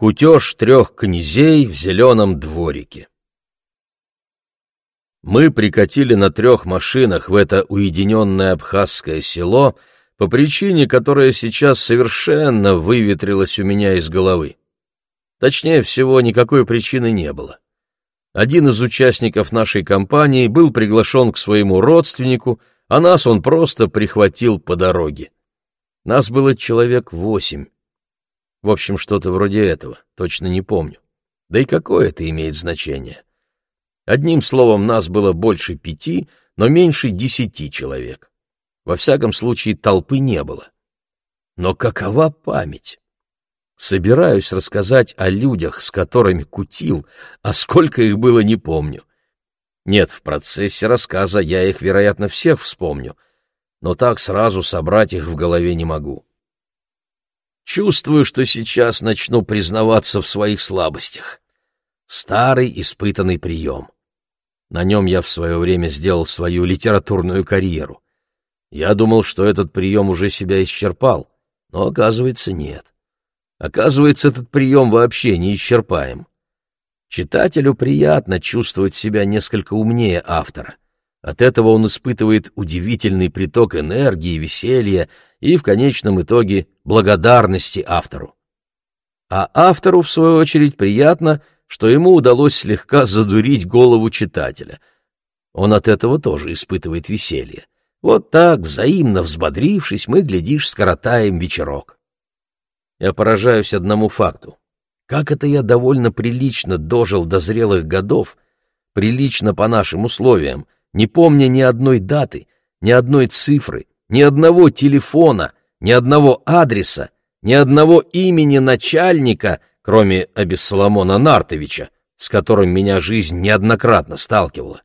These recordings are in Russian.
Кутеж трех князей в зеленом дворике. Мы прикатили на трех машинах в это уединенное абхазское село по причине, которая сейчас совершенно выветрилась у меня из головы. Точнее всего, никакой причины не было. Один из участников нашей компании был приглашен к своему родственнику, а нас он просто прихватил по дороге. Нас было человек восемь. В общем, что-то вроде этого, точно не помню. Да и какое это имеет значение? Одним словом, нас было больше пяти, но меньше десяти человек. Во всяком случае, толпы не было. Но какова память? Собираюсь рассказать о людях, с которыми кутил, а сколько их было, не помню. Нет, в процессе рассказа я их, вероятно, всех вспомню, но так сразу собрать их в голове не могу. Чувствую, что сейчас начну признаваться в своих слабостях. Старый испытанный прием. На нем я в свое время сделал свою литературную карьеру. Я думал, что этот прием уже себя исчерпал, но оказывается нет. Оказывается, этот прием вообще не исчерпаем. Читателю приятно чувствовать себя несколько умнее автора. От этого он испытывает удивительный приток энергии, веселья и, в конечном итоге, благодарности автору. А автору, в свою очередь, приятно, что ему удалось слегка задурить голову читателя. Он от этого тоже испытывает веселье. Вот так, взаимно взбодрившись, мы, глядишь, скоротаем вечерок. Я поражаюсь одному факту. Как это я довольно прилично дожил до зрелых годов, прилично по нашим условиям — не помня ни одной даты, ни одной цифры, ни одного телефона, ни одного адреса, ни одного имени начальника, кроме Абиссоломона Нартовича, с которым меня жизнь неоднократно сталкивала.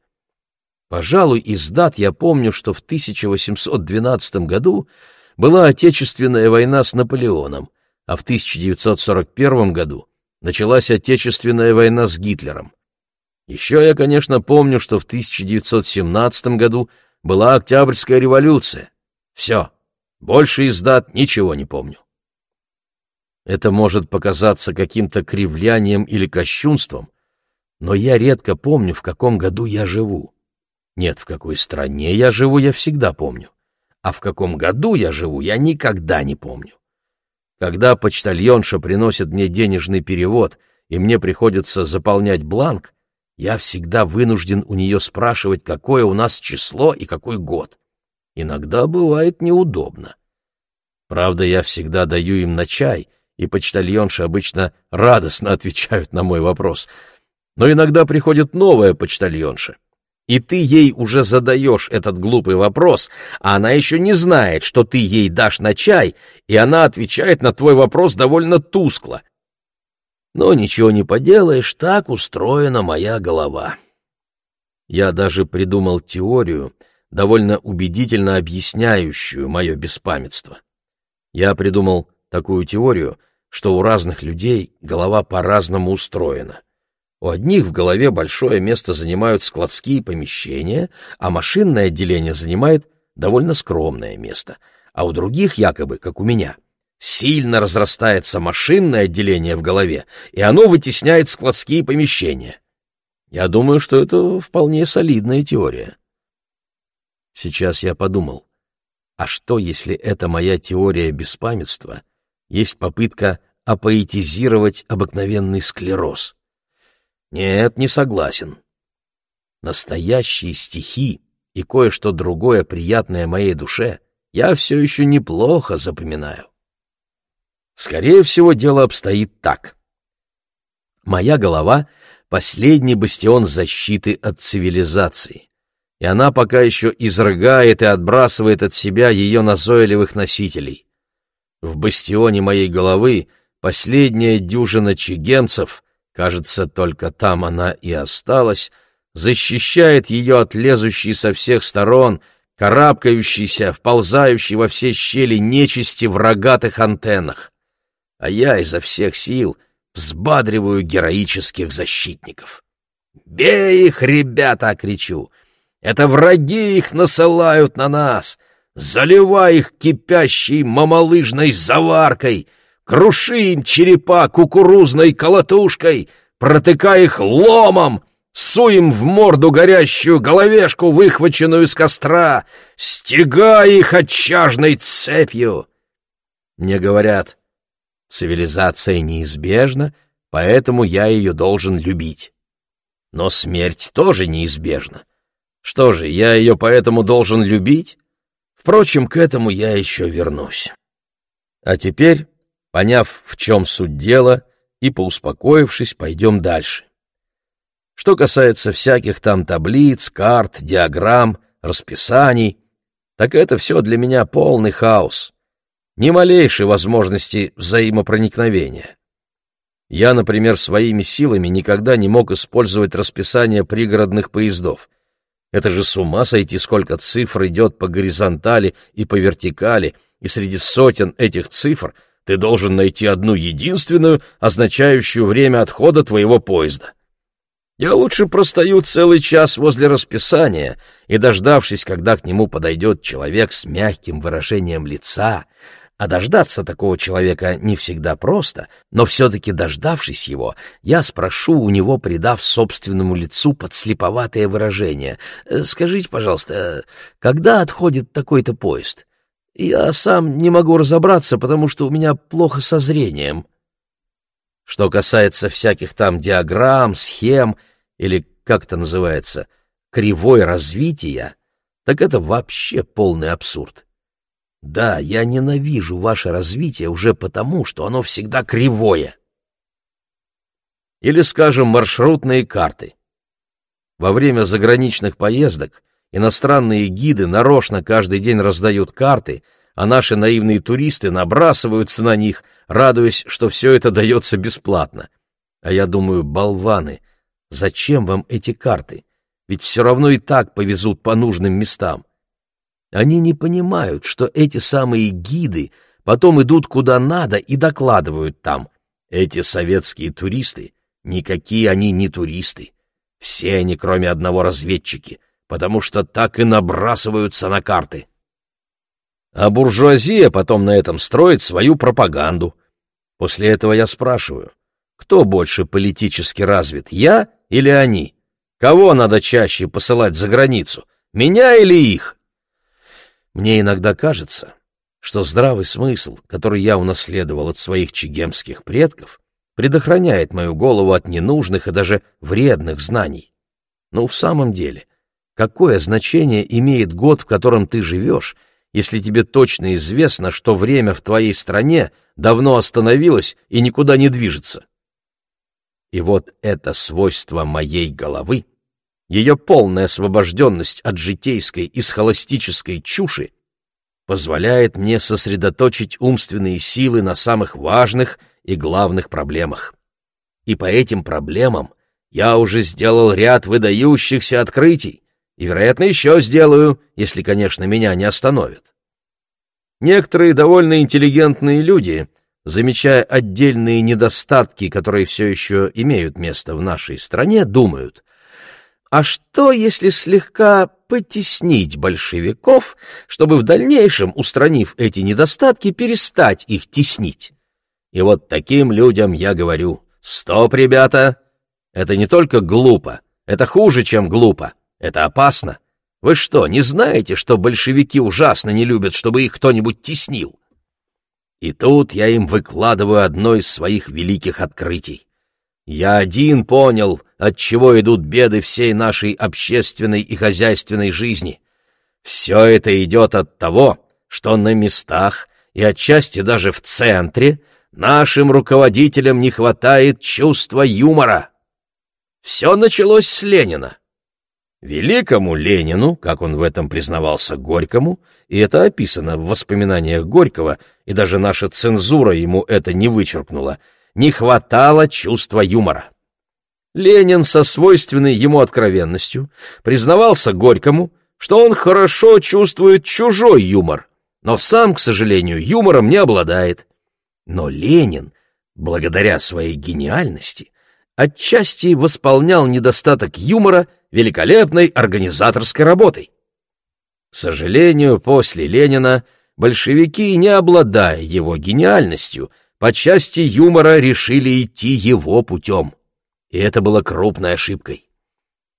Пожалуй, из дат я помню, что в 1812 году была Отечественная война с Наполеоном, а в 1941 году началась Отечественная война с Гитлером. Еще я, конечно, помню, что в 1917 году была Октябрьская революция. Все, больше из дат ничего не помню. Это может показаться каким-то кривлянием или кощунством, но я редко помню, в каком году я живу. Нет, в какой стране я живу, я всегда помню. А в каком году я живу, я никогда не помню. Когда почтальонша приносит мне денежный перевод, и мне приходится заполнять бланк, я всегда вынужден у нее спрашивать, какое у нас число и какой год. Иногда бывает неудобно. Правда, я всегда даю им на чай, и почтальонши обычно радостно отвечают на мой вопрос. Но иногда приходит новая почтальонша, и ты ей уже задаешь этот глупый вопрос, а она еще не знает, что ты ей дашь на чай, и она отвечает на твой вопрос довольно тускло. Но ничего не поделаешь, так устроена моя голова. Я даже придумал теорию, довольно убедительно объясняющую мое беспамятство. Я придумал такую теорию, что у разных людей голова по-разному устроена. У одних в голове большое место занимают складские помещения, а машинное отделение занимает довольно скромное место, а у других якобы, как у меня, сильно разрастается машинное отделение в голове, и оно вытесняет складские помещения. Я думаю, что это вполне солидная теория. Сейчас я подумал, а что, если это моя теория беспамятства есть попытка апоэтизировать обыкновенный склероз? Нет, не согласен. Настоящие стихи и кое-что другое приятное моей душе я все еще неплохо запоминаю. Скорее всего, дело обстоит так. Моя голова — последний бастион защиты от цивилизации, и она пока еще изрыгает и отбрасывает от себя ее назойливых носителей. В бастионе моей головы последняя дюжина чигенцев, кажется, только там она и осталась, защищает ее от лезущей со всех сторон, карабкающейся, вползающей во все щели нечисти в рогатых антеннах а я изо всех сил взбадриваю героических защитников. «Бей их, ребята!» — кричу. «Это враги их насылают на нас! Заливай их кипящей мамалыжной заваркой! круши им черепа кукурузной колотушкой, протыкай их ломом, суй им в морду горящую головешку, выхваченную из костра, стегай их отчажной цепью. Мне говорят, цивилизация неизбежна, поэтому я ее должен любить. Но смерть тоже неизбежна. Что же, я ее поэтому должен любить? Впрочем, к этому я еще вернусь. А теперь, поняв, в чем суть дела, и поуспокоившись, пойдем дальше. Что касается всяких там таблиц, карт, диаграмм, расписаний, так это все для меня полный хаос. Ни малейшей возможности взаимопроникновения. Я, например, своими силами никогда не мог использовать расписание пригородных поездов. Это же с ума сойти, сколько цифр идет по горизонтали и по вертикали, и среди сотен этих цифр ты должен найти одну единственную, означающую время отхода твоего поезда. Я лучше простою целый час возле расписания и, дождавшись, когда к нему подойдет человек с мягким выражением лица, а дождаться такого человека не всегда просто, но все-таки дождавшись его, я спрошу у него, придав собственному лицу подслеповатое выражение. «Э, «Скажите, пожалуйста, когда отходит такой-то поезд? Я сам не могу разобраться, потому что у меня плохо со зрением». Что касается всяких там диаграмм, схем или, как это называется, кривой развития, так это вообще полный абсурд. Да, я ненавижу ваше развитие уже потому, что оно всегда кривое. Или, скажем, маршрутные карты. Во время заграничных поездок иностранные гиды нарочно каждый день раздают карты, а наши наивные туристы набрасываются на них, радуясь, что все это дается бесплатно. А я думаю, болваны, зачем вам эти карты? Ведь все равно и так повезут по нужным местам. Они не понимают, что эти самые гиды потом идут куда надо и докладывают там. Эти советские туристы, никакие они не туристы. Все они, кроме одного, разведчики, потому что так и набрасываются на карты. А буржуазия потом на этом строит свою пропаганду. После этого я спрашиваю, кто больше политически развит, я или они? Кого надо чаще посылать за границу, меня или их? Мне иногда кажется, что здравый смысл, который я унаследовал от своих чигемских предков, предохраняет мою голову от ненужных и даже вредных знаний. Но в самом деле, какое значение имеет год, в котором ты живешь, если тебе точно известно, что время в твоей стране давно остановилось и никуда не движется? И вот это свойство моей головы ее полная освобожденность от житейской и схоластической чуши позволяет мне сосредоточить умственные силы на самых важных и главных проблемах. И по этим проблемам я уже сделал ряд выдающихся открытий, и, вероятно, еще сделаю, если, конечно, меня не остановят. Некоторые довольно интеллигентные люди, замечая отдельные недостатки, которые все еще имеют место в нашей стране, думают, а что, если слегка потеснить большевиков, чтобы в дальнейшем, устранив эти недостатки, перестать их теснить? И вот таким людям я говорю, стоп, ребята, это не только глупо, это хуже, чем глупо, это опасно. Вы что, не знаете, что большевики ужасно не любят, чтобы их кто-нибудь теснил? И тут я им выкладываю одно из своих великих открытий. Я один понял, от чего идут беды всей нашей общественной и хозяйственной жизни. Все это идет от того, что на местах и отчасти даже в центре нашим руководителям не хватает чувства юмора. Все началось с Ленина. Великому Ленину, как он в этом признавался Горькому, и это описано в воспоминаниях Горького, и даже наша цензура ему это не вычеркнула — не хватало чувства юмора. Ленин со свойственной ему откровенностью признавался Горькому, что он хорошо чувствует чужой юмор, но сам, к сожалению, юмором не обладает. Но Ленин, благодаря своей гениальности, отчасти восполнял недостаток юмора великолепной организаторской работой. К сожалению, после Ленина большевики, не обладая его гениальностью, по части юмора решили идти его путем. И это было крупной ошибкой.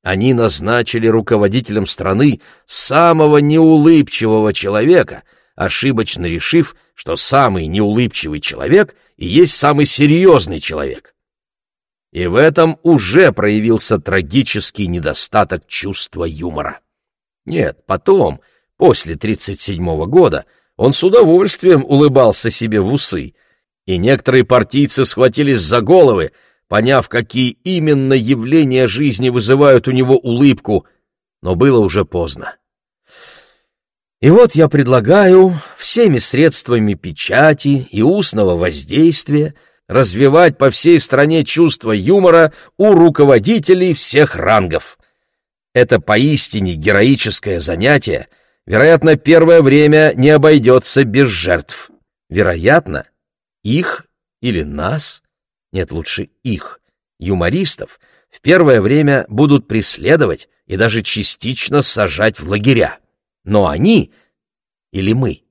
Они назначили руководителем страны самого неулыбчивого человека, ошибочно решив, что самый неулыбчивый человек и есть самый серьезный человек. И в этом уже проявился трагический недостаток чувства юмора. Нет, потом, после 1937 года, он с удовольствием улыбался себе в усы, и некоторые партийцы схватились за головы, поняв, какие именно явления жизни вызывают у него улыбку, но было уже поздно. И вот я предлагаю всеми средствами печати и устного воздействия развивать по всей стране чувство юмора у руководителей всех рангов. Это поистине героическое занятие, вероятно, первое время не обойдется без жертв. Вероятно, их или нас, нет, лучше их, юмористов, в первое время будут преследовать и даже частично сажать в лагеря. Но они или мы,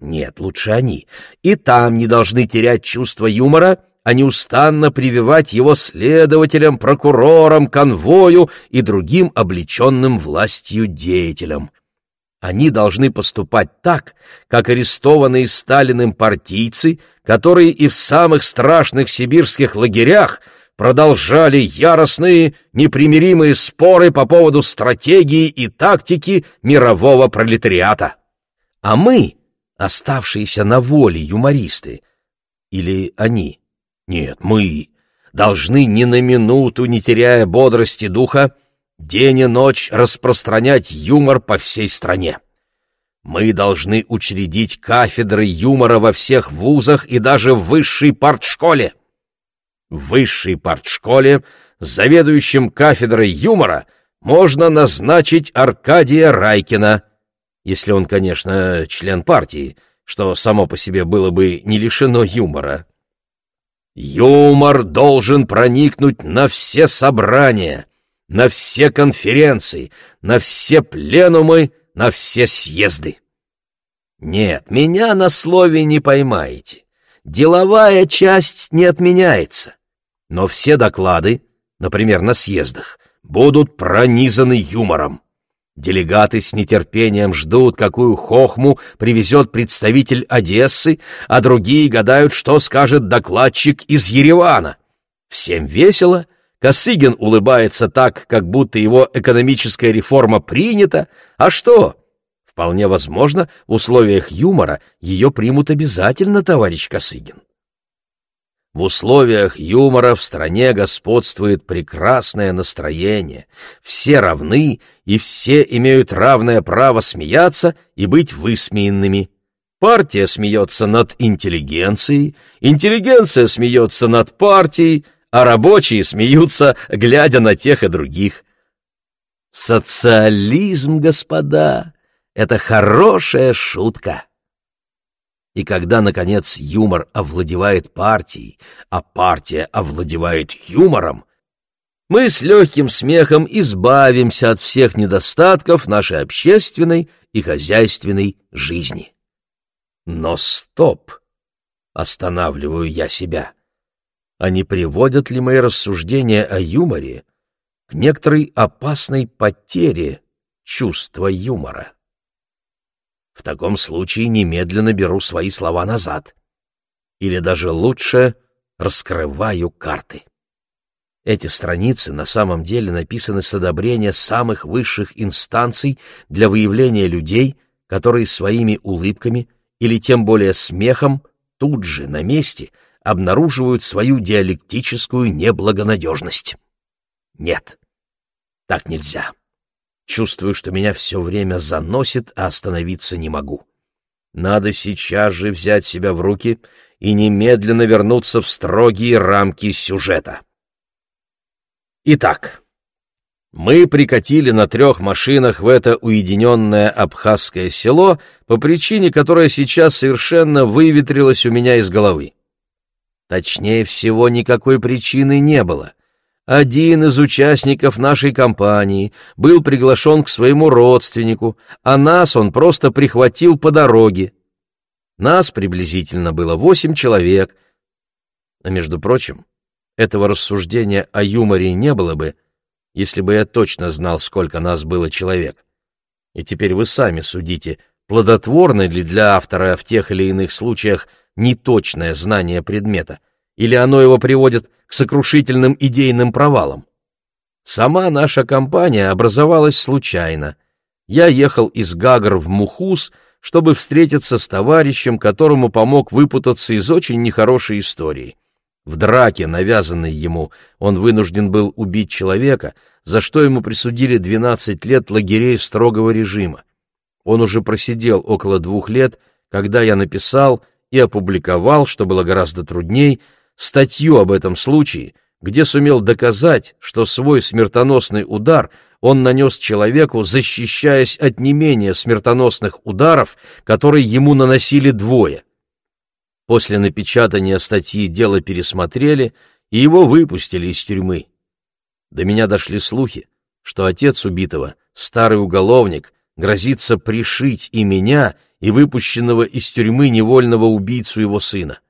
нет, лучше они, и там не должны терять чувство юмора, а неустанно прививать его следователям, прокурорам, конвою и другим облеченным властью деятелям. Они должны поступать так, как арестованные Сталиным партийцы, которые и в самых страшных сибирских лагерях продолжали яростные, непримиримые споры по поводу стратегии и тактики мирового пролетариата. А мы, оставшиеся на воле юмористы, или они, нет, мы, должны ни на минуту, не теряя бодрости духа, день и ночь распространять юмор по всей стране. Мы должны учредить кафедры юмора во всех вузах и даже в высшей партшколе. В высшей партшколе заведующим кафедрой юмора можно назначить Аркадия Райкина, если он, конечно, член партии, что само по себе было бы не лишено юмора. Юмор должен проникнуть на все собрания, на все конференции, на все пленумы, на все съезды. Нет, меня на слове не поймаете. Деловая часть не отменяется. Но все доклады, например, на съездах, будут пронизаны юмором. Делегаты с нетерпением ждут, какую хохму привезет представитель Одессы, а другие гадают, что скажет докладчик из Еревана. Всем весело, Косыгин улыбается так, как будто его экономическая реформа принята. А что? Вполне возможно, в условиях юмора ее примут обязательно, товарищ Косыгин. В условиях юмора в стране господствует прекрасное настроение. Все равны, и все имеют равное право смеяться и быть высмеянными. Партия смеется над интеллигенцией, интеллигенция смеется над партией, а рабочие смеются, глядя на тех и других. Социализм, господа, это хорошая шутка. И когда, наконец, юмор овладевает партией, а партия овладевает юмором, мы с легким смехом избавимся от всех недостатков нашей общественной и хозяйственной жизни. Но стоп! Останавливаю я себя а не приводят ли мои рассуждения о юморе к некоторой опасной потере чувства юмора. В таком случае немедленно беру свои слова назад. Или даже лучше раскрываю карты. Эти страницы на самом деле написаны с одобрения самых высших инстанций для выявления людей, которые своими улыбками или тем более смехом тут же, на месте – обнаруживают свою диалектическую неблагонадежность. Нет, так нельзя. Чувствую, что меня все время заносит, а остановиться не могу. Надо сейчас же взять себя в руки и немедленно вернуться в строгие рамки сюжета. Итак, мы прикатили на трех машинах в это уединенное абхазское село по причине, которая сейчас совершенно выветрилась у меня из головы. Точнее всего, никакой причины не было. Один из участников нашей компании был приглашен к своему родственнику, а нас он просто прихватил по дороге. Нас приблизительно было восемь человек, А между прочим, этого рассуждения о юморе не было бы, если бы я точно знал, сколько нас было человек. И теперь вы сами судите, плодотворно ли для автора в тех или иных случаях неточное знание предмета, или оно его приводит к сокрушительным идейным провалам. Сама наша компания образовалась случайно. Я ехал из Гагр в Мухус, чтобы встретиться с товарищем, которому помог выпутаться из очень нехорошей истории. В драке, навязанной ему, он вынужден был убить человека, за что ему присудили 12 лет лагерей строгого режима. Он уже просидел около двух лет, когда я написал и опубликовал, что было гораздо трудней, статью об этом случае, где сумел доказать, что свой смертоносный удар он нанес человеку, защищаясь от не менее смертоносных ударов, которые ему наносили двое. После напечатания статьи дело пересмотрели, и его выпустили из тюрьмы. До меня дошли слухи, что отец убитого, старый уголовник, грозится пришить и меня, и выпущенного из тюрьмы невольного убийцу его сына.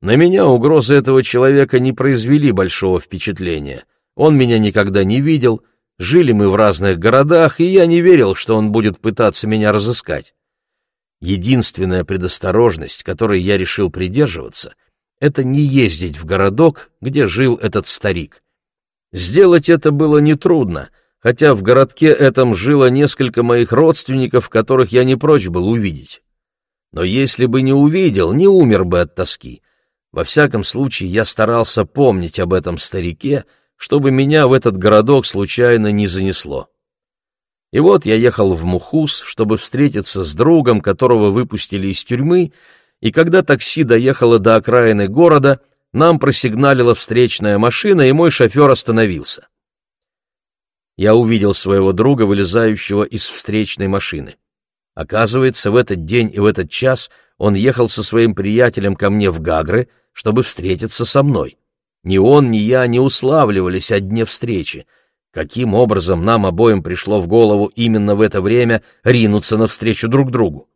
На меня угрозы этого человека не произвели большого впечатления. Он меня никогда не видел, жили мы в разных городах, и я не верил, что он будет пытаться меня разыскать. Единственная предосторожность, которой я решил придерживаться, это не ездить в городок, где жил этот старик. Сделать это было нетрудно, хотя в городке этом жило несколько моих родственников, которых я не прочь был увидеть. Но если бы не увидел, не умер бы от тоски. Во всяком случае, я старался помнить об этом старике, чтобы меня в этот городок случайно не занесло. И вот я ехал в Мухус, чтобы встретиться с другом, которого выпустили из тюрьмы, и когда такси доехало до окраины города, нам просигналила встречная машина, и мой шофер остановился. Я увидел своего друга, вылезающего из встречной машины. Оказывается, в этот день и в этот час он ехал со своим приятелем ко мне в Гагры, чтобы встретиться со мной. Ни он, ни я не уславливались о дне встречи. Каким образом нам обоим пришло в голову именно в это время ринуться навстречу друг другу?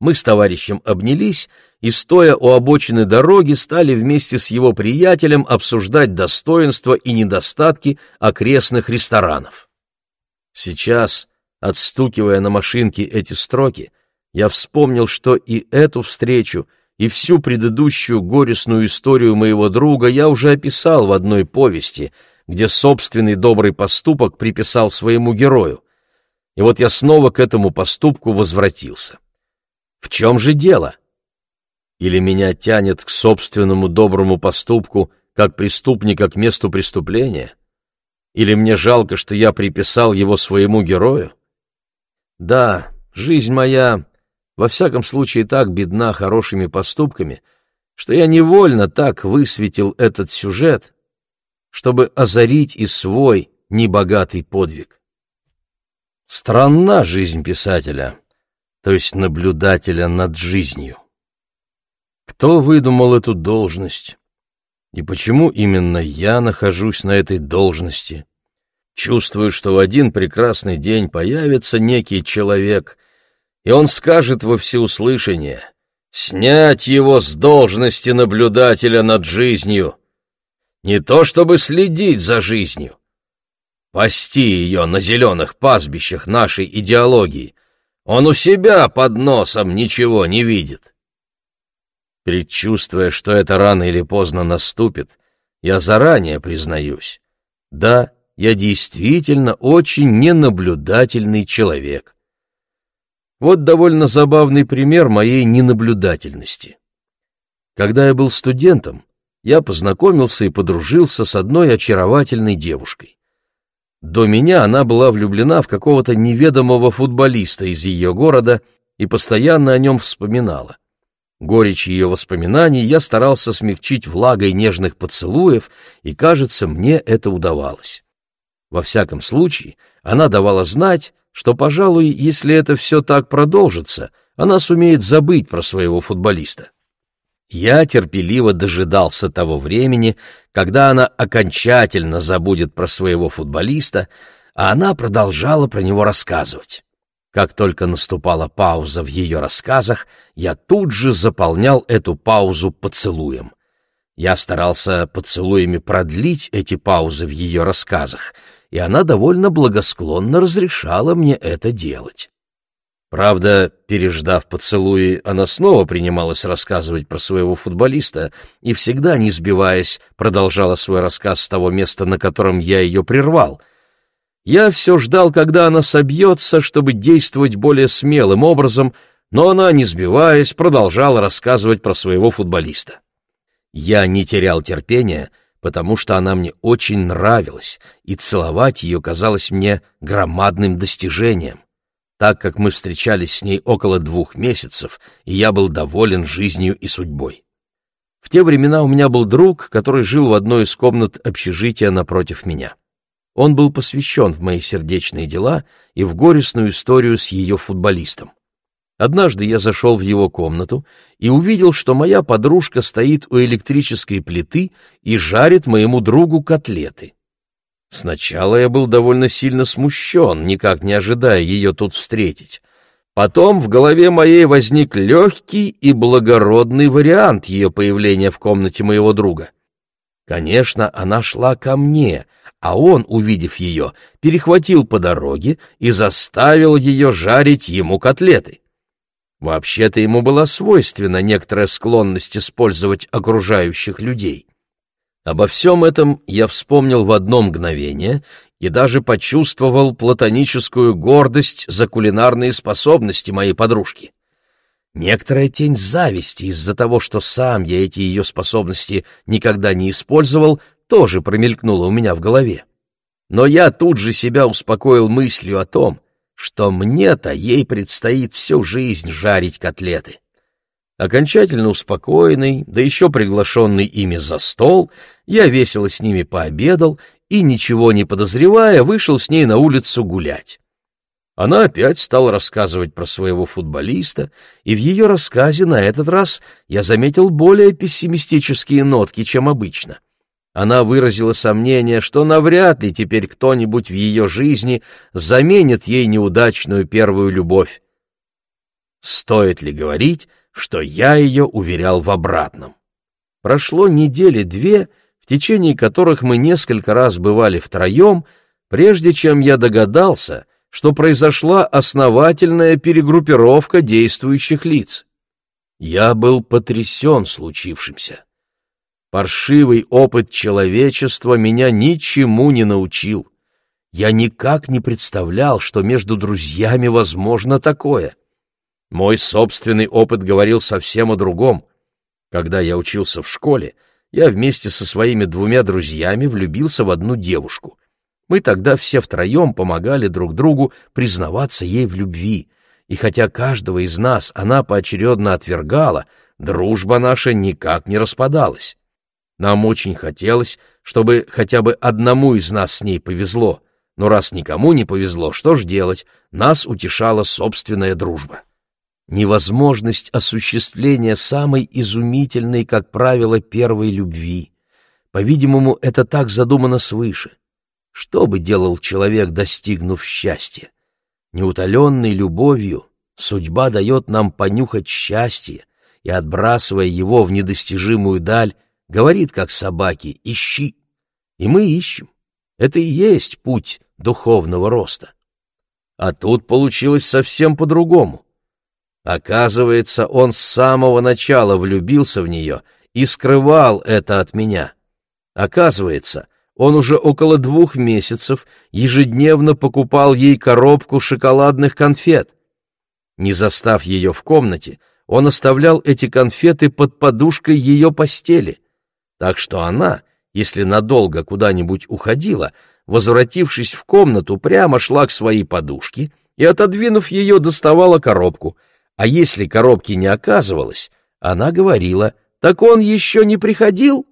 Мы с товарищем обнялись и, стоя у обочины дороги, стали вместе с его приятелем обсуждать достоинства и недостатки окрестных ресторанов. Сейчас, отстукивая на машинке эти строки, я вспомнил, что и эту встречу, и всю предыдущую горестную историю моего друга я уже описал в одной повести, где собственный добрый поступок приписал своему герою. И вот я снова к этому поступку возвратился. В чем же дело? Или меня тянет к собственному доброму поступку, как преступника к месту преступления? Или мне жалко, что я приписал его своему герою? Да, жизнь моя во всяком случае так бедна хорошими поступками, что я невольно так высветил этот сюжет, чтобы озарить и свой небогатый подвиг. Странна жизнь писателя, то есть наблюдателя над жизнью. Кто выдумал эту должность? И почему именно я нахожусь на этой должности? Чувствую, что в один прекрасный день появится некий человек — и он скажет во всеуслышание «Снять его с должности наблюдателя над жизнью!» Не то чтобы следить за жизнью, пасти ее на зеленых пастбищах нашей идеологии. Он у себя под носом ничего не видит. Предчувствуя, что это рано или поздно наступит, я заранее признаюсь. Да, я действительно очень ненаблюдательный человек. Вот довольно забавный пример моей ненаблюдательности. Когда я был студентом, я познакомился и подружился с одной очаровательной девушкой. До меня она была влюблена в какого-то неведомого футболиста из ее города и постоянно о нем вспоминала. Горечь ее воспоминаний я старался смягчить влагой нежных поцелуев, и, кажется, мне это удавалось. Во всяком случае, она давала знать, что, пожалуй, если это все так продолжится, она сумеет забыть про своего футболиста. Я терпеливо дожидался того времени, когда она окончательно забудет про своего футболиста, а она продолжала про него рассказывать. Как только наступала пауза в ее рассказах, я тут же заполнял эту паузу поцелуем. Я старался поцелуями продлить эти паузы в ее рассказах, и она довольно благосклонно разрешала мне это делать. Правда, переждав поцелуи, она снова принималась рассказывать про своего футболиста и всегда, не сбиваясь, продолжала свой рассказ с того места, на котором я ее прервал. Я все ждал, когда она собьется, чтобы действовать более смелым образом, но она, не сбиваясь, продолжала рассказывать про своего футболиста. Я не терял терпения, потому что она мне очень нравилась, и целовать ее казалось мне громадным достижением так как мы встречались с ней около двух месяцев, и я был доволен жизнью и судьбой. В те времена у меня был друг, который жил в одной из комнат общежития напротив меня. Он был посвящен в мои сердечные дела и в горестную историю с ее футболистом. Однажды я зашел в его комнату и увидел, что моя подружка стоит у электрической плиты и жарит моему другу котлеты. Сначала я был довольно сильно смущен, никак не ожидая ее тут встретить. Потом в голове моей возник легкий и благородный вариант ее появления в комнате моего друга. Конечно, она шла ко мне, а он, увидев ее, перехватил по дороге и заставил ее жарить ему котлеты. Вообще-то ему была свойственна некоторая склонность использовать окружающих людей. Обо всем этом я вспомнил в одно мгновение и даже почувствовал платоническую гордость за кулинарные способности моей подружки. Некоторая тень зависти из-за того, что сам я эти ее способности никогда не использовал, тоже промелькнула у меня в голове. Но я тут же себя успокоил мыслью о том, что мне-то ей предстоит всю жизнь жарить котлеты. Окончательно успокоенный, да еще приглашенный ими за стол, я весело с ними пообедал и, ничего не подозревая, вышел с ней на улицу гулять. Она опять стала рассказывать про своего футболиста, и в ее рассказе на этот раз я заметил более пессимистические нотки, чем обычно. Она выразила сомнение, что навряд ли теперь кто-нибудь в ее жизни заменит ей неудачную первую любовь. Стоит ли говорить, что я ее уверял в обратном. Прошло недели две, в течение которых мы несколько раз бывали втроем, прежде чем я догадался, что произошла основательная перегруппировка действующих лиц. Я был потрясен случившимся. Паршивый опыт человечества меня ничему не научил. Я никак не представлял, что между друзьями возможно такое. Мой собственный опыт говорил совсем о другом. Когда я учился в школе, я вместе со своими двумя друзьями влюбился в одну девушку. Мы тогда все втроем помогали друг другу признаваться ей в любви, и хотя каждого из нас она поочередно отвергала, дружба наша никак не распадалась. Нам очень хотелось, чтобы хотя бы одному из нас с ней повезло, но раз никому не повезло, что ж делать, нас утешала собственная дружба невозможность осуществления самой изумительной, как правило, первой любви. По-видимому, это так задумано свыше. Что бы делал человек, достигнув счастья? Неутоленной любовью судьба дает нам понюхать счастье и, отбрасывая его в недостижимую даль, говорит, как собаки, «Ищи». И мы ищем. Это и есть путь духовного роста. А тут получилось совсем по-другому. Оказывается, он с самого начала влюбился в нее и скрывал это от меня. Оказывается, он уже около двух месяцев ежедневно покупал ей коробку шоколадных конфет. Не застав ее в комнате, он оставлял эти конфеты под подушкой ее постели. Так что она, если надолго куда-нибудь уходила, возвратившись в комнату, прямо шла к своей подушке и, отодвинув ее, доставала коробку — а если коробки не оказывалось, она говорила, так он еще не приходил?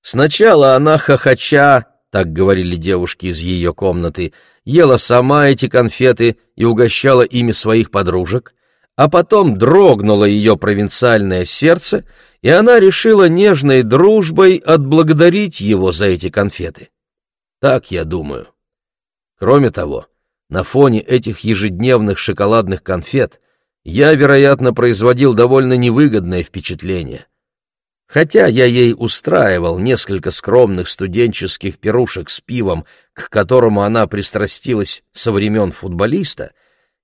Сначала она хохоча, так говорили девушки из ее комнаты, ела сама эти конфеты и угощала ими своих подружек, а потом дрогнуло ее провинциальное сердце, и она решила нежной дружбой отблагодарить его за эти конфеты. Так я думаю. Кроме того, на фоне этих ежедневных шоколадных конфет я, вероятно, производил довольно невыгодное впечатление. Хотя я ей устраивал несколько скромных студенческих пирушек с пивом, к которому она пристрастилась со времен футболиста,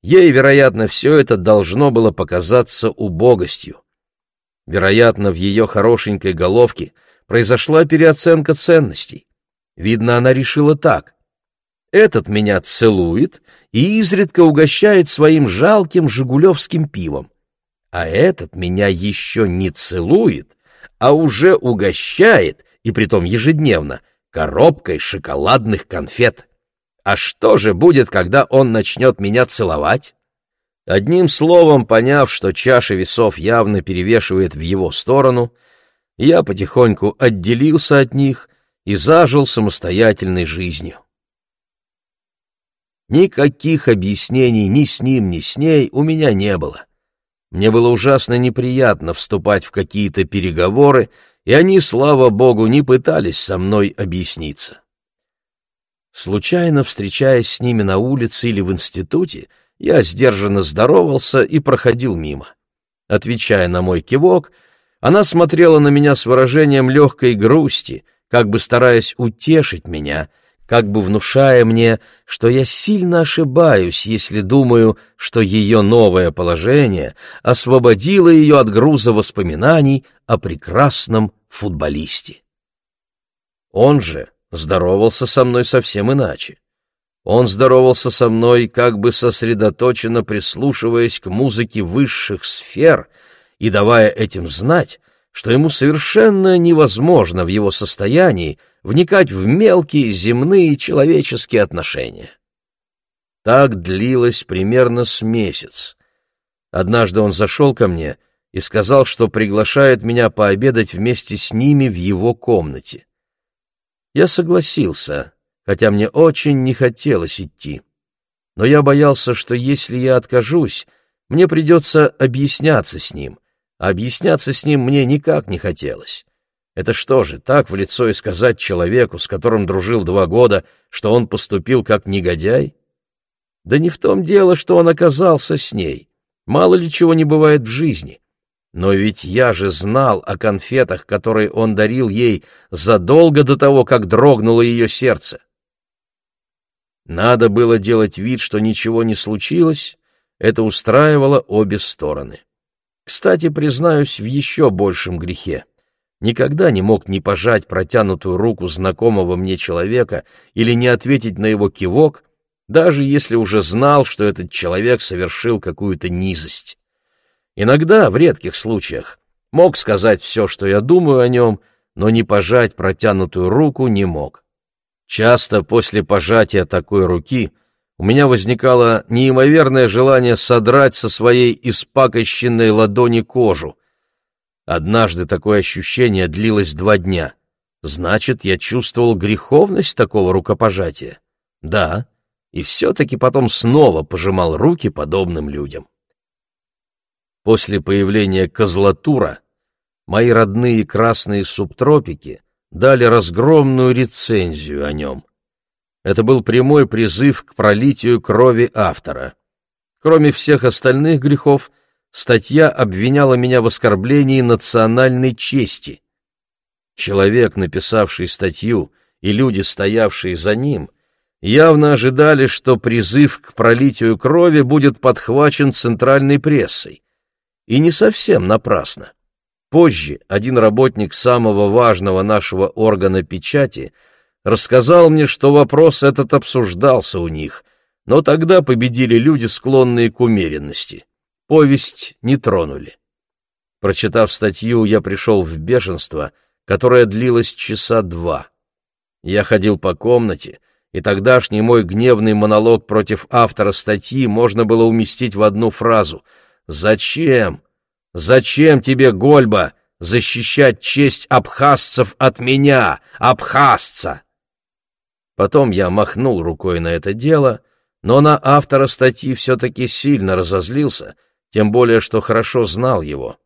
ей, вероятно, все это должно было показаться убогостью. Вероятно, в ее хорошенькой головке произошла переоценка ценностей. Видно, она решила так. Этот меня целует и изредка угощает своим жалким жигулевским пивом. А этот меня еще не целует, а уже угощает, и притом ежедневно, коробкой шоколадных конфет. А что же будет, когда он начнет меня целовать? Одним словом, поняв, что чаша весов явно перевешивает в его сторону, я потихоньку отделился от них и зажил самостоятельной жизнью. Никаких объяснений ни с ним, ни с ней у меня не было. Мне было ужасно неприятно вступать в какие-то переговоры, и они, слава богу, не пытались со мной объясниться. Случайно встречаясь с ними на улице или в институте, я сдержанно здоровался и проходил мимо. Отвечая на мой кивок, она смотрела на меня с выражением легкой грусти, как бы стараясь утешить меня, как бы внушая мне, что я сильно ошибаюсь, если думаю, что ее новое положение освободило ее от груза воспоминаний о прекрасном футболисте. Он же здоровался со мной совсем иначе. Он здоровался со мной, как бы сосредоточенно прислушиваясь к музыке высших сфер и давая этим знать, что ему совершенно невозможно в его состоянии вникать в мелкие земные человеческие отношения. Так длилось примерно с месяц. Однажды он зашел ко мне и сказал, что приглашает меня пообедать вместе с ними в его комнате. Я согласился, хотя мне очень не хотелось идти. Но я боялся, что если я откажусь, мне придется объясняться с ним, а объясняться с ним мне никак не хотелось. Это что же, так в лицо и сказать человеку, с которым дружил два года, что он поступил как негодяй? Да не в том дело, что он оказался с ней. Мало ли чего не бывает в жизни. Но ведь я же знал о конфетах, которые он дарил ей задолго до того, как дрогнуло ее сердце. Надо было делать вид, что ничего не случилось, это устраивало обе стороны. Кстати, признаюсь в еще большем грехе. Никогда не мог не пожать протянутую руку знакомого мне человека или не ответить на его кивок, даже если уже знал, что этот человек совершил какую-то низость. Иногда, в редких случаях, мог сказать все, что я думаю о нем, но не пожать протянутую руку не мог. Часто после пожатия такой руки у меня возникало неимоверное желание содрать со своей испакощенной ладони кожу. Однажды такое ощущение длилось два дня. Значит, я чувствовал греховность такого рукопожатия? Да, и все-таки потом снова пожимал руки подобным людям. После появления козлатура мои родные красные субтропики — дали разгромную рецензию о нем. Это был прямой призыв к пролитию крови автора. Кроме всех остальных грехов, статья обвиняла меня в оскорблении национальной чести. Человек, написавший статью, и люди, стоявшие за ним, явно ожидали, что призыв к пролитию крови будет подхвачен центральной прессой. И не совсем напрасно. Позже один работник самого важного нашего органа печати рассказал мне, что вопрос этот обсуждался у них, но тогда победили люди, склонные к умеренности. Повесть не тронули. Прочитав статью, я пришел в бешенство, которое длилось часа два. Я ходил по комнате, и тогдашний мой гневный монолог против автора статьи можно было уместить в одну фразу «Зачем? Зачем тебе, Гольба, защищать честь абхазцев от меня, абхазца? Потом я махнул рукой на это дело, но на автора статьи все-таки сильно разозлился, тем более, что хорошо знал его.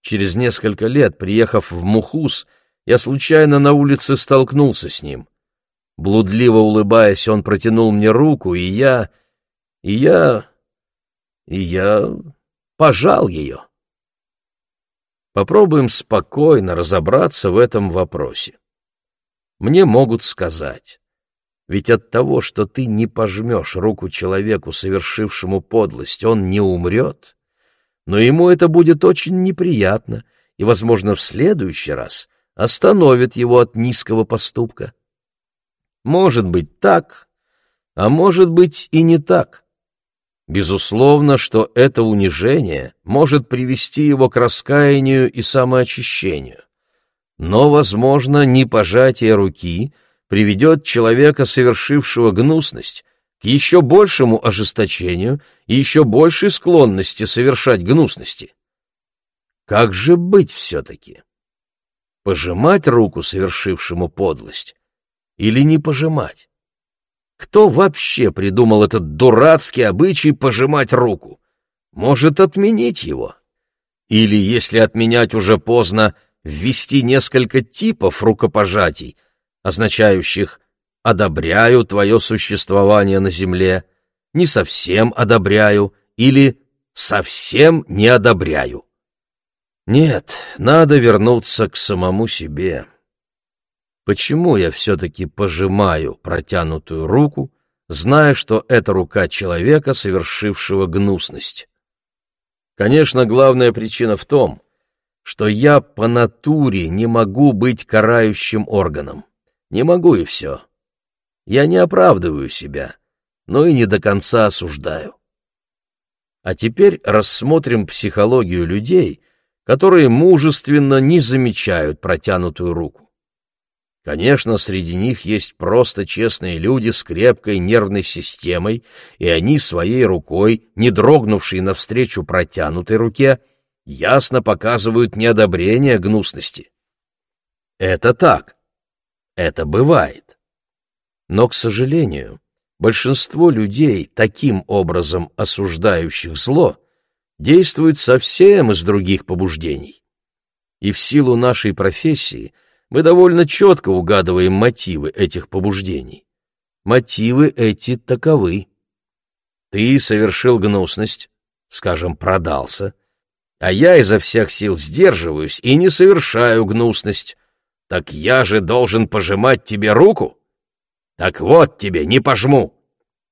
Через несколько лет, приехав в Мухус, я случайно на улице столкнулся с ним. Блудливо улыбаясь, он протянул мне руку, и я... и я... и я пожал ее. Попробуем спокойно разобраться в этом вопросе. Мне могут сказать, ведь от того, что ты не пожмешь руку человеку, совершившему подлость, он не умрет, но ему это будет очень неприятно и, возможно, в следующий раз остановит его от низкого поступка. Может быть так, а может быть и не так. Безусловно, что это унижение может привести его к раскаянию и самоочищению. Но, возможно, непожатие руки приведет человека, совершившего гнусность, к еще большему ожесточению и еще большей склонности совершать гнусности. Как же быть все-таки? Пожимать руку совершившему подлость или не пожимать? Кто вообще придумал этот дурацкий обычай пожимать руку? Может, отменить его? Или, если отменять уже поздно, ввести несколько типов рукопожатий, означающих «одобряю твое существование на земле», «не совсем одобряю» или «совсем не одобряю». Нет, надо вернуться к самому себе. Почему я все-таки пожимаю протянутую руку, зная, что это рука человека, совершившего гнусность? Конечно, главная причина в том, что я по натуре не могу быть карающим органом. Не могу и все. Я не оправдываю себя, но и не до конца осуждаю. А теперь рассмотрим психологию людей, которые мужественно не замечают протянутую руку. Конечно, среди них есть просто честные люди с крепкой нервной системой, и они своей рукой, не дрогнувшей навстречу протянутой руке, ясно показывают неодобрение гнусности. Это так. Это бывает. Но, к сожалению, большинство людей, таким образом осуждающих зло, действует совсем из других побуждений. И в силу нашей профессии – мы довольно четко угадываем мотивы этих побуждений. Мотивы эти таковы. Ты совершил гнусность, скажем, продался, а я изо всех сил сдерживаюсь и не совершаю гнусность. Так я же должен пожимать тебе руку? Так вот тебе, не пожму.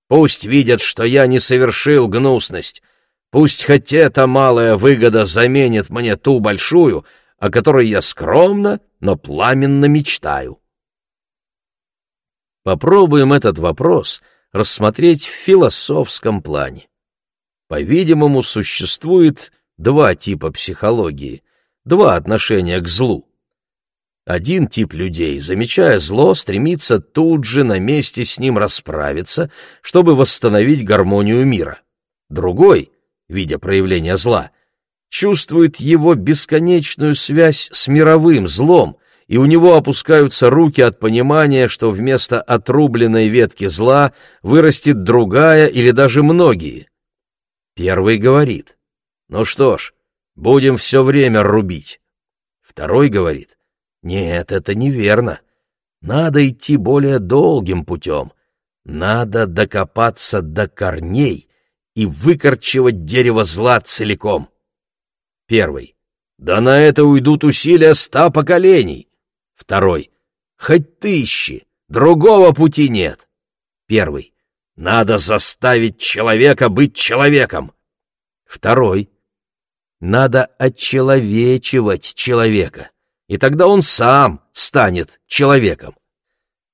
Пусть видят, что я не совершил гнусность. Пусть хоть эта малая выгода заменит мне ту большую, о которой я скромно, но пламенно мечтаю. Попробуем этот вопрос рассмотреть в философском плане. По-видимому, существует два типа психологии, два отношения к злу. Один тип людей, замечая зло, стремится тут же на месте с ним расправиться, чтобы восстановить гармонию мира. Другой, видя проявление зла, чувствует его бесконечную связь с мировым злом, и у него опускаются руки от понимания, что вместо отрубленной ветки зла вырастет другая или даже многие. Первый говорит, ну что ж, будем все время рубить. Второй говорит, нет, это неверно. Надо идти более долгим путем. Надо докопаться до корней и выкорчевать дерево зла целиком. Первый. Да на это уйдут усилия ста поколений. Второй. Хоть тысячи, другого пути нет. Первый. Надо заставить человека быть человеком. Второй. Надо отчеловечивать человека, и тогда он сам станет человеком.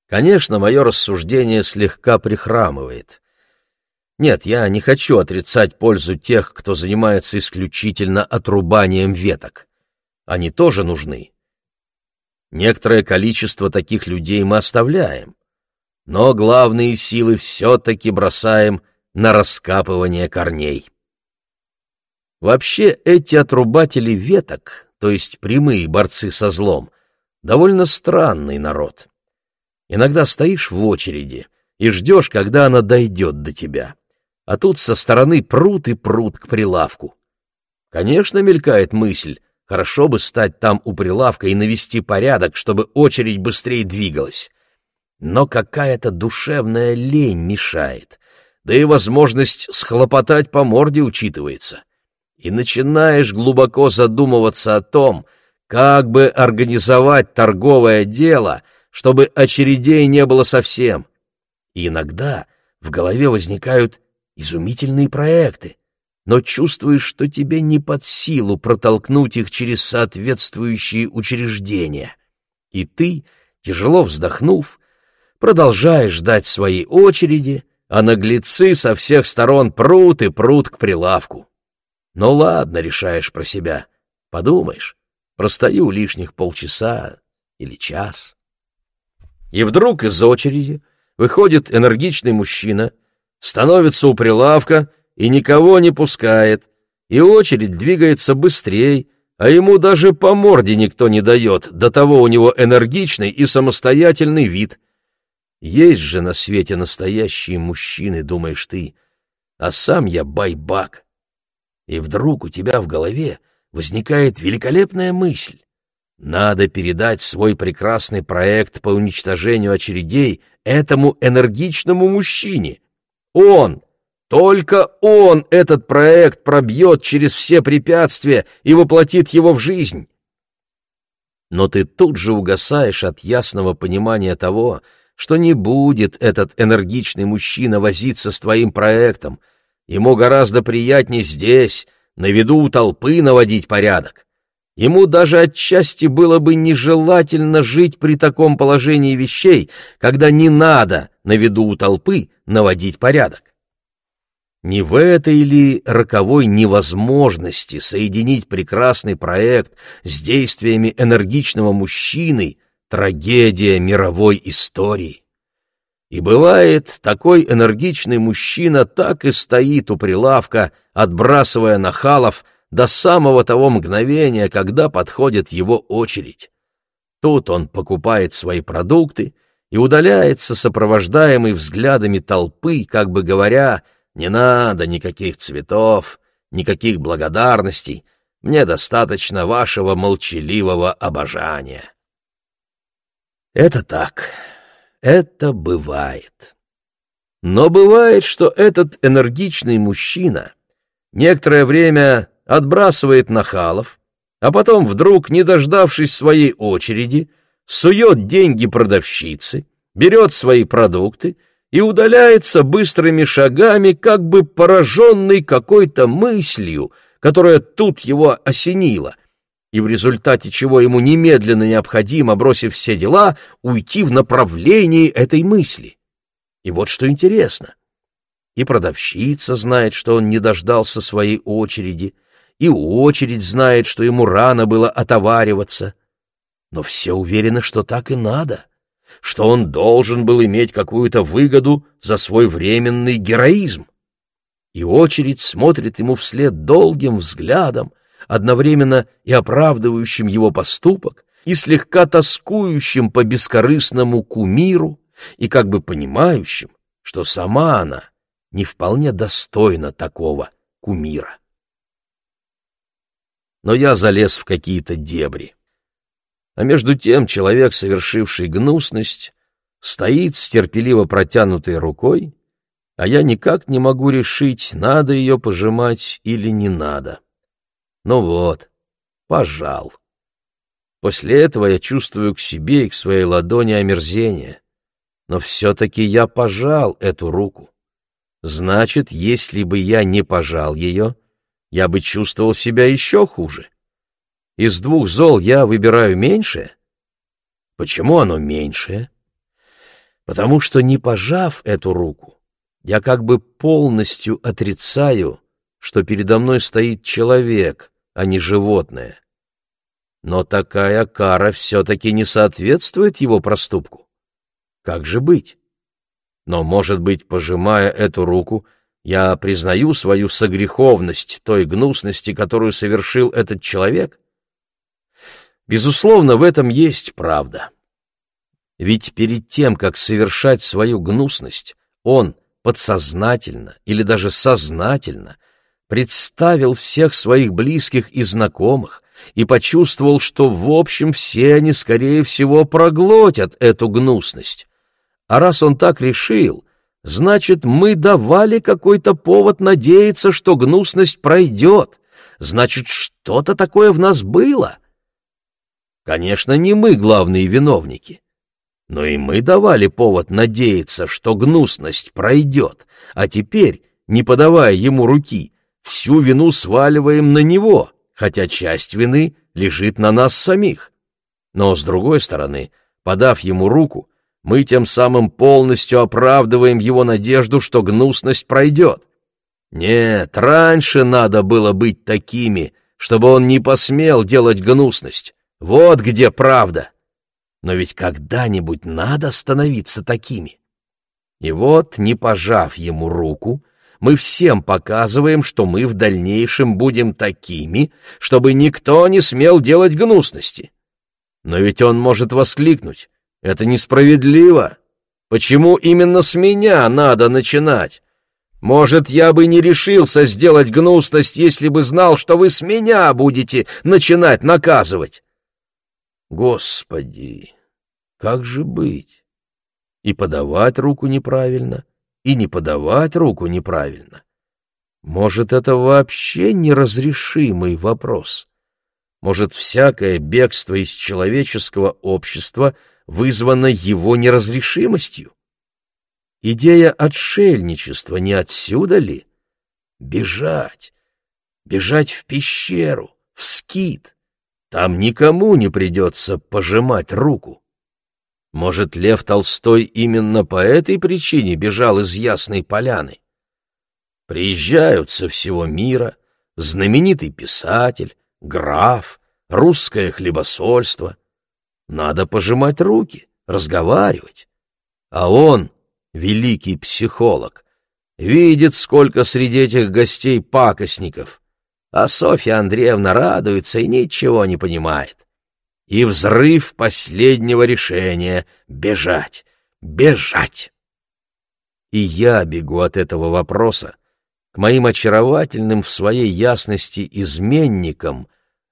Конечно, мое рассуждение слегка прихрамывает. Нет, я не хочу отрицать пользу тех, кто занимается исключительно отрубанием веток. Они тоже нужны. Некоторое количество таких людей мы оставляем, но главные силы все-таки бросаем на раскапывание корней. Вообще эти отрубатели веток, то есть прямые борцы со злом, довольно странный народ. Иногда стоишь в очереди и ждешь, когда она дойдет до тебя а тут со стороны пруд и пруд к прилавку. Конечно, мелькает мысль, хорошо бы стать там у прилавка и навести порядок, чтобы очередь быстрее двигалась. Но какая-то душевная лень мешает, да и возможность схлопотать по морде учитывается. и начинаешь глубоко задумываться о том, как бы организовать торговое дело, чтобы очередей не было совсем. И иногда в голове возникают изумительные проекты, но чувствуешь, что тебе не под силу протолкнуть их через соответствующие учреждения. И ты, тяжело вздохнув, продолжаешь ждать своей очереди, а наглецы со всех сторон прут и прут к прилавку. Ну ладно, решаешь про себя, подумаешь, простою лишних полчаса или час. И вдруг из очереди выходит энергичный мужчина, становится у прилавка и никого не пускает, и очередь двигается быстрее, а ему даже по морде никто не дает, до того у него энергичный и самостоятельный вид. Есть же на свете настоящие мужчины, думаешь ты, а сам я байбак. И вдруг у тебя в голове возникает великолепная мысль. Надо передать свой прекрасный проект по уничтожению очередей этому энергичному мужчине. Он, только он этот проект пробьет через все препятствия и воплотит его в жизнь. Но ты тут же угасаешь от ясного понимания того, что не будет этот энергичный мужчина возиться с твоим проектом. Ему гораздо приятнее здесь, на виду у толпы наводить порядок. Ему даже отчасти было бы нежелательно жить при таком положении вещей, когда не надо на виду у толпы наводить порядок. Не в этой ли роковой невозможности соединить прекрасный проект с действиями энергичного мужчины трагедия мировой истории? И бывает, такой энергичный мужчина так и стоит у прилавка, отбрасывая нахалов до самого того мгновения, когда подходит его очередь. Тут он покупает свои продукты и удаляется, сопровождаемый взглядами толпы, как бы говоря, «Не надо никаких цветов, никаких благодарностей, мне достаточно вашего молчаливого обожания». Это так, это бывает. Но бывает, что этот энергичный мужчина некоторое время отбрасывает нахалов, а потом вдруг, не дождавшись своей очереди, сует деньги продавщице, берет свои продукты и удаляется быстрыми шагами, как бы пораженный какой-то мыслью, которая тут его осенила, и в результате чего ему немедленно необходимо, бросив все дела, уйти в направлении этой мысли. И вот что интересно. И продавщица знает, что он не дождался своей очереди, и очередь знает, что ему рано было отовариваться. Но все уверены, что так и надо, что он должен был иметь какую-то выгоду за свой временный героизм. И очередь смотрит ему вслед долгим взглядом, одновременно и оправдывающим его поступок, и слегка тоскующим по бескорыстному кумиру, и как бы понимающим, что сама она не вполне достойна такого кумира но я залез в какие-то дебри. А между тем человек, совершивший гнусность, стоит с терпеливо протянутой рукой, а я никак не могу решить, надо ее пожимать или не надо. Ну вот, пожал. После этого я чувствую к себе и к своей ладони омерзение. Но все-таки я пожал эту руку. Значит, если бы я не пожал ее, я бы чувствовал себя еще хуже. Из двух зол я выбираю меньшее. Почему оно меньшее? Потому что, не пожав эту руку, я как бы полностью отрицаю, что передо мной стоит человек, а не животное. Но такая кара все-таки не соответствует его проступку. Как же быть? Но, может быть, пожимая эту руку, я признаю свою согреховность той гнусности, которую совершил этот человек? Безусловно, в этом есть правда. Ведь перед тем, как совершать свою гнусность, он подсознательно или даже сознательно представил всех своих близких и знакомых и почувствовал, что в общем все они, скорее всего, проглотят эту гнусность. А раз он так решил — Значит, мы давали какой-то повод надеяться, что гнусность пройдет, значит, что-то такое в нас было. Конечно, не мы главные виновники, но и мы давали повод надеяться, что гнусность пройдет, а теперь, не подавая ему руки, всю вину сваливаем на него, хотя часть вины лежит на нас самих. Но, с другой стороны, подав ему руку, мы тем самым полностью оправдываем его надежду, что гнусность пройдет. Нет, раньше надо было быть такими, чтобы он не посмел делать гнусность. Вот где правда. Но ведь когда-нибудь надо становиться такими. И вот, не пожав ему руку, мы всем показываем, что мы в дальнейшем будем такими, чтобы никто не смел делать гнусности. Но ведь он может воскликнуть. Это несправедливо. Почему именно с меня надо начинать? Может, я бы не решился сделать гнусность, если бы знал, что вы с меня будете начинать наказывать. Господи, как же быть? И подавать руку неправильно, и не подавать руку неправильно. Может, это вообще неразрешимый вопрос? Может, всякое бегство из человеческого общества — вызвана его неразрешимостью? Идея отшельничества не отсюда ли? Бежать, бежать в пещеру, в скит. Там никому не придется пожимать руку. Может, Лев Толстой именно по этой причине бежал из Ясной Поляны? Приезжают со всего мира знаменитый писатель, граф, русское хлебосольство — надо пожимать руки, разговаривать. А он, великий психолог, видит, сколько среди этих гостей пакостников. А Софья Андреевна радуется и ничего не понимает. И взрыв последнего решения — бежать, бежать. И я бегу от этого вопроса к моим очаровательным в своей ясности изменникам,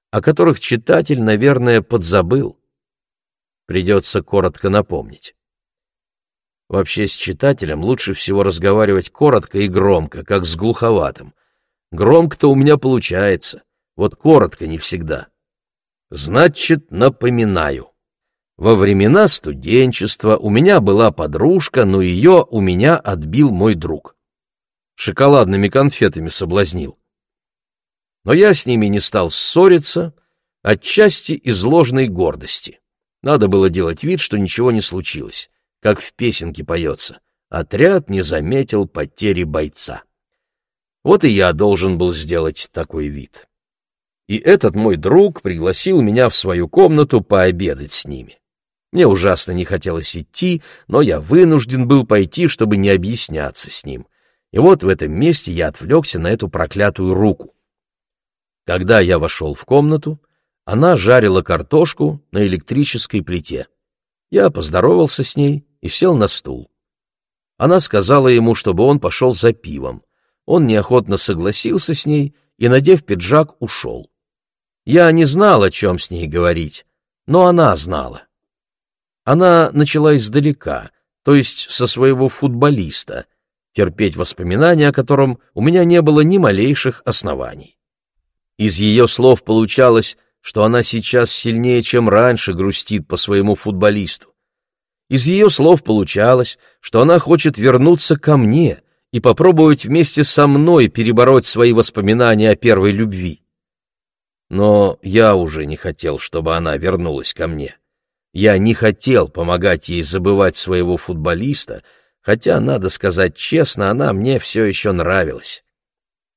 о которых читатель, наверное, подзабыл придется коротко напомнить. Вообще с читателем лучше всего разговаривать коротко и громко, как с глуховатым. Громко-то у меня получается, вот коротко не всегда. Значит, напоминаю. Во времена студенчества у меня была подружка, но ее у меня отбил мой друг. Шоколадными конфетами соблазнил. Но я с ними не стал ссориться, отчасти из ложной гордости. Надо было делать вид, что ничего не случилось, как в песенке поется. Отряд не заметил потери бойца. Вот и я должен был сделать такой вид. И этот мой друг пригласил меня в свою комнату пообедать с ними. Мне ужасно не хотелось идти, но я вынужден был пойти, чтобы не объясняться с ним. И вот в этом месте я отвлекся на эту проклятую руку. Когда я вошел в комнату, она жарила картошку на электрической плите. Я поздоровался с ней и сел на стул. Она сказала ему, чтобы он пошел за пивом. Он неохотно согласился с ней и, надев пиджак, ушел. Я не знал, о чем с ней говорить, но она знала. Она начала издалека, то есть со своего футболиста, терпеть воспоминания о котором у меня не было ни малейших оснований. Из ее слов получалось, что она сейчас сильнее, чем раньше, грустит по своему футболисту. Из ее слов получалось, что она хочет вернуться ко мне и попробовать вместе со мной перебороть свои воспоминания о первой любви. Но я уже не хотел, чтобы она вернулась ко мне. Я не хотел помогать ей забывать своего футболиста, хотя, надо сказать честно, она мне все еще нравилась.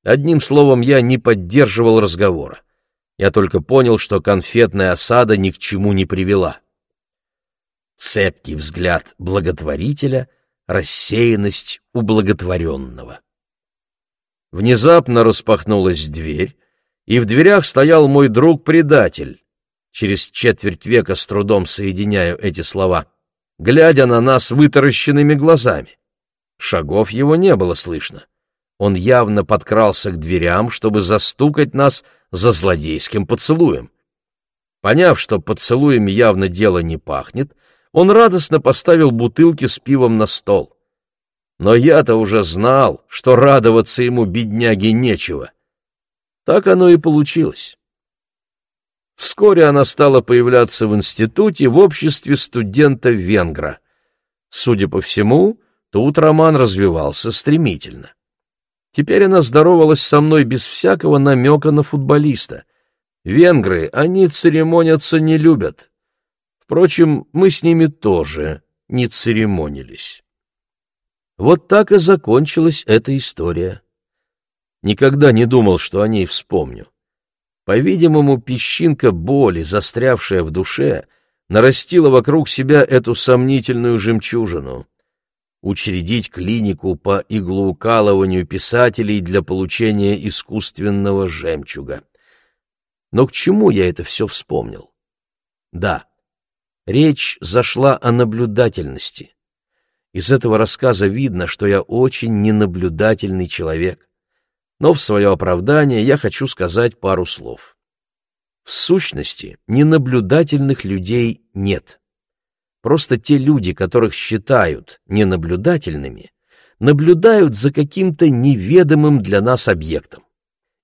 Одним словом, я не поддерживал разговора. Я только понял, что конфетная осада ни к чему не привела. Цепкий взгляд благотворителя, рассеянность у благотворенного. Внезапно распахнулась дверь, и в дверях стоял мой друг-предатель. Через четверть века с трудом соединяю эти слова, глядя на нас вытаращенными глазами. Шагов его не было слышно. Он явно подкрался к дверям, чтобы застукать нас за злодейским поцелуем. Поняв, что поцелуями явно дело не пахнет, он радостно поставил бутылки с пивом на стол. Но я-то уже знал, что радоваться ему, бедняге, нечего. Так оно и получилось. Вскоре она стала появляться в институте в обществе студента-венгра. Судя по всему, тут роман развивался стремительно. Теперь она здоровалась со мной без всякого намека на футболиста. Венгры, они церемонятся не любят. Впрочем, мы с ними тоже не церемонились. Вот так и закончилась эта история. Никогда не думал, что о ней вспомню. По-видимому, песчинка боли, застрявшая в душе, нарастила вокруг себя эту сомнительную жемчужину. Учредить клинику по иглоукалыванию писателей для получения искусственного жемчуга. Но к чему я это все вспомнил? Да, речь зашла о наблюдательности. Из этого рассказа видно, что я очень ненаблюдательный человек но в свое оправдание я хочу сказать пару слов. В сущности, ненаблюдательных людей нет. Просто те люди, которых считают ненаблюдательными, наблюдают за каким-то неведомым для нас объектом.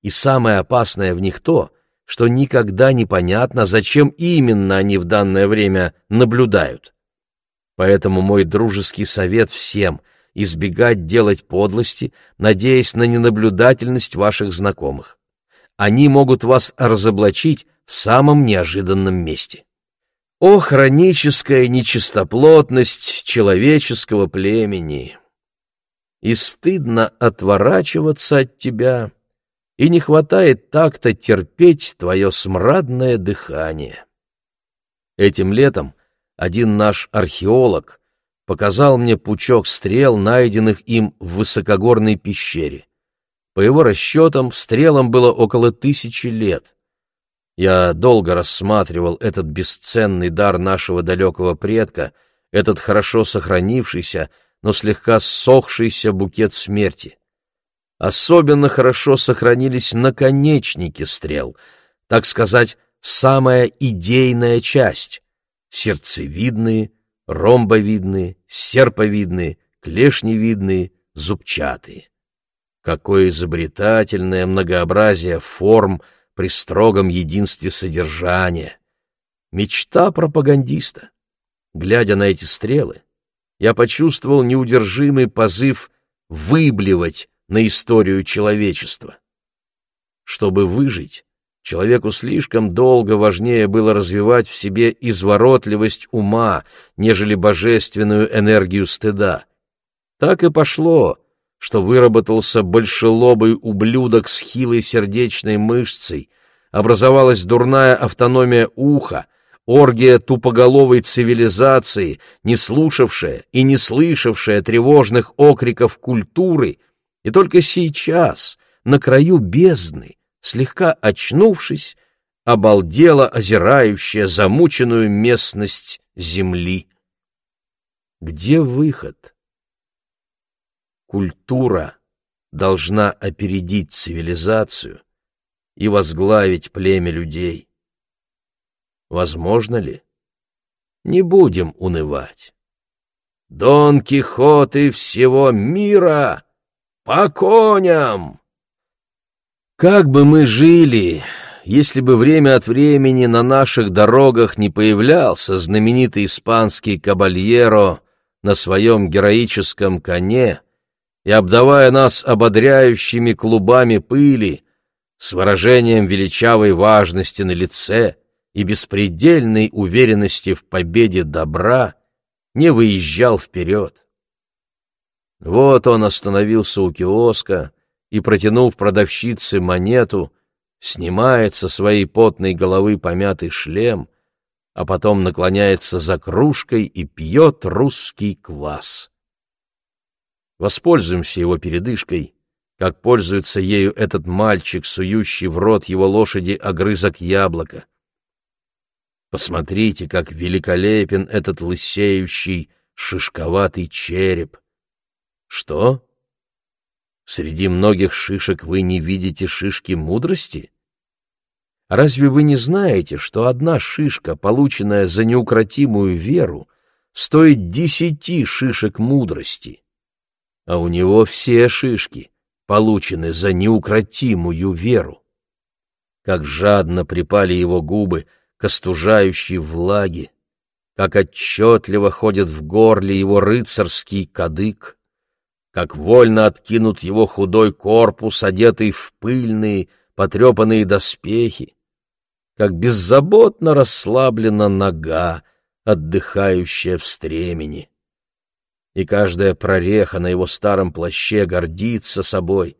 И самое опасное в них то, что никогда не понятно, зачем именно они в данное время наблюдают. Поэтому мой дружеский совет всем, избегать делать подлости, надеясь на ненаблюдательность ваших знакомых. Они могут вас разоблачить в самом неожиданном месте. О, хроническая нечистоплотность человеческого племени! И стыдно отворачиваться от тебя, и не хватает так-то терпеть твое смрадное дыхание. Этим летом один наш археолог показал мне пучок стрел, найденных им в высокогорной пещере. По его расчетам, стрелам было около тысячи лет. Я долго рассматривал этот бесценный дар нашего далекого предка, этот хорошо сохранившийся, но слегка ссохшийся букет смерти. Особенно хорошо сохранились наконечники стрел, так сказать, самая идейная часть, сердцевидные, ромбовидные, серповидные, клешневидные, зубчатые. Какое изобретательное многообразие форм при строгом единстве содержания. Мечта пропагандиста. Глядя на эти стрелы, я почувствовал неудержимый позыв выблевать на историю человечества. Чтобы выжить, Человеку слишком долго важнее было развивать в себе изворотливость ума, нежели божественную энергию стыда. Так и пошло, что выработался большелобый ублюдок с хилой сердечной мышцей, образовалась дурная автономия уха, оргия тупоголовой цивилизации, не слушавшая и не слышавшая тревожных окриков культуры, и только сейчас, на краю бездны, слегка очнувшись, обалдела озирающая замученную местность земли. Где выход? Культура должна опередить цивилизацию и возглавить племя людей. Возможно ли? Не будем унывать. Дон Кихоты всего мира по коням! Как бы мы жили, если бы время от времени на наших дорогах не появлялся знаменитый испанский кабальеро на своем героическом коне и, обдавая нас ободряющими клубами пыли, с выражением величавой важности на лице и беспредельной уверенности в победе добра, не выезжал вперед. Вот он остановился у киоска, и, протянув продавщице монету, снимает со своей потной головы помятый шлем, а потом наклоняется за кружкой и пьет русский квас. Воспользуемся его передышкой, как пользуется ею этот мальчик, сующий в рот его лошади огрызок яблока. Посмотрите, как великолепен этот лысеющий, шишковатый череп. Что? Среди многих шишек вы не видите шишки мудрости? Разве вы не знаете, что одна шишка, полученная за неукротимую веру, стоит десяти шишек мудрости? А у него все шишки получены за неукротимую веру. как жадно припали его губы к остужающей влаге, как отчетливо ходит в горле его рыцарский кадык, как вольно откинут его худой корпус, одетый в пыльные, потрепанные доспехи, как беззаботно расслаблена нога, отдыхающая в стремени. И каждая прореха на его старом плаще гордится собой,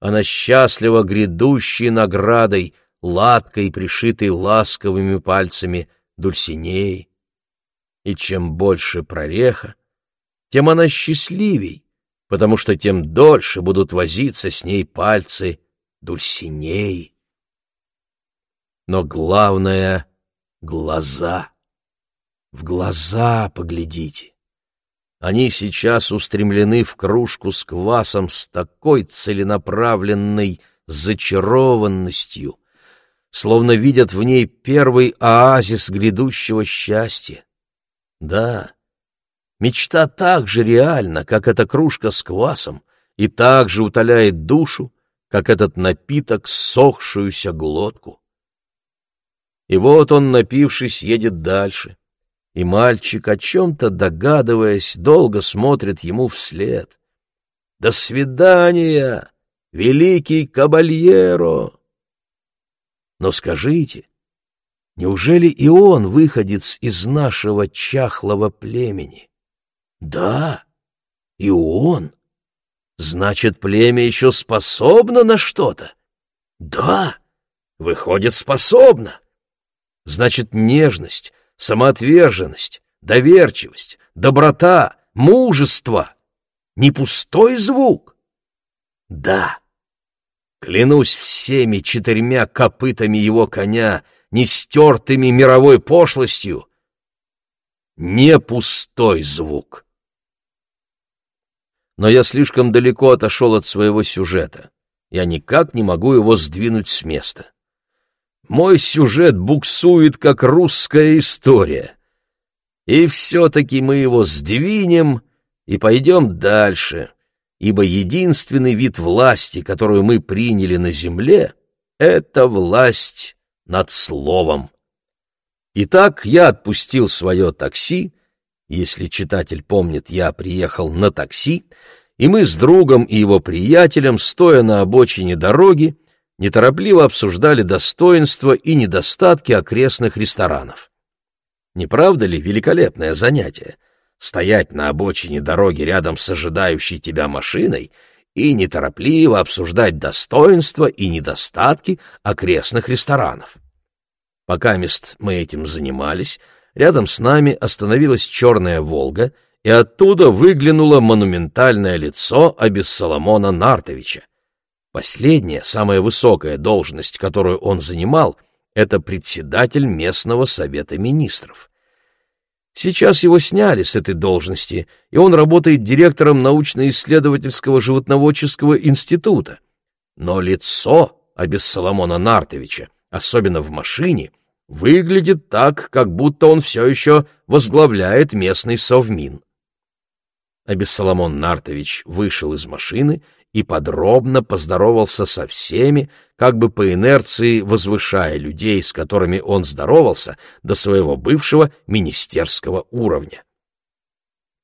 она счастлива грядущей наградой, латкой, пришитой ласковыми пальцами Дульсинеи. И чем больше прореха, тем она счастливей, потому что тем дольше будут возиться с ней пальцы Дульсинеи. Но главное — глаза. В глаза поглядите. Они сейчас устремлены в кружку с квасом с такой целенаправленной зачарованностью, словно видят в ней первый оазис грядущего счастья. Да, мечта так же реальна, как эта кружка с квасом, и так же утоляет душу, как этот напиток сохшуюся глотку. И вот он, напившись, едет дальше, и мальчик, о чем-то догадываясь, долго смотрит ему вслед. «До свидания, великий кабальеро!» Но скажите, неужели и он выходец из нашего чахлого племени? Да, и он. Значит, племя еще способно на что-то? Да, выходит, способно. Значит, нежность, самоотверженность, доверчивость, доброта, мужество — не пустой звук? Да. Клянусь всеми четырьмя копытами его коня, не стертыми мировой пошлостью, не пустой звук. Но я слишком далеко отошел от своего сюжета. Я никак не могу его сдвинуть с места. Мой сюжет буксует, как русская история. И все-таки мы его сдвинем и пойдем дальше, ибо единственный вид власти, которую мы приняли на земле, — это власть над словом. Итак, я отпустил свое такси, если читатель помнит, я приехал на такси, и мы с другом и его приятелем, стоя на обочине дороги, неторопливо обсуждали достоинства и недостатки окрестных ресторанов. Не правда ли великолепное занятие — стоять на обочине дороги рядом с ожидающей тебя машиной и неторопливо обсуждать достоинства и недостатки окрестных ресторанов? Пока мест мы этим занимались, рядом с нами остановилась черная «Волга», и оттуда выглянуло монументальное лицо Абиссоломона Нартовича. Последняя, самая высокая должность, которую он занимал, это председатель местного совета министров. Сейчас его сняли с этой должности, и он работает директором научно-исследовательского животноводческого института. Но лицо Абиссоломона Нартовича, особенно в машине, выглядит так, как будто он все еще возглавляет местный совмин. Абиссоломон Нартович вышел из машины и подробно поздоровался со всеми, как бы по инерции возвышая людей, с которыми он здоровался, до своего бывшего министерского уровня.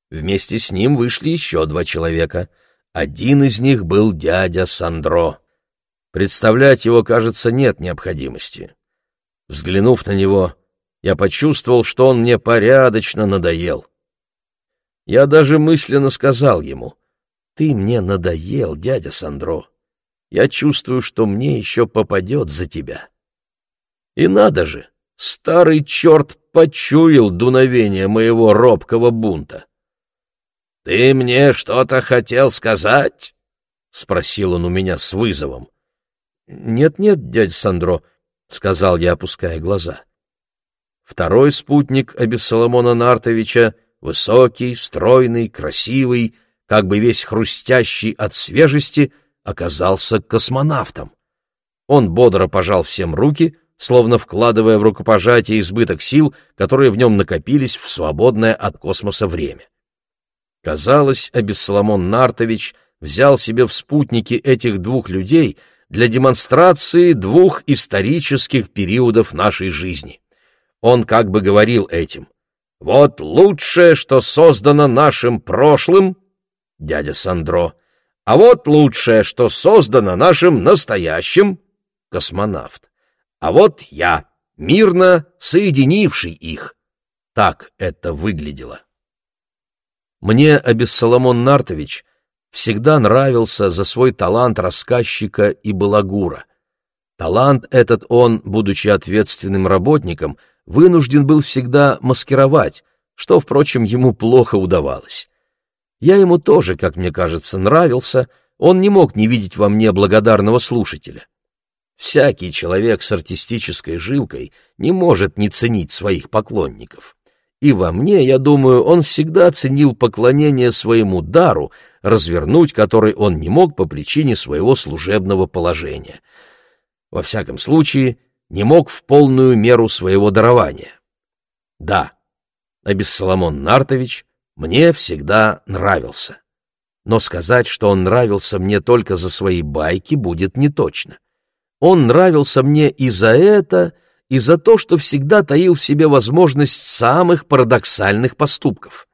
Вместе с ним вышли еще два человека. Один из них был дядя Сандро. Представлять его, кажется, нет необходимости. Взглянув на него, я почувствовал, что он мне порядочно надоел. Я даже мысленно сказал ему — ты мне надоел, дядя Сандро. Я чувствую, что мне еще попадет за тебя. И надо же, старый черт почуял дуновение моего робкого бунта. — Ты мне что-то хотел сказать? — спросил он у меня с вызовом. «Нет, — Нет-нет, дядя Сандро, — сказал я, опуская глаза. Второй спутник Абиссоломона Нартовича, высокий, стройный, красивый, — как бы весь хрустящий от свежести, оказался космонавтом. Он бодро пожал всем руки, словно вкладывая в рукопожатие избыток сил, которые в нем накопились в свободное от космоса время. Казалось, Абиссоломон Нартович взял себе в спутники этих двух людей, для демонстрации двух исторических периодов нашей жизни. Он как бы говорил этим «Вот лучшее, что создано нашим прошлым, дядя Сандро, а вот лучшее, что создано нашим настоящим, космонавт, а вот я, мирно соединивший их». Так это выглядело. Мне Абиссоломон Нартович всегда нравился за свой талант рассказчика и балагура. Талант этот он, будучи ответственным работником, вынужден был всегда маскировать, что, впрочем, ему плохо удавалось. Я ему тоже, как мне кажется, нравился, он не мог не видеть во мне благодарного слушателя. Всякий человек с артистической жилкой не может не ценить своих поклонников. И во мне, я думаю, он всегда ценил поклонение своему дару, развернуть который он не мог по причине своего служебного положения. Во всяком случае, не мог в полную меру своего дарования. Да, Абиссоломон Нартович мне всегда нравился. Но сказать, что он нравился мне только за свои байки, будет неточно. Он нравился мне и за это, и за то, что всегда таил в себе возможность самых парадоксальных поступков.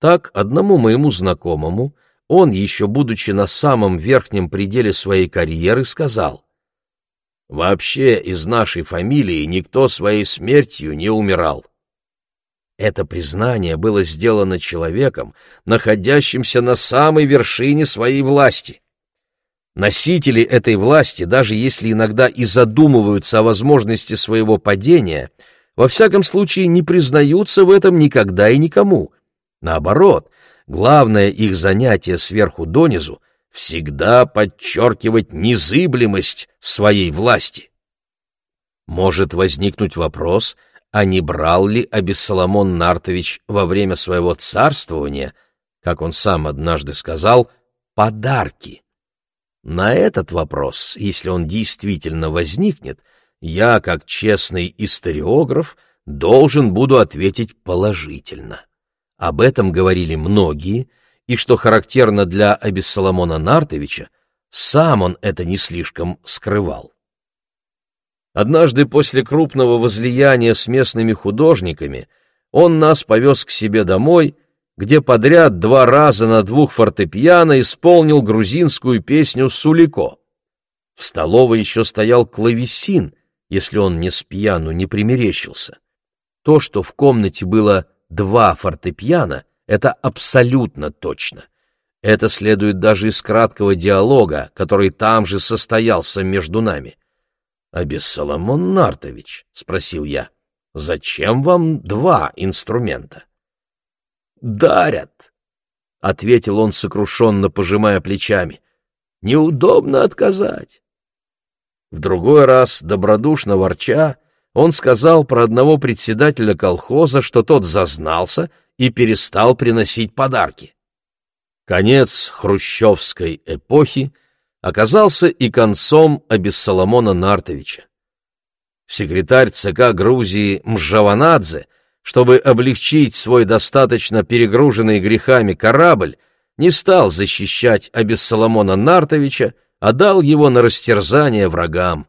Так одному моему знакомому он, еще будучи на самом верхнем пределе своей карьеры, сказал, «Вообще из нашей фамилии никто своей смертью не умирал». Это признание было сделано человеком, находящимся на самой вершине своей власти. Носители этой власти, даже если иногда и задумываются о возможности своего падения, во всяком случае не признаются в этом никогда и никому. Наоборот, главное их занятие сверху донизу — всегда подчеркивать незыблемость своей власти. Может возникнуть вопрос, а не брал ли Абиссоломон Нартович во время своего царствования, как он сам однажды сказал, подарки? На этот вопрос, если он действительно возникнет, я, как честный историограф, должен буду ответить положительно. Об этом говорили многие, и, что характерно для Абиссоломона Нартовича, сам он это не слишком скрывал. Однажды после крупного возлияния с местными художниками он нас повез к себе домой где подряд два раза на двух фортепиано исполнил грузинскую песню «Сулико». В столовой еще стоял клавесин, если он мне с пьяну не примерещился. То, что в комнате было два фортепиано, это абсолютно точно. Это следует даже из краткого диалога, который там же состоялся между нами. — А без Соломон Нартович, — спросил я, — зачем вам два инструмента? — дарят, — ответил он сокрушенно, пожимая плечами. — Неудобно отказать. В другой раз, добродушно ворча, он сказал про одного председателя колхоза, что тот зазнался и перестал приносить подарки. Конец хрущевской эпохи оказался и концом Абиссоломона Нартовича. Секретарь ЦК Грузии Мжаванадзе чтобы облегчить свой достаточно перегруженный грехами корабль, не стал защищать Абиссоломона Нартовича, а дал его на растерзание врагам.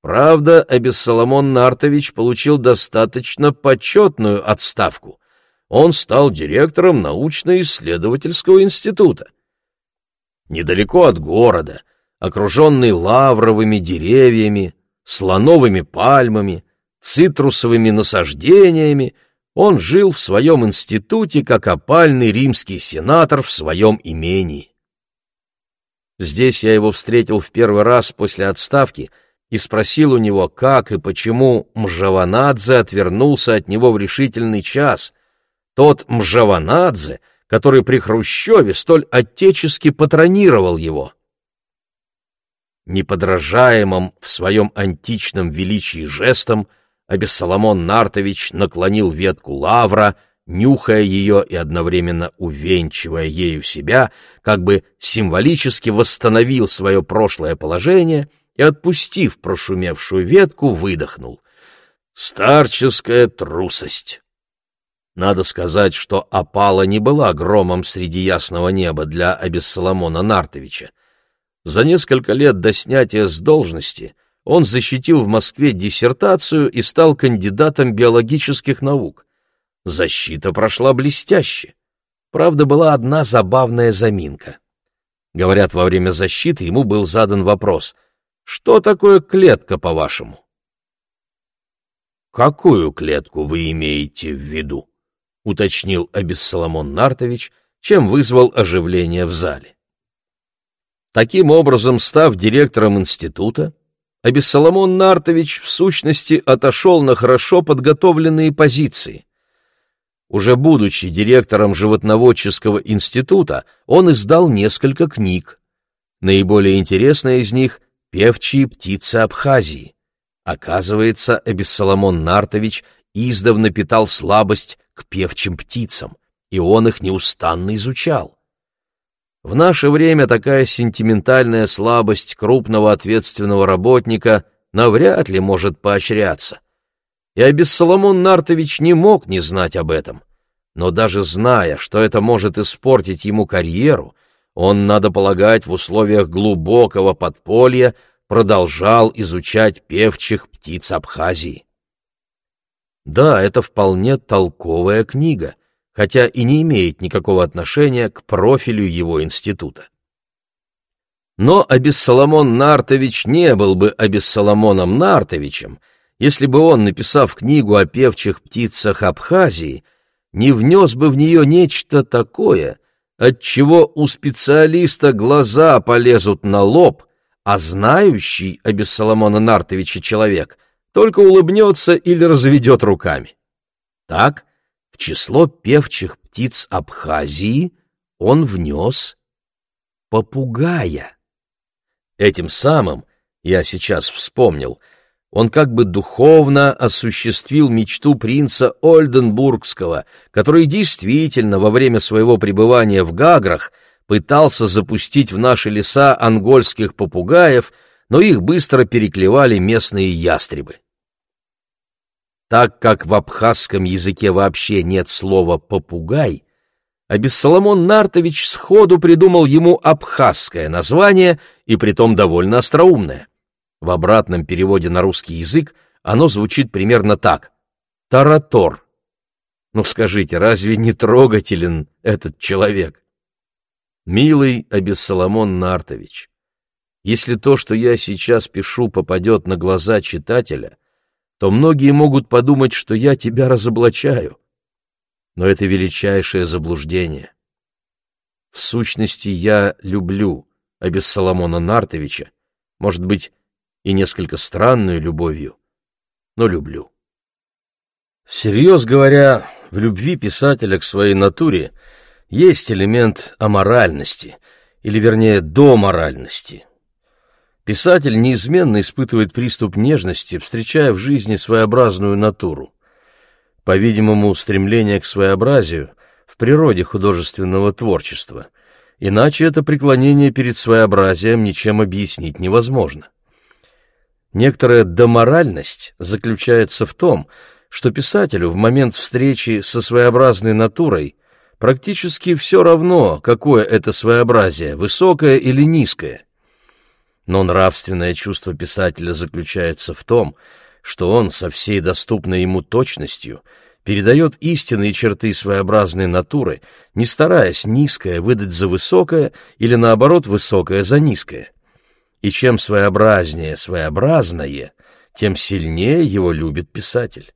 Правда, Абиссоломон Нартович получил достаточно почетную отставку. Он стал директором научно-исследовательского института. Недалеко от города, окруженный лавровыми деревьями, слоновыми пальмами, цитрусовыми насаждениями, он жил в своем институте, как опальный римский сенатор в своем имении. Здесь я его встретил в первый раз после отставки и спросил у него, как и почему Мжаванадзе отвернулся от него в решительный час. Тот Мжаванадзе, который при Хрущеве столь отечески патронировал его. Неподражаемым в своем античном величии жестом — а Бессоломон Нартович наклонил ветку лавра, нюхая ее и одновременно увенчивая ею себя, как бы символически восстановил свое прошлое положение и, отпустив прошумевшую ветку, выдохнул. Старческая трусость. Надо сказать, что опала не была громом среди ясного неба для Абессоломона Нартовича. За несколько лет до снятия с должности он защитил в Москве диссертацию и стал кандидатом биологических наук. Защита прошла блестяще. Правда, была одна забавная заминка. Говорят, во время защиты ему был задан вопрос «Что такое клетка, по-вашему?» «Какую клетку вы имеете в виду?» — уточнил Абиссоломон Нартович, чем вызвал оживление в зале. Таким образом, став директором института, Абиссоломон Нартович в сущности отошел на хорошо подготовленные позиции. Уже будучи директором животноводческого института, он издал несколько книг. Наиболее интересная из них — «Певчие птицы Абхазии». Оказывается, Абиссоломон Нартович издавна питал слабость к певчим птицам, и он их неустанно изучал. В наше время такая сентиментальная слабость крупного ответственного работника навряд ли может поощряться. И Абиссоломон Нартович не мог не знать об этом. Но даже зная, что это может испортить ему карьеру, он, надо полагать, в условиях глубокого подполья продолжал изучать певчих птиц Абхазии. Да, это вполне толковая книга — хотя и не имеет никакого отношения к профилю его института. Но Абиссоломон Нартович не был бы Абиссоломоном Нартовичем, если бы он, написав книгу о певчих птицах Абхазии, не внес бы в нее нечто такое, от чего у специалиста глаза полезут на лоб, а знающий Абиссоломона Нартовича человек только улыбнется или разведет руками. Так в число певчих птиц Абхазии он внес попугая. Этим самым, я сейчас вспомнил, он как бы духовно осуществил мечту принца Ольденбургского, который действительно во время своего пребывания в Гаграх пытался запустить в наши леса ангольских попугаев, но их быстро переклевали местные ястребы. Так как в абхазском языке вообще нет слова «попугай», Абиссоломон Нартович сходу придумал ему абхазское название, и притом довольно остроумное. В обратном переводе на русский язык оно звучит примерно так — «таратор». Ну скажите, разве не трогателен этот человек? Милый Абиссоломон Нартович, если то, что я сейчас пишу, попадет на глаза читателя — то многие могут подумать, что я тебя разоблачаю. Но это величайшее заблуждение. В сущности, я люблю Абиссоломона Нартовича, может быть, и несколько странную любовью, но люблю. Всерьез говоря, в любви писателя к своей натуре есть элемент аморальности, или, вернее, доморальности. Писатель неизменно испытывает приступ нежности, встречая в жизни своеобразную натуру. По-видимому, стремление к своеобразию в природе художественного творчества, иначе это преклонение перед своеобразием ничем объяснить невозможно. Некоторая доморальность заключается в том, что писателю в момент встречи со своеобразной натурой практически все равно, какое это своеобразие, высокое или низкое. Но нравственное чувство писателя заключается в том, что он со всей доступной ему точностью передает истинные черты своеобразной натуры, не стараясь низкое выдать за высокое или, наоборот, высокое за низкое. И чем своеобразнее своеобразное, тем сильнее его любит писатель.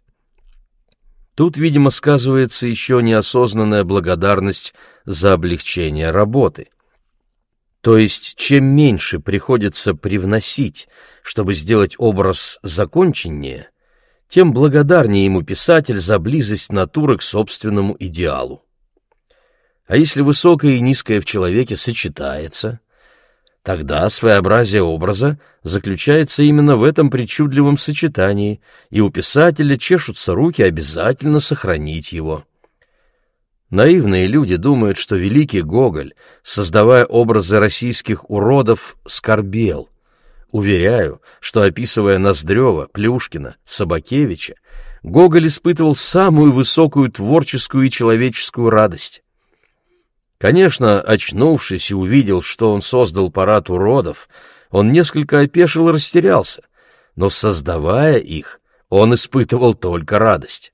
Тут, видимо, сказывается еще неосознанная благодарность за облегчение работы — то есть, чем меньше приходится привносить, чтобы сделать образ законченнее, тем благодарнее ему писатель за близость натуры к собственному идеалу. А если высокое и низкое в человеке сочетается, тогда своеобразие образа заключается именно в этом причудливом сочетании, и у писателя чешутся руки обязательно сохранить его. Наивные люди думают, что великий Гоголь, создавая образы российских уродов, скорбел. Уверяю, что, описывая Ноздрева, Плюшкина, Собакевича, Гоголь испытывал самую высокую творческую и человеческую радость. Конечно, очнувшись и увидел, что он создал парад уродов, он несколько опешил и растерялся, но, создавая их, он испытывал только радость.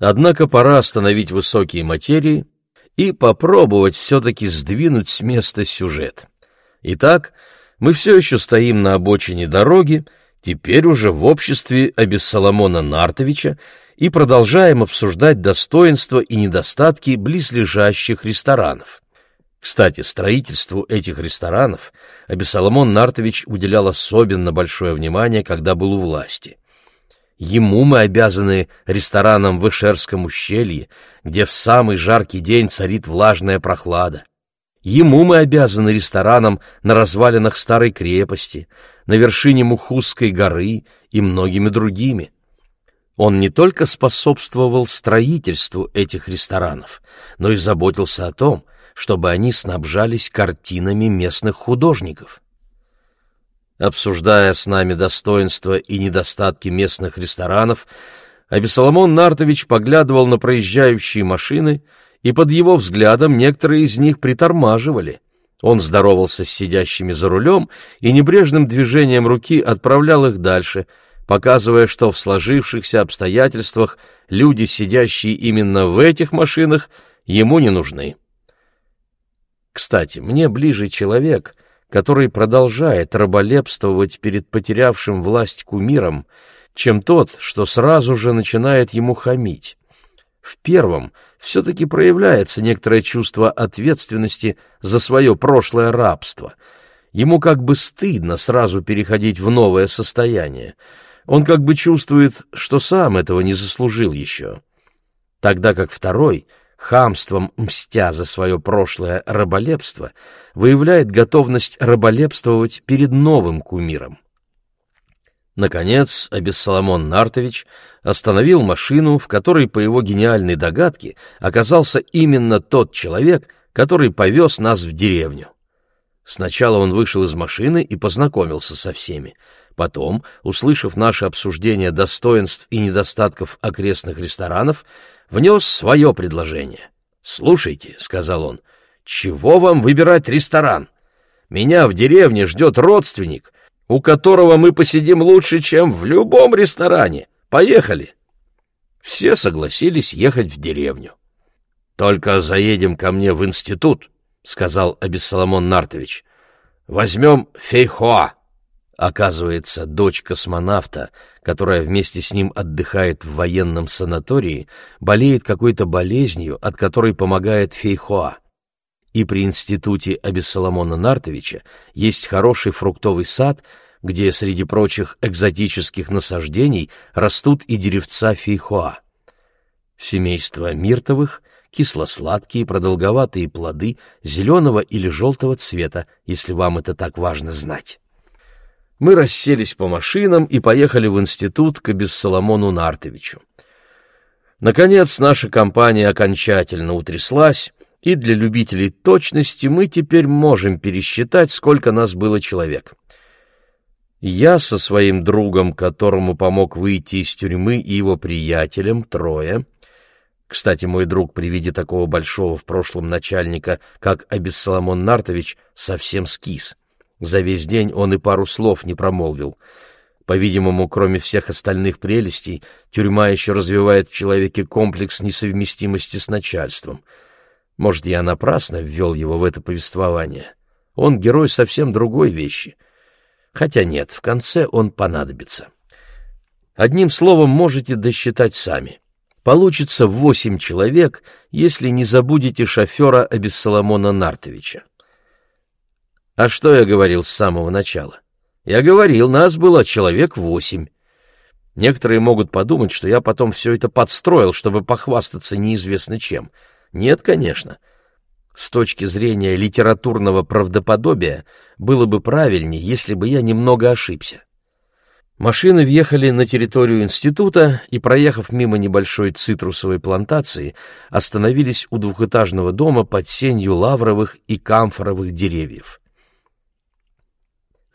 Однако пора остановить высокие материи и попробовать все-таки сдвинуть с места сюжет. Итак, мы все еще стоим на обочине дороги, теперь уже в обществе Абиссоломона Нартовича, и продолжаем обсуждать достоинства и недостатки близлежащих ресторанов. Кстати, строительству этих ресторанов Абиссоломон Нартович уделял особенно большое внимание, когда был у власти. Ему мы обязаны рестораном в Ишерском ущелье, где в самый жаркий день царит влажная прохлада. Ему мы обязаны рестораном на развалинах старой крепости, на вершине Мухузской горы и многими другими. Он не только способствовал строительству этих ресторанов, но и заботился о том, чтобы они снабжались картинами местных художников. Обсуждая с нами достоинства и недостатки местных ресторанов, Абисоломон Нартович поглядывал на проезжающие машины, и под его взглядом некоторые из них притормаживали. Он здоровался с сидящими за рулем и небрежным движением руки отправлял их дальше — показывая, что в сложившихся обстоятельствах люди, сидящие именно в этих машинах, ему не нужны. Кстати, мне ближе человек, который продолжает раболепствовать перед потерявшим власть кумиром, чем тот, что сразу же начинает ему хамить. В первом все-таки проявляется некоторое чувство ответственности за свое прошлое рабство. Ему как бы стыдно сразу переходить в новое состояние — он как бы чувствует, что сам этого не заслужил еще. Тогда как второй, хамством мстя за свое прошлое раболепство, выявляет готовность раболепствовать перед новым кумиром. Наконец, Абиссоломон Нартович остановил машину, в которой, по его гениальной догадке, оказался именно тот человек, который повез нас в деревню. Сначала он вышел из машины и познакомился со всеми — Потом, услышав наше обсуждение достоинств и недостатков окрестных ресторанов, внес свое предложение. «Слушайте», — сказал он, — «чего вам выбирать ресторан? Меня в деревне ждет родственник, у которого мы посидим лучше, чем в любом ресторане. Поехали!» Все согласились ехать в деревню. «Только заедем ко мне в институт», — сказал Абиссоломон Нартович. «Возьмем Фейхоа». Оказывается, дочь космонавта, которая вместе с ним отдыхает в военном санатории, болеет какой-то болезнью, от которой помогает Фейхоа. И при институте Абиссоломона Нартовича есть хороший фруктовый сад, где среди прочих экзотических насаждений растут и деревца Фейхоа. Семейство миртовых — кисло-сладкие продолговатые плоды зеленого или желтого цвета, если вам это так важно знать мы расселись по машинам и поехали в институт к Бессоломону Нартовичу. Наконец, наша компания окончательно утряслась, и для любителей точности мы теперь можем пересчитать, сколько нас было человек. Я со своим другом, которому помог выйти из тюрьмы, и его приятелем, трое. Кстати, мой друг при виде такого большого в прошлом начальника, как Абиссоломон Нартович, совсем скис. За весь день он и пару слов не промолвил. По-видимому, кроме всех остальных прелестей, тюрьма еще развивает в человеке комплекс несовместимости с начальством. Может, я напрасно ввел его в это повествование. Он герой совсем другой вещи. Хотя нет, в конце он понадобится. Одним словом, можете досчитать сами. Получится восемь человек, если не забудете шофера Абиссоломона Нартовича. А что я говорил с самого начала? Я говорил, нас было человек восемь. Некоторые могут подумать, что я потом все это подстроил, чтобы похвастаться неизвестно чем. Нет, конечно. С точки зрения литературного правдоподобия было бы правильнее, если бы я немного ошибся. Машины въехали на территорию института и, проехав мимо небольшой цитрусовой плантации, остановились у двухэтажного дома под сенью лавровых и камфоровых деревьев.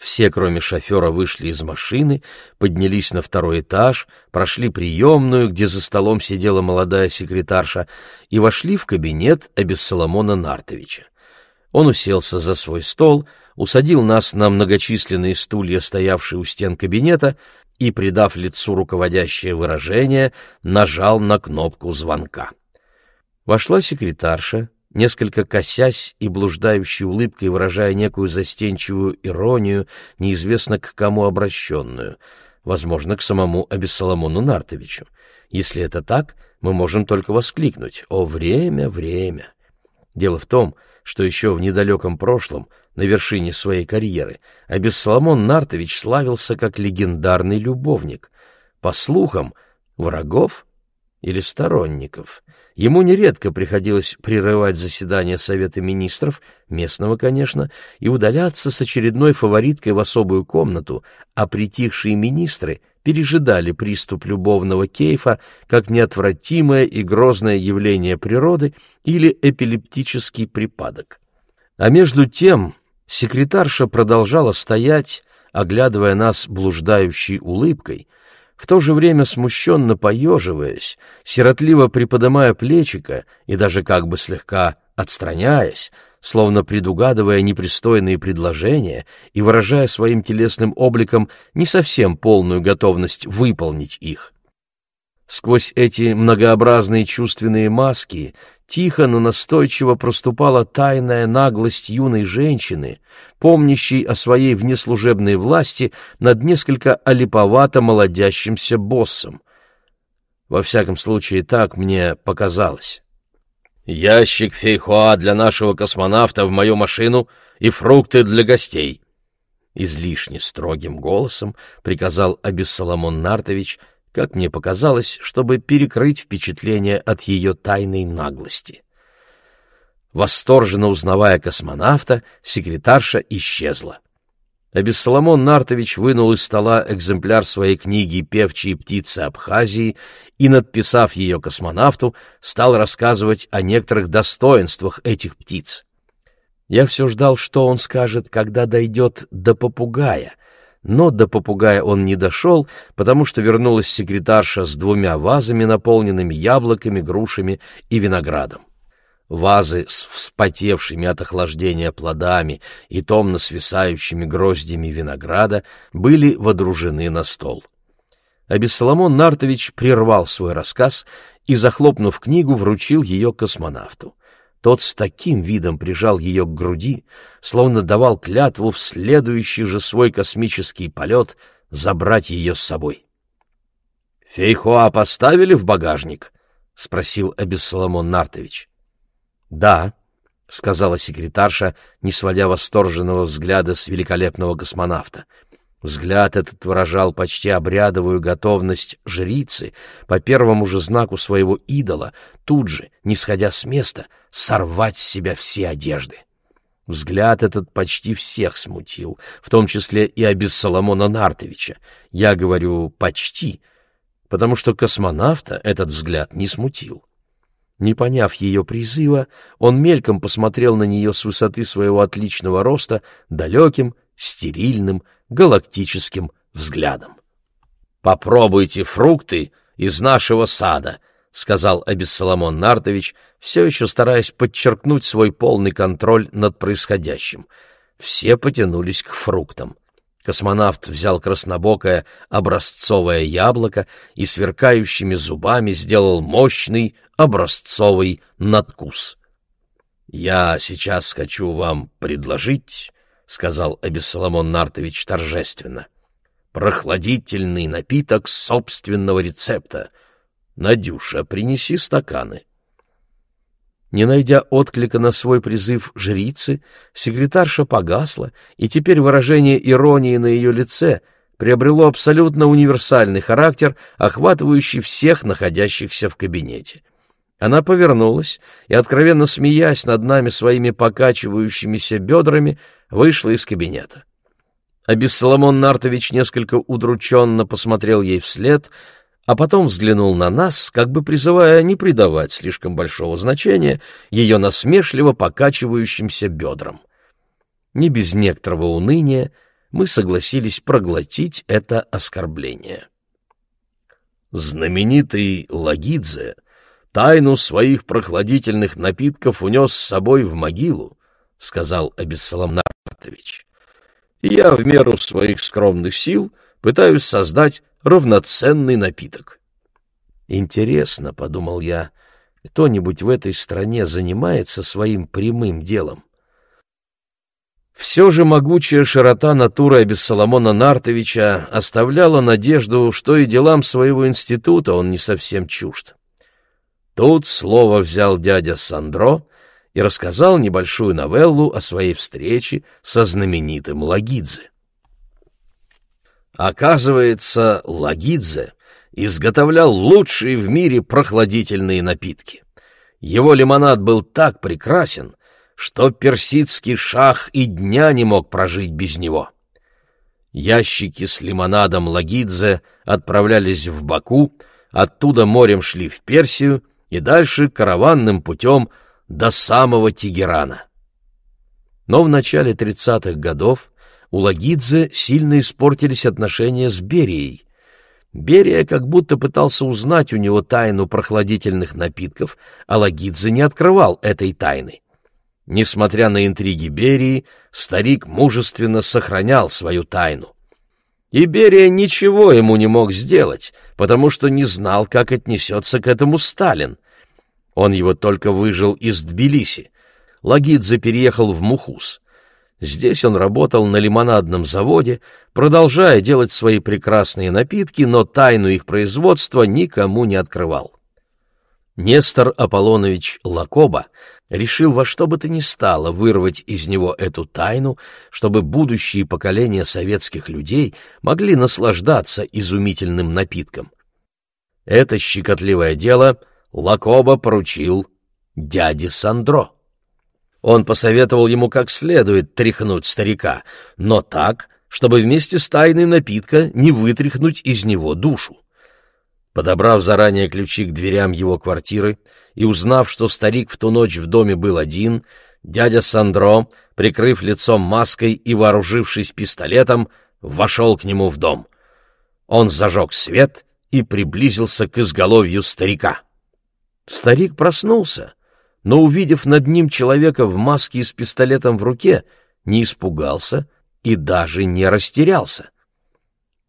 Все, кроме шофера, вышли из машины, поднялись на второй этаж, прошли приемную, где за столом сидела молодая секретарша, и вошли в кабинет Абиссоломона Нартовича. Он уселся за свой стол, усадил нас на многочисленные стулья, стоявшие у стен кабинета, и, придав лицу руководящее выражение, нажал на кнопку звонка. Вошла секретарша, несколько косясь и блуждающей улыбкой выражая некую застенчивую иронию, неизвестно к кому обращенную, возможно, к самому Абиссоломону Нартовичу. Если это так, мы можем только воскликнуть «О, время, время!». Дело в том, что еще в недалеком прошлом, на вершине своей карьеры, Абиссоломон Нартович славился как легендарный любовник. По слухам, врагов или сторонников. Ему нередко приходилось прерывать заседание Совета министров, местного, конечно, и удаляться с очередной фавориткой в особую комнату, а притихшие министры пережидали приступ любовного кейфа как неотвратимое и грозное явление природы или эпилептический припадок. А между тем секретарша продолжала стоять, оглядывая нас блуждающей улыбкой, в то же время смущенно поеживаясь, сиротливо приподымая плечика и даже как бы слегка отстраняясь, словно предугадывая непристойные предложения и выражая своим телесным обликом не совсем полную готовность выполнить их. Сквозь эти многообразные чувственные маски тихо, но настойчиво проступала тайная наглость юной женщины, помнящей о своей внеслужебной власти над несколько олиповато молодящимся боссом. Во всяком случае, так мне показалось. «Ящик фейхоа для нашего космонавта в мою машину и фрукты для гостей», излишне строгим голосом приказал Абиссоломон Нартович — как мне показалось, чтобы перекрыть впечатление от ее тайной наглости. Восторженно узнавая космонавта, секретарша исчезла. А Бессоломон Нартович вынул из стола экземпляр своей книги «Певчие птицы Абхазии» и, надписав ее космонавту, стал рассказывать о некоторых достоинствах этих птиц. Я все ждал, что он скажет, когда дойдет до попугая — но до попугая он не дошел, потому что вернулась секретарша с двумя вазами, наполненными яблоками, грушами и виноградом. Вазы с вспотевшими от охлаждения плодами и томно свисающими гроздями винограда были водружены на стол. А Нартович прервал свой рассказ и, захлопнув книгу, вручил ее космонавту. Тот с таким видом прижал ее к груди, словно давал клятву в следующий же свой космический полет забрать ее с собой. — Фейхоа поставили в багажник? — спросил Абиссоломон Нартович. — Да, — сказала секретарша, не сводя восторженного взгляда с великолепного космонавта. Взгляд этот выражал почти обрядовую готовность жрицы по первому же знаку своего идола, тут же, не сходя с места, сорвать с себя все одежды. Взгляд этот почти всех смутил, в том числе и Абис Соломона Нартовича. Я говорю «почти», потому что космонавта этот взгляд не смутил. Не поняв ее призыва, он мельком посмотрел на нее с высоты своего отличного роста далеким, стерильным, галактическим взглядом. «Попробуйте фрукты из нашего сада», — сказал Абиссоломон Нартович, все еще стараясь подчеркнуть свой полный контроль над происходящим. Все потянулись к фруктам. Космонавт взял краснобокое образцовое яблоко и сверкающими зубами сделал мощный образцовый надкус. «Я сейчас хочу вам предложить — сказал Абиссоломон Нартович торжественно. «Прохладительный напиток собственного рецепта. Надюша, принеси стаканы». Не найдя отклика на свой призыв жрицы, секретарша погасла, и теперь выражение иронии на ее лице приобрело абсолютно универсальный характер, охватывающий всех находящихся в кабинете. Она повернулась и, откровенно смеясь над нами своими покачивающимися бедрами, вышла из кабинета. А Нартович несколько удрученно посмотрел ей вслед, а потом взглянул на нас, как бы призывая не придавать слишком большого значения ее насмешливо покачивающимся бедрам. Не без некоторого уныния мы согласились проглотить это оскорбление. Знаменитый Лагидзе тайну своих прохладительных напитков унес с собой в могилу, — сказал Абиссалам Нартович. я в меру своих скромных сил пытаюсь создать равноценный напиток. Интересно, — подумал я, — кто-нибудь в этой стране занимается своим прямым делом? Все же могучая широта натуры Абиссаламона Нартовича оставляла надежду, что и делам своего института он не совсем чужд. Тут слово взял дядя Сандро и рассказал небольшую новеллу о своей встрече со знаменитым Лагидзе. Оказывается, Лагидзе изготовлял лучшие в мире прохладительные напитки. Его лимонад был так прекрасен, что персидский шах и дня не мог прожить без него. Ящики с лимонадом Лагидзе отправлялись в Баку, оттуда морем шли в Персию и дальше караванным путем до самого Тегерана. Но в начале 30-х годов у Лагидзе сильно испортились отношения с Берией. Берия как будто пытался узнать у него тайну прохладительных напитков, а Лагидзе не открывал этой тайны. Несмотря на интриги Берии, старик мужественно сохранял свою тайну. И Берия ничего ему не мог сделать, потому что не знал, как отнесется к этому Сталин. Он его только выжил из Тбилиси. Лагидзе переехал в Мухус. Здесь он работал на лимонадном заводе, продолжая делать свои прекрасные напитки, но тайну их производства никому не открывал. Нестор Аполлонович Лакоба решил во что бы то ни стало вырвать из него эту тайну, чтобы будущие поколения советских людей могли наслаждаться изумительным напитком. Это щекотливое дело Лакоба поручил дяде Сандро. Он посоветовал ему как следует тряхнуть старика, но так, чтобы вместе с тайной напитка не вытряхнуть из него душу. Подобрав заранее ключи к дверям его квартиры и узнав, что старик в ту ночь в доме был один, дядя Сандро, прикрыв лицом маской и вооружившись пистолетом, вошел к нему в дом. Он зажег свет и приблизился к изголовью старика. Старик проснулся, но, увидев над ним человека в маске и с пистолетом в руке, не испугался и даже не растерялся.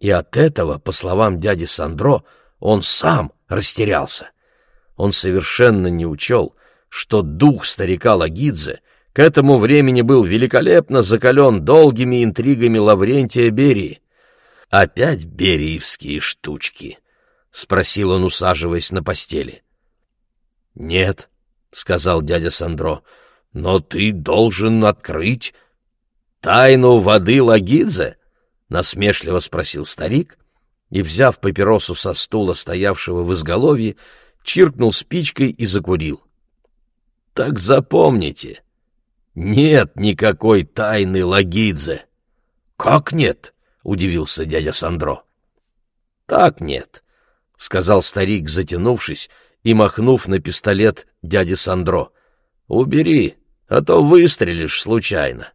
И от этого, по словам дяди Сандро, он сам растерялся. Он совершенно не учел, что дух старика Лагидзе к этому времени был великолепно закален долгими интригами Лаврентия Берии. «Опять бериевские штучки?» — спросил он, усаживаясь на постели. «Нет», — сказал дядя Сандро, — «но ты должен открыть тайну воды Лагидзе?» — насмешливо спросил старик и, взяв папиросу со стула, стоявшего в изголовье, чиркнул спичкой и закурил. «Так запомните, нет никакой тайны Лагидзе». «Как нет?» — удивился дядя Сандро. «Так нет», — сказал старик, затянувшись и махнув на пистолет дяди Сандро. «Убери, а то выстрелишь случайно».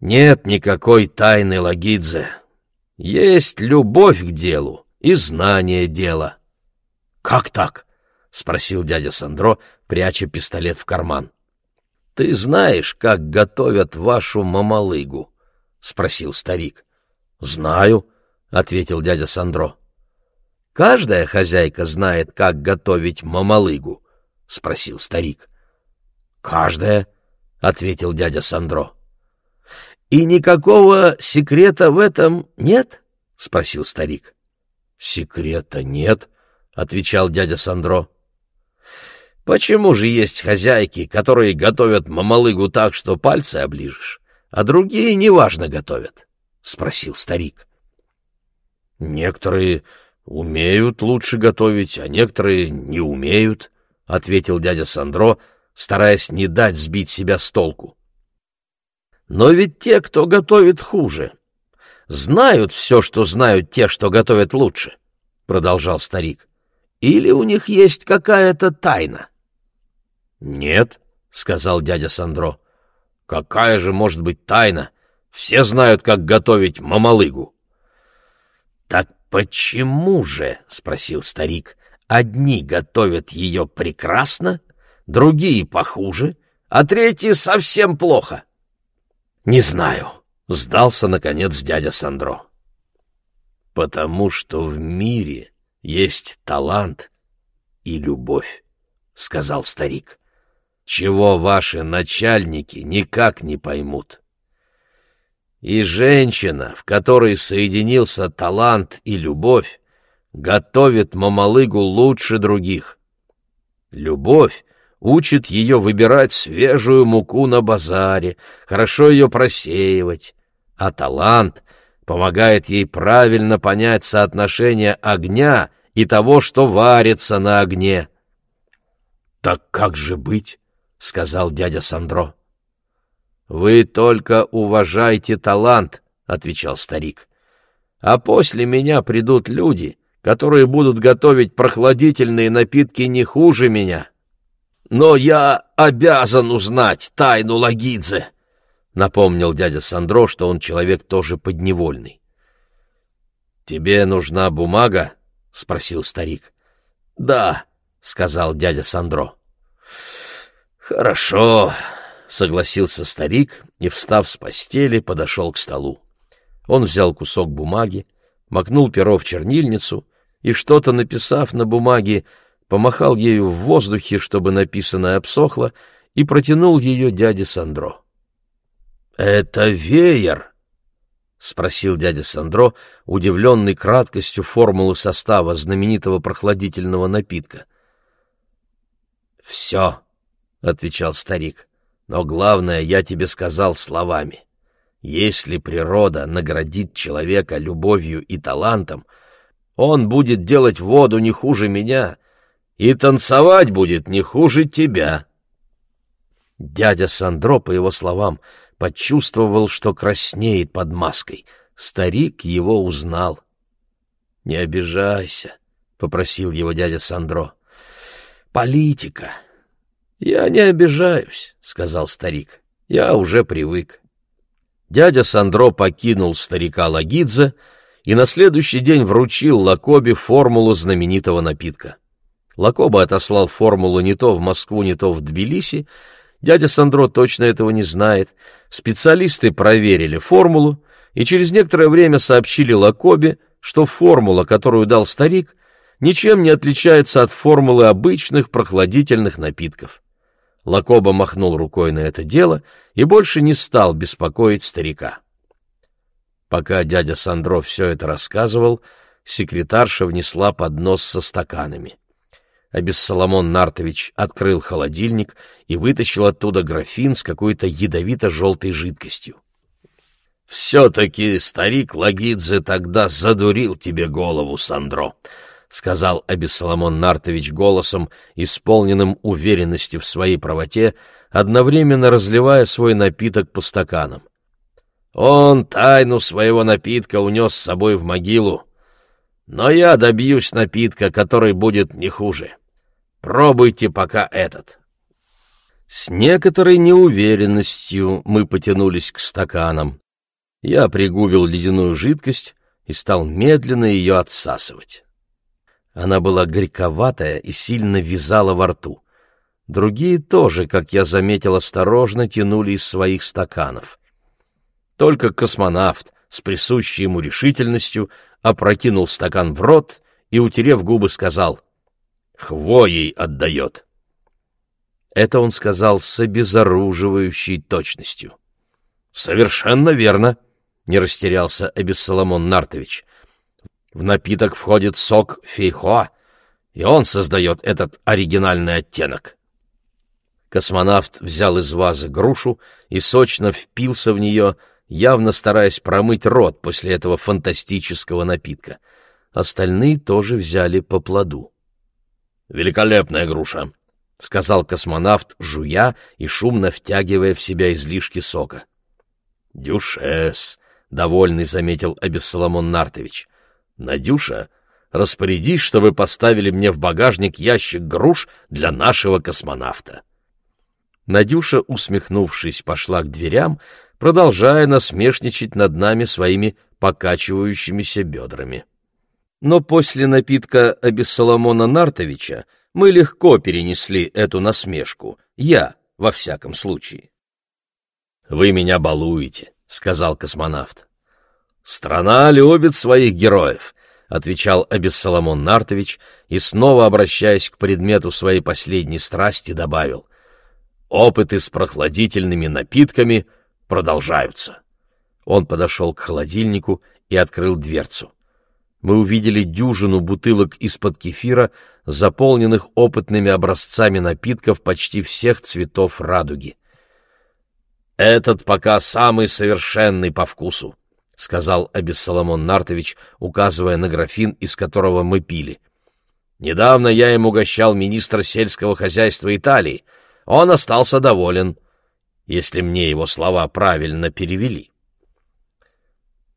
«Нет никакой тайны Лагидзе», есть любовь к делу и знание дела. — Как так? — спросил дядя Сандро, пряча пистолет в карман. — Ты знаешь, как готовят вашу мамалыгу? — спросил старик. — Знаю, — ответил дядя Сандро. — Каждая хозяйка знает, как готовить мамалыгу? — спросил старик. — Каждая, — ответил дядя Сандро. «И никакого секрета в этом нет?» — спросил старик. «Секрета нет», — отвечал дядя Сандро. «Почему же есть хозяйки, которые готовят мамалыгу так, что пальцы оближешь, а другие неважно готовят?» — спросил старик. «Некоторые умеют лучше готовить, а некоторые не умеют», — ответил дядя Сандро, стараясь не дать сбить себя с толку. Но ведь те, кто готовит хуже, знают все, что знают те, что готовят лучше, — продолжал старик. Или у них есть какая-то тайна? — Нет, — сказал дядя Сандро. — Какая же может быть тайна, Все знают, как готовить мамалыгу. Так почему же, спросил старик, одни готовят ее прекрасно, другие похуже, а третьи совсем плохо? Не знаю, сдался наконец дядя Сандро. Потому что в мире есть талант и любовь, сказал старик чего ваши начальники никак не поймут. И женщина, в которой соединился талант и любовь, готовит мамалыгу лучше других. Любовь учит ее выбирать свежую муку на базаре, хорошо ее просеивать, а талант помогает ей правильно понять соотношение огня и того, что варится на огне. Так как же быть? — сказал дядя Сандро. «Вы только уважайте талант», — отвечал старик. «А после меня придут люди, которые будут готовить прохладительные напитки не хуже меня». «Но я обязан узнать тайну Лагидзе», — напомнил дядя Сандро, что он человек тоже подневольный. «Тебе нужна бумага?» — спросил старик. «Да», — сказал дядя Сандро. «Хорошо», — согласился старик и, встав с постели, подошел к столу. Он взял кусок бумаги, макнул перо в чернильницу и, что-то написав на бумаге, помахал ею в воздухе, чтобы написанное обсохло, и протянул ее дяде Сандро. «Это веер?» — спросил дядя Сандро, удивленный краткостью формулы состава знаменитого прохладительного напитка. «Все», — отвечал старик. «Но главное я тебе сказал словами. Если природа наградит человека любовью и талантом, он будет делать воду не хуже меня и танцевать будет не хуже тебя». Дядя Сандро, по его словам, почувствовал, что краснеет под маской. Старик его узнал. «Не обижайся», — попросил его дядя Сандро. «Политика. «Я не обижаюсь», — сказал старик. «Я уже привык». Дядя Сандро покинул старика Лагидзе и на следующий день вручил Лакобе формулу знаменитого напитка. Лакоба отослал формулу не то в Москву, не то в Тбилиси. Дядя Сандро точно этого не знает. Специалисты проверили формулу и через некоторое время сообщили Лакобе, что формула, которую дал старик, ничем не отличается от формулы обычных прохладительных напитков. Лакоба махнул рукой на это дело и больше не стал беспокоить старика. Пока дядя Сандро все это рассказывал, секретарша внесла поднос со стаканами. А Бессоломон Нартович открыл холодильник и вытащил оттуда графин с какой-то ядовито-желтой жидкостью. «Все-таки старик Лагидзе тогда задурил тебе голову, Сандро», — сказал Абиссаламон Нартович голосом, исполненным уверенности в своей правоте, одновременно разливая свой напиток по стаканам. Он тайну своего напитка унес с собой в могилу. Но я добьюсь напитка, который будет не хуже. Пробуйте пока этот. С некоторой неуверенностью мы потянулись к стаканам. Я пригубил ледяную жидкость и стал медленно ее отсасывать. Она была горьковатая и сильно вязала во рту. Другие тоже, как я заметил, осторожно тянули из своих стаканов. Только космонавт с присущей ему решительностью опрокинул стакан в рот и, утерев губы, сказал «Хвоей отдает». Это он сказал с обезоруживающей точностью. «Совершенно верно», — не растерялся Абиссоломон Нартович. В напиток входит сок фейхоа, и он создает этот оригинальный оттенок. Космонавт взял из вазы грушу и сочно впился в нее, явно стараясь промыть рот после этого фантастического напитка. Остальные тоже взяли по плоду. «Великолепная груша», — сказал космонавт, жуя и шумно втягивая в себя излишки сока. «Дюшес», — довольный заметил Абессоломон Нартович. «Надюша, распорядись, чтобы поставили мне в багажник ящик груш для нашего космонавта». Надюша, усмехнувшись, пошла к дверям, продолжая насмешничать над нами своими покачивающимися бедрами. Но после напитка Абиссоломона Нартовича мы легко перенесли эту насмешку, я, во всяком случае. «Вы меня балуете», — сказал космонавт. «Страна любит своих героев», — отвечал Абиссоломон Нартович и, снова обращаясь к предмету своей последней страсти, добавил. «Опыты с прохладительными напитками продолжаются». Он подошел к холодильнику и открыл дверцу. Мы увидели дюжину бутылок из-под кефира, заполненных опытными образцами напитков почти всех цветов радуги. «Этот пока самый совершенный по вкусу», — сказал Абиссоломон Нартович, указывая на графин, из которого мы пили. «Недавно я им угощал министра сельского хозяйства Италии. Он остался доволен, если мне его слова правильно перевели».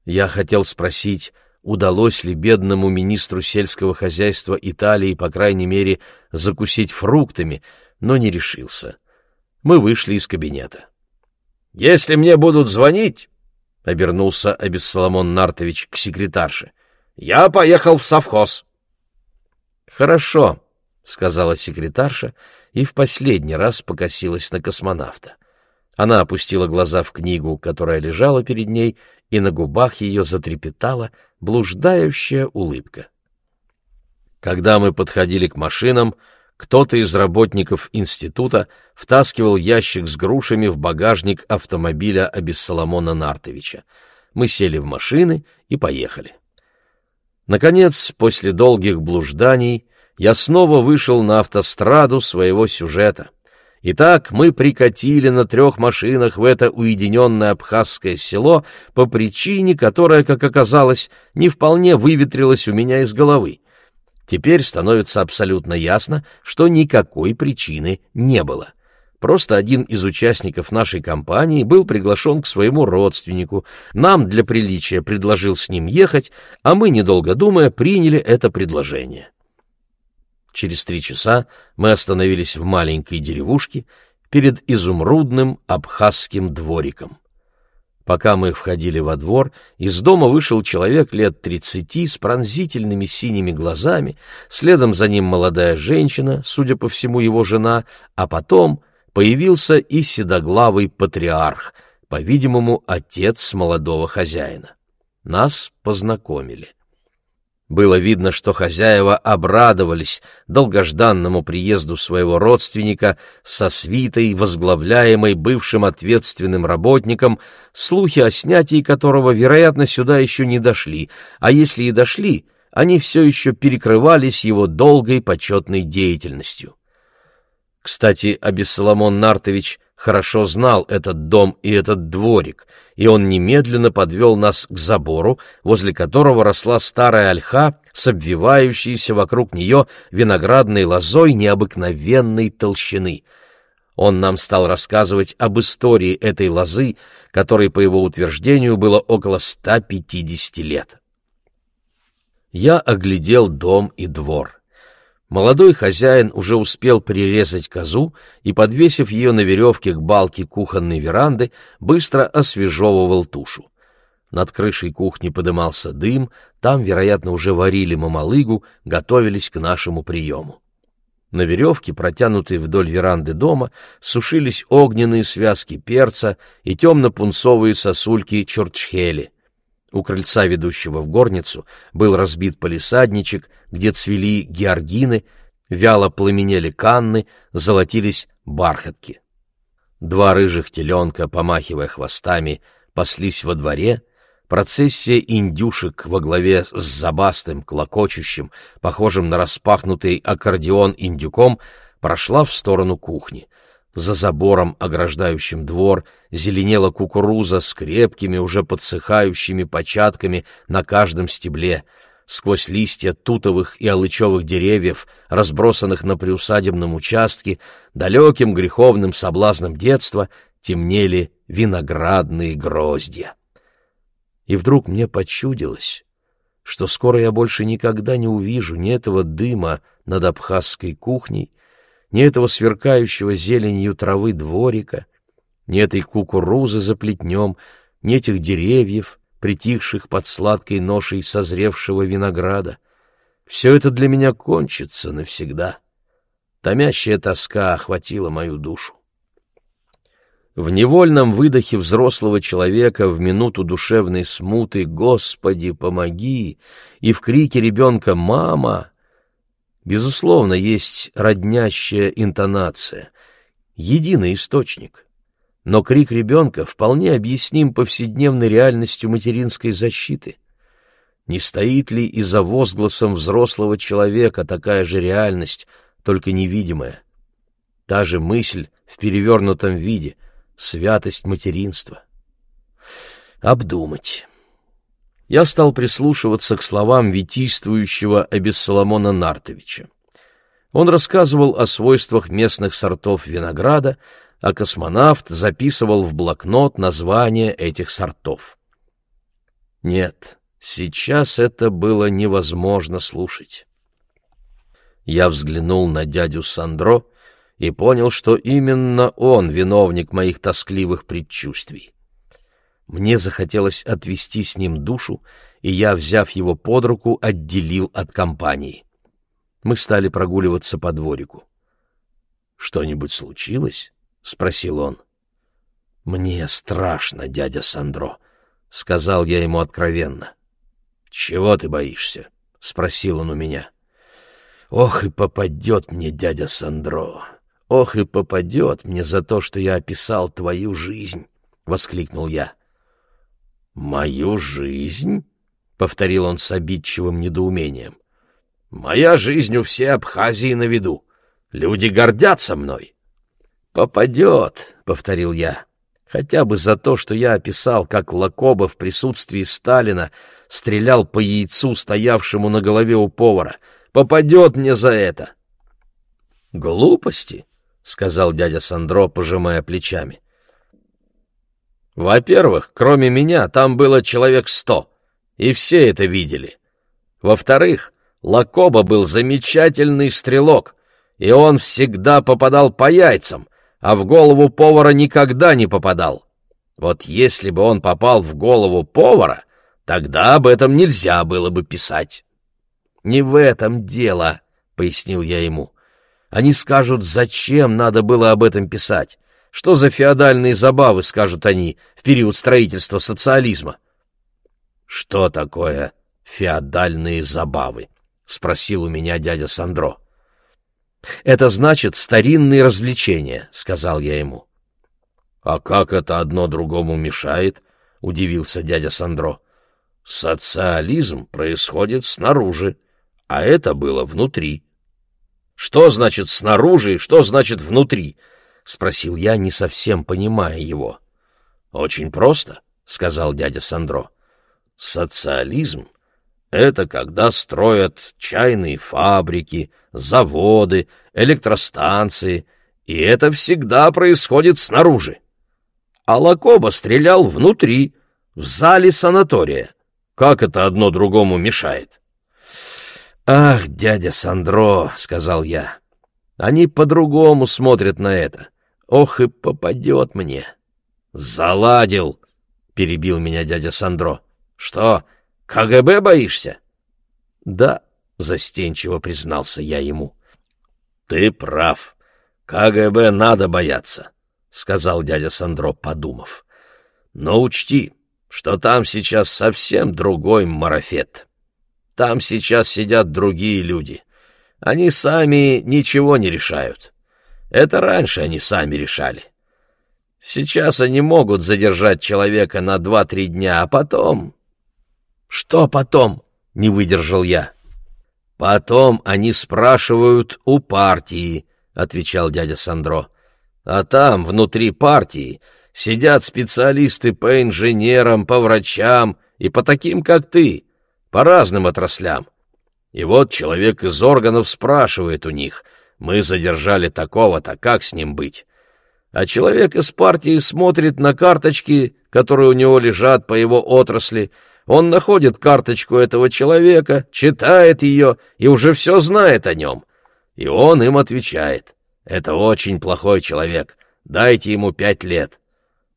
Я хотел спросить, удалось ли бедному министру сельского хозяйства Италии, по крайней мере, закусить фруктами, но не решился. Мы вышли из кабинета. «Если мне будут звонить, — обернулся Абиссоломон Нартович к секретарше, — я поехал в совхоз». «Хорошо», — сказала секретарша и в последний раз покосилась на космонавта. Она опустила глаза в книгу, которая лежала перед ней, и на губах ее затрепетала блуждающая улыбка. Когда мы подходили к машинам, кто-то из работников института втаскивал ящик с грушами в багажник автомобиля Абиссоломона Нартовича. Мы сели в машины и поехали. Наконец, после долгих блужданий, я снова вышел на автостраду своего сюжета. Итак, мы прикатили на трех машинах в это уединенное абхазское село по причине, которая, как оказалось, не вполне выветрилась у меня из головы. Теперь становится абсолютно ясно, что никакой причины не было. Просто один из участников нашей компании был приглашен к своему родственнику, нам для приличия предложил с ним ехать, а мы, недолго думая, приняли это предложение. Через три часа мы остановились в маленькой деревушке перед изумрудным абхазским двориком. Пока мы входили во двор, из дома вышел человек лет тридцати с пронзительными синими глазами, следом за ним молодая женщина, судя по всему, его жена, а потом появился и седоглавый патриарх, по-видимому, отец молодого хозяина. Нас познакомили. Было видно, что хозяева обрадовались долгожданному приезду своего родственника со свитой, возглавляемой бывшим ответственным работником, слухи о снятии которого, вероятно, сюда еще не дошли, а если и дошли, они все еще перекрывались его долгой почетной деятельностью. Кстати, Абиссоломон Нартович хорошо знал этот дом и этот дворик, и он немедленно подвел нас к забору, возле которого росла старая ольха с обвивающейся вокруг нее виноградной лозой необыкновенной толщины. Он нам стал рассказывать об истории этой лозы, которой, по его утверждению, было около 150 лет. Я оглядел дом и двор. Молодой хозяин уже успел прирезать козу и, подвесив ее на веревке к балке кухонной веранды, быстро освежевывал тушу. Над крышей кухни подымался дым, там, вероятно, уже варили мамалыгу, готовились к нашему приему. На веревке, протянутой вдоль веранды дома, сушились огненные связки перца и темно-пунцовые сосульки чурчхели. У крыльца, ведущего в горницу, был разбит полисадничек, где цвели георгины, вяло пламенели канны, золотились бархатки. Два рыжих теленка, помахивая хвостами, паслись во дворе, процессия индюшек во главе с забастым, клокочущим, похожим на распахнутый аккордеон индюком, прошла в сторону кухни. За забором, ограждающим двор, зеленела кукуруза с крепкими, уже подсыхающими початками на каждом стебле. Сквозь листья тутовых и алычевых деревьев, разбросанных на приусадебном участке, далеким греховным соблазном детства темнели виноградные гроздья. И вдруг мне почудилось, что скоро я больше никогда не увижу ни этого дыма над абхазской кухней, ни этого сверкающего зеленью травы дворика, ни этой кукурузы за плетнем, ни этих деревьев, притихших под сладкой ношей созревшего винограда. Все это для меня кончится навсегда. Томящая тоска охватила мою душу. В невольном выдохе взрослого человека в минуту душевной смуты «Господи, помоги!» и в крике ребенка «Мама!» Безусловно, есть роднящая интонация, единый источник. Но крик ребенка вполне объясним повседневной реальностью материнской защиты. Не стоит ли и за возгласом взрослого человека такая же реальность, только невидимая? Та же мысль в перевернутом виде, святость материнства. Обдумать. Я стал прислушиваться к словам витийствующего Абиссоломона Нартовича. Он рассказывал о свойствах местных сортов винограда, а космонавт записывал в блокнот названия этих сортов. Нет, сейчас это было невозможно слушать. Я взглянул на дядю Сандро и понял, что именно он виновник моих тоскливых предчувствий. Мне захотелось отвести с ним душу, и я, взяв его под руку, отделил от компании. Мы стали прогуливаться по дворику. «Что-нибудь случилось?» — спросил он. «Мне страшно, дядя Сандро», — сказал я ему откровенно. «Чего ты боишься?» — спросил он у меня. «Ох, и попадет мне, дядя Сандро! Ох, и попадет мне за то, что я описал твою жизнь!» — воскликнул я. «Мою жизнь?» — повторил он с обидчивым недоумением. «Моя жизнь у всей Абхазии на виду. Люди гордятся мной». «Попадет», — повторил я, — «хотя бы за то, что я описал, как Лакоба в присутствии Сталина стрелял по яйцу, стоявшему на голове у повара. Попадет мне за это». «Глупости», — сказал дядя Сандро, пожимая плечами. Во-первых, кроме меня там было человек сто, и все это видели. Во-вторых, Лакоба был замечательный стрелок, и он всегда попадал по яйцам, а в голову повара никогда не попадал. Вот если бы он попал в голову повара, тогда об этом нельзя было бы писать. «Не в этом дело», — пояснил я ему. «Они скажут, зачем надо было об этом писать. Что за феодальные забавы, скажут они, в период строительства социализма? — Что такое феодальные забавы? — спросил у меня дядя Сандро. — Это значит старинные развлечения, — сказал я ему. — А как это одно другому мешает? — удивился дядя Сандро. — Социализм происходит снаружи, а это было внутри. — Что значит снаружи и что значит внутри? —— спросил я, не совсем понимая его. «Очень просто», — сказал дядя Сандро. «Социализм — это когда строят чайные фабрики, заводы, электростанции, и это всегда происходит снаружи. А Лакоба стрелял внутри, в зале санатория. Как это одно другому мешает?» «Ах, дядя Сандро», — сказал я, — «они по-другому смотрят на это. Ох и попадет мне. Заладил, перебил меня дядя Сандро. Что, КГБ боишься? Да, застенчиво признался я ему. Ты прав. КГБ надо бояться, сказал дядя Сандро, подумав. Но учти, что там сейчас совсем другой марафет. Там сейчас сидят другие люди. Они сами ничего не решают. Это раньше они сами решали. Сейчас они могут задержать человека на два-три дня, а потом... Что потом? Не выдержал я. Потом они спрашивают у партии, отвечал дядя Сандро. А там, внутри партии, сидят специалисты по инженерам, по врачам и по таким, как ты, по разным отраслям. И вот человек из органов спрашивает у них — мы задержали такого-то, как с ним быть? А человек из партии смотрит на карточки, которые у него лежат по его отрасли. Он находит карточку этого человека, читает ее и уже все знает о нем. И он им отвечает. Это очень плохой человек. Дайте ему пять лет.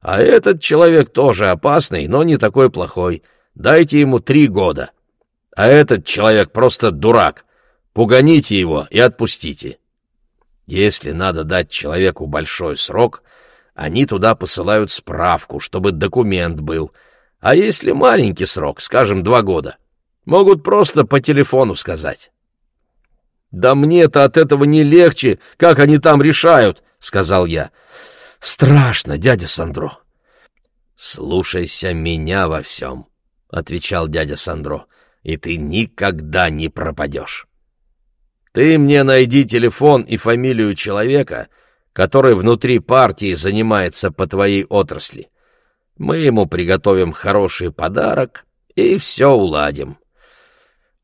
А этот человек тоже опасный, но не такой плохой. Дайте ему три года. А этот человек просто дурак. Пуганите его и отпустите. Если надо дать человеку большой срок, они туда посылают справку, чтобы документ был. А если маленький срок, скажем, два года, могут просто по телефону сказать. «Да мне-то от этого не легче, как они там решают», — сказал я. «Страшно, дядя Сандро». «Слушайся меня во всем», — отвечал дядя Сандро, — «и ты никогда не пропадешь». Ты мне найди телефон и фамилию человека, который внутри партии занимается по твоей отрасли. Мы ему приготовим хороший подарок и все уладим.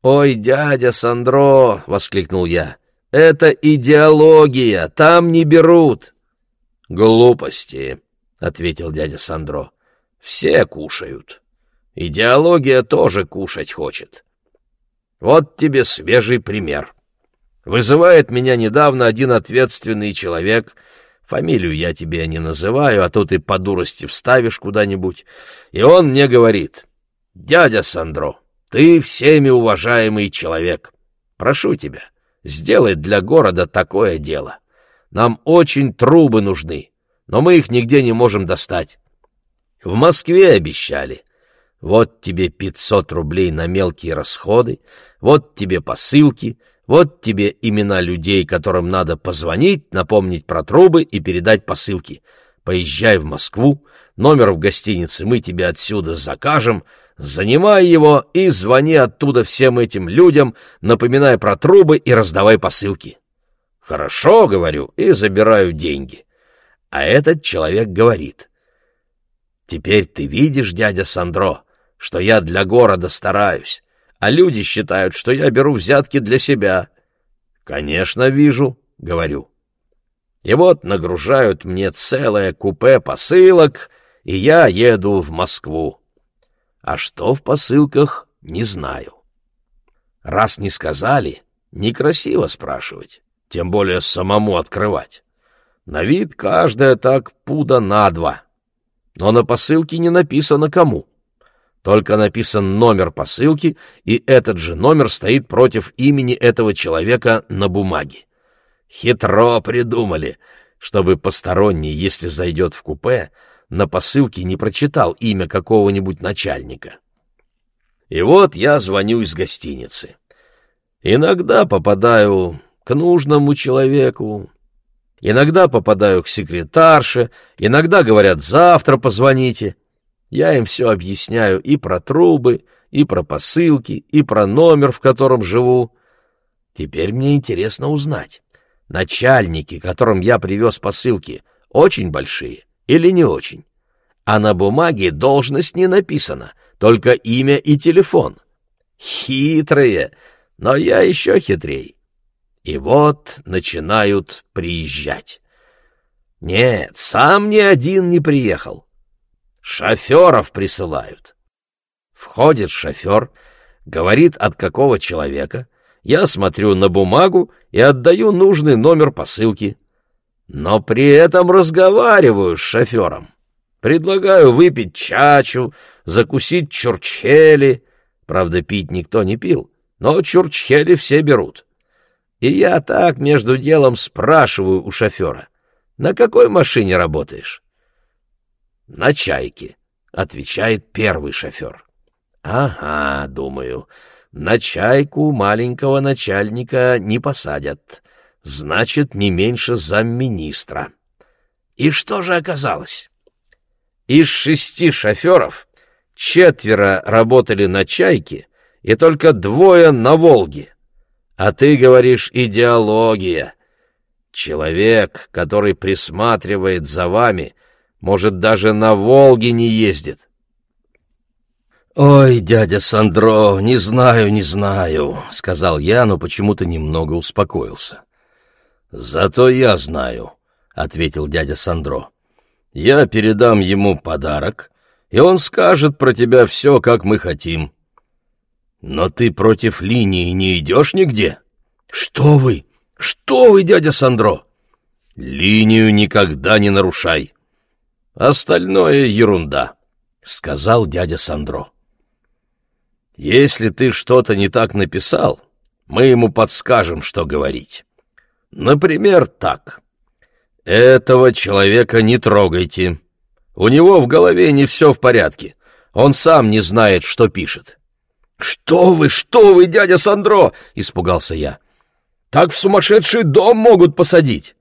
«Ой, дядя Сандро!» — воскликнул я. «Это идеология, там не берут!» «Глупости!» — ответил дядя Сандро. «Все кушают. Идеология тоже кушать хочет. Вот тебе свежий пример. Вызывает меня недавно один ответственный человек, фамилию я тебе не называю, а то ты по дурости вставишь куда-нибудь, и он мне говорит, «Дядя Сандро, ты всеми уважаемый человек. Прошу тебя, сделай для города такое дело. Нам очень трубы нужны, но мы их нигде не можем достать. В Москве обещали. Вот тебе пятьсот рублей на мелкие расходы, вот тебе посылки — вот тебе имена людей, которым надо позвонить, напомнить про трубы и передать посылки. Поезжай в Москву, номер в гостинице мы тебе отсюда закажем, занимай его и звони оттуда всем этим людям, напоминая про трубы и раздавай посылки. Хорошо, говорю, и забираю деньги. А этот человек говорит. Теперь ты видишь, дядя Сандро, что я для города стараюсь а люди считают, что я беру взятки для себя. Конечно, вижу, говорю. И вот нагружают мне целое купе посылок, и я еду в Москву. А что в посылках, не знаю. Раз не сказали, некрасиво спрашивать, тем более самому открывать. На вид каждая так пуда на два. Но на посылке не написано кому. Только написан номер посылки, и этот же номер стоит против имени этого человека на бумаге. Хитро придумали, чтобы посторонний, если зайдет в купе, на посылке не прочитал имя какого-нибудь начальника. И вот я звоню из гостиницы. Иногда попадаю к нужному человеку, иногда попадаю к секретарше, иногда говорят «завтра позвоните». Я им все объясняю и про трубы, и про посылки, и про номер, в котором живу. Теперь мне интересно узнать, начальники, которым я привез посылки, очень большие или не очень? А на бумаге должность не написана, только имя и телефон. Хитрые, но я еще хитрей. И вот начинают приезжать. Нет, сам ни один не приехал. Шоферов присылают. Входит шофер, говорит, от какого человека. Я смотрю на бумагу и отдаю нужный номер посылки. Но при этом разговариваю с шофером. Предлагаю выпить чачу, закусить чурчхели. Правда, пить никто не пил, но чурчхели все берут. И я так между делом спрашиваю у шофера, на какой машине работаешь? «На чайке», — отвечает первый шофер. «Ага, — думаю, — на чайку маленького начальника не посадят. Значит, не меньше замминистра». И что же оказалось? Из шести шоферов четверо работали на «Чайке» и только двое на «Волге». А ты говоришь «идеология». Человек, который присматривает за вами — может, даже на Волге не ездит. «Ой, дядя Сандро, не знаю, не знаю», — сказал я, но почему-то немного успокоился. «Зато я знаю», — ответил дядя Сандро. «Я передам ему подарок, и он скажет про тебя все, как мы хотим». «Но ты против линии не идешь нигде?» «Что вы? Что вы, дядя Сандро?» «Линию никогда не нарушай. Остальное — ерунда», — сказал дядя Сандро. «Если ты что-то не так написал, мы ему подскажем, что говорить. Например, так. Этого человека не трогайте. У него в голове не все в порядке. Он сам не знает, что пишет». «Что вы, что вы, дядя Сандро!» — испугался я. «Так в сумасшедший дом могут посадить!»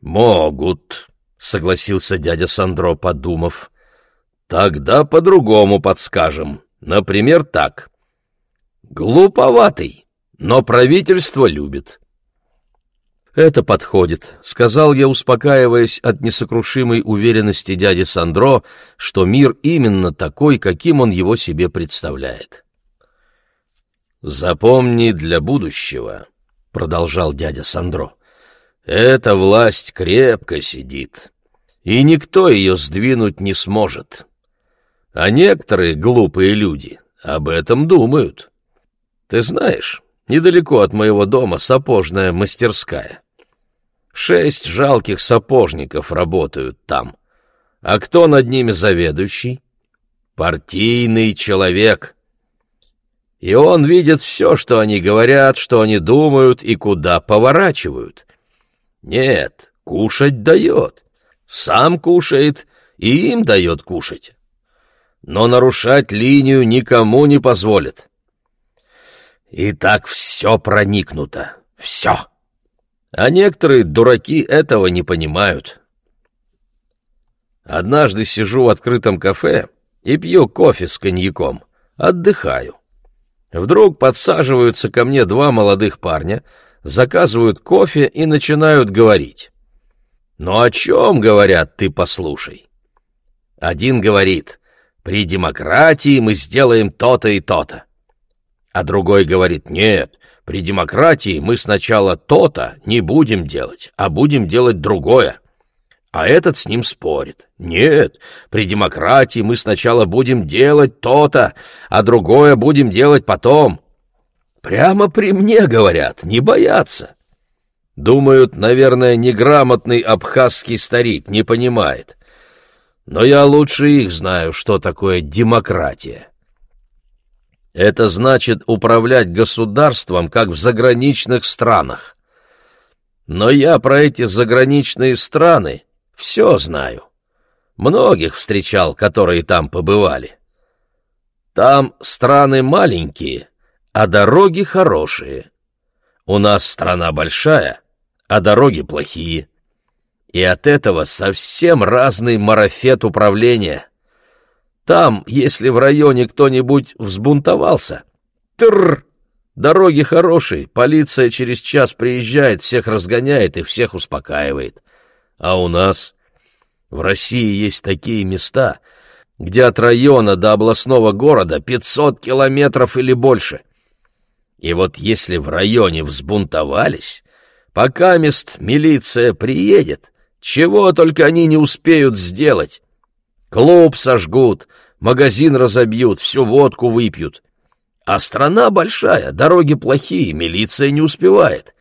«Могут», — согласился дядя Сандро, подумав. «Тогда по-другому подскажем. Например, так. Глуповатый, но правительство любит». «Это подходит», — сказал я, успокаиваясь от несокрушимой уверенности дяди Сандро, что мир именно такой, каким он его себе представляет. «Запомни для будущего», — продолжал дядя Сандро, — «эта власть крепко сидит, и никто ее сдвинуть не сможет. А некоторые глупые люди об этом думают. Ты знаешь, недалеко от моего дома сапожная мастерская». Шесть жалких сапожников работают там. А кто над ними заведующий? Партийный человек. И он видит все, что они говорят, что они думают и куда поворачивают. Нет, кушать дает. Сам кушает и им дает кушать. Но нарушать линию никому не позволит. И так все проникнуто. Все. А некоторые дураки этого не понимают. Однажды сижу в открытом кафе и пью кофе с коньяком. Отдыхаю. Вдруг подсаживаются ко мне два молодых парня, заказывают кофе и начинают говорить. «Ну о чем, — говорят, — ты послушай?» Один говорит, «При демократии мы сделаем то-то и то-то». А другой говорит, «Нет, при демократии мы сначала то-то не будем делать, а будем делать другое. А этот с ним спорит. Нет, при демократии мы сначала будем делать то-то, а другое будем делать потом. Прямо при мне говорят, не боятся. Думают, наверное, неграмотный абхазский старик не понимает. Но я лучше их знаю, что такое демократия. Это значит управлять государством, как в заграничных странах. Но я про эти заграничные страны все знаю. Многих встречал, которые там побывали. Там страны маленькие, а дороги хорошие. У нас страна большая, а дороги плохие. И от этого совсем разный марафет управления. Там, если в районе кто-нибудь взбунтовался, тр, дороги хорошие, полиция через час приезжает, всех разгоняет и всех успокаивает. А у нас в России есть такие места, где от района до областного города 500 километров или больше. И вот если в районе взбунтовались, пока мест милиция приедет, чего только они не успеют сделать. Клуб сожгут, магазин разобьют, всю водку выпьют. А страна большая, дороги плохие, милиция не успевает.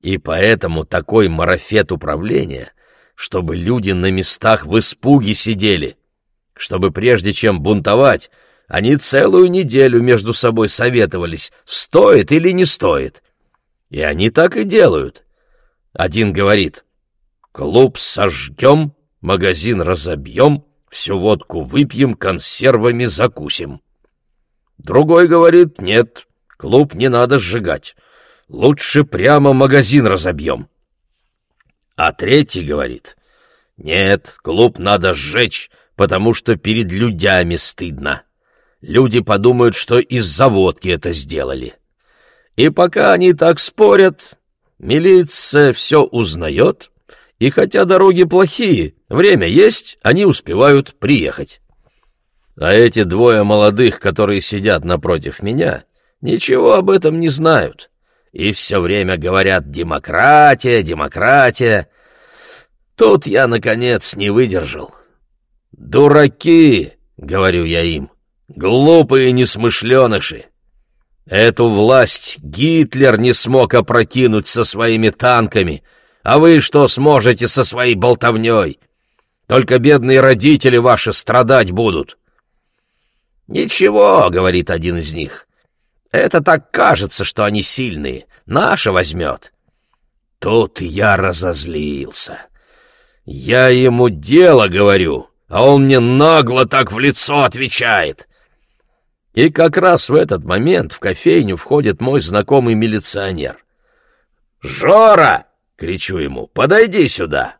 И поэтому такой марафет управления, чтобы люди на местах в испуге сидели, чтобы прежде чем бунтовать, они целую неделю между собой советовались, стоит или не стоит. И они так и делают. Один говорит, клуб сожгем, магазин разобьем, всю водку выпьем, консервами закусим. Другой говорит, нет, клуб не надо сжигать, лучше прямо магазин разобьем. А третий говорит, нет, клуб надо сжечь, потому что перед людьми стыдно. Люди подумают, что из-за водки это сделали. И пока они так спорят, милиция все узнает — и хотя дороги плохие, время есть, они успевают приехать. А эти двое молодых, которые сидят напротив меня, ничего об этом не знают. И все время говорят «демократия, демократия». Тут я, наконец, не выдержал. «Дураки!» — говорю я им. «Глупые несмышленыши! Эту власть Гитлер не смог опрокинуть со своими танками — а вы что сможете со своей болтовней? Только бедные родители ваши страдать будут. «Ничего», — говорит один из них, — «это так кажется, что они сильные. Наша возьмет». Тут я разозлился. Я ему дело говорю, а он мне нагло так в лицо отвечает. И как раз в этот момент в кофейню входит мой знакомый милиционер. «Жора!» — кричу ему. «Подойди сюда!»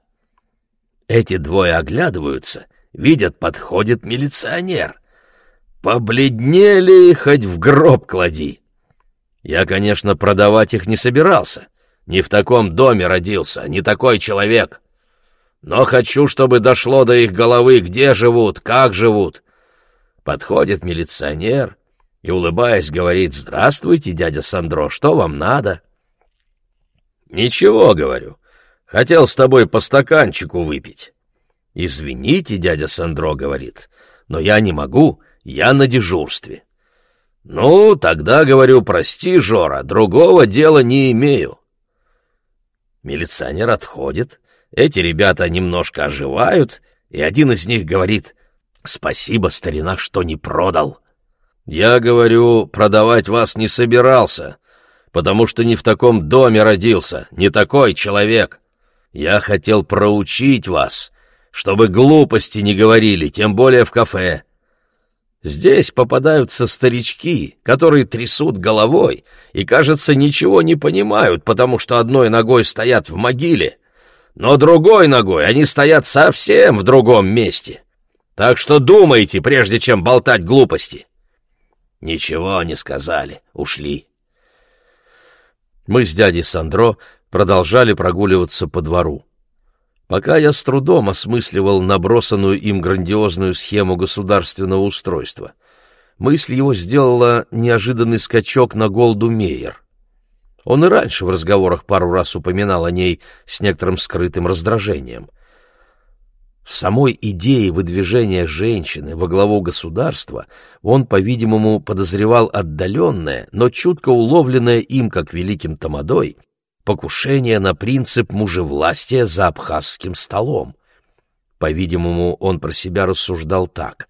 Эти двое оглядываются, видят, подходит милиционер. Побледнели, хоть в гроб клади. Я, конечно, продавать их не собирался. Не в таком доме родился, не такой человек. Но хочу, чтобы дошло до их головы, где живут, как живут. Подходит милиционер и, улыбаясь, говорит, «Здравствуйте, дядя Сандро, что вам надо?» «Ничего, — говорю, — хотел с тобой по стаканчику выпить». «Извините, дядя Сандро, — говорит, — но я не могу, я на дежурстве». «Ну, тогда, — говорю, — прости, Жора, другого дела не имею». Милиционер отходит, эти ребята немножко оживают, и один из них говорит «Спасибо, старина, что не продал». Я говорю, продавать вас не собирался, потому что не в таком доме родился, не такой человек. Я хотел проучить вас, чтобы глупости не говорили, тем более в кафе. Здесь попадаются старички, которые трясут головой и, кажется, ничего не понимают, потому что одной ногой стоят в могиле, но другой ногой они стоят совсем в другом месте. Так что думайте, прежде чем болтать глупости. Ничего не сказали, ушли. Мы с дядей Сандро продолжали прогуливаться по двору. Пока я с трудом осмысливал набросанную им грандиозную схему государственного устройства, мысль его сделала неожиданный скачок на Голду Мейер. Он и раньше в разговорах пару раз упоминал о ней с некоторым скрытым раздражением. В самой идее выдвижения женщины во главу государства он, по-видимому, подозревал отдаленное, но чутко уловленное им, как великим тамадой, покушение на принцип мужевластия за абхазским столом. По-видимому, он про себя рассуждал так.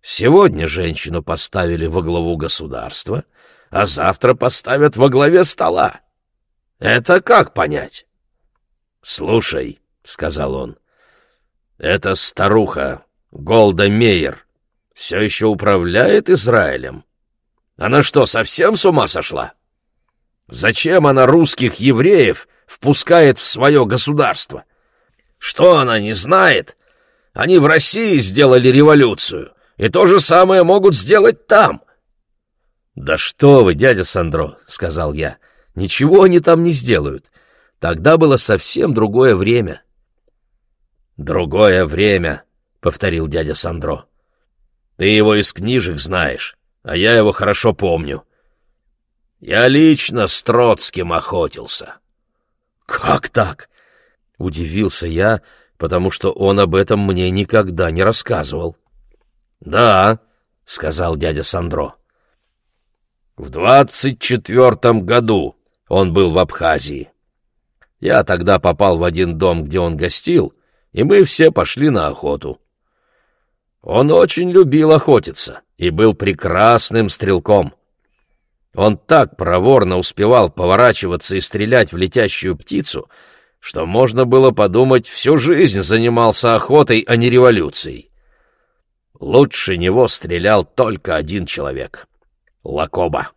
«Сегодня женщину поставили во главу государства, а завтра поставят во главе стола. Это как понять?» «Слушай», — сказал он, — эта старуха, Голда Мейер, все еще управляет Израилем. Она что, совсем с ума сошла? Зачем она русских евреев впускает в свое государство? Что она не знает? Они в России сделали революцию, и то же самое могут сделать там. «Да что вы, дядя Сандро», — сказал я, — «ничего они там не сделают. Тогда было совсем другое время». «Другое время», — повторил дядя Сандро. «Ты его из книжек знаешь, а я его хорошо помню. Я лично с Троцким охотился». «Как так?» — удивился я, потому что он об этом мне никогда не рассказывал. «Да», — сказал дядя Сандро. «В двадцать четвертом году он был в Абхазии. Я тогда попал в один дом, где он гостил, и мы все пошли на охоту. Он очень любил охотиться и был прекрасным стрелком. Он так проворно успевал поворачиваться и стрелять в летящую птицу, что можно было подумать, всю жизнь занимался охотой, а не революцией. Лучше него стрелял только один человек — Лакоба.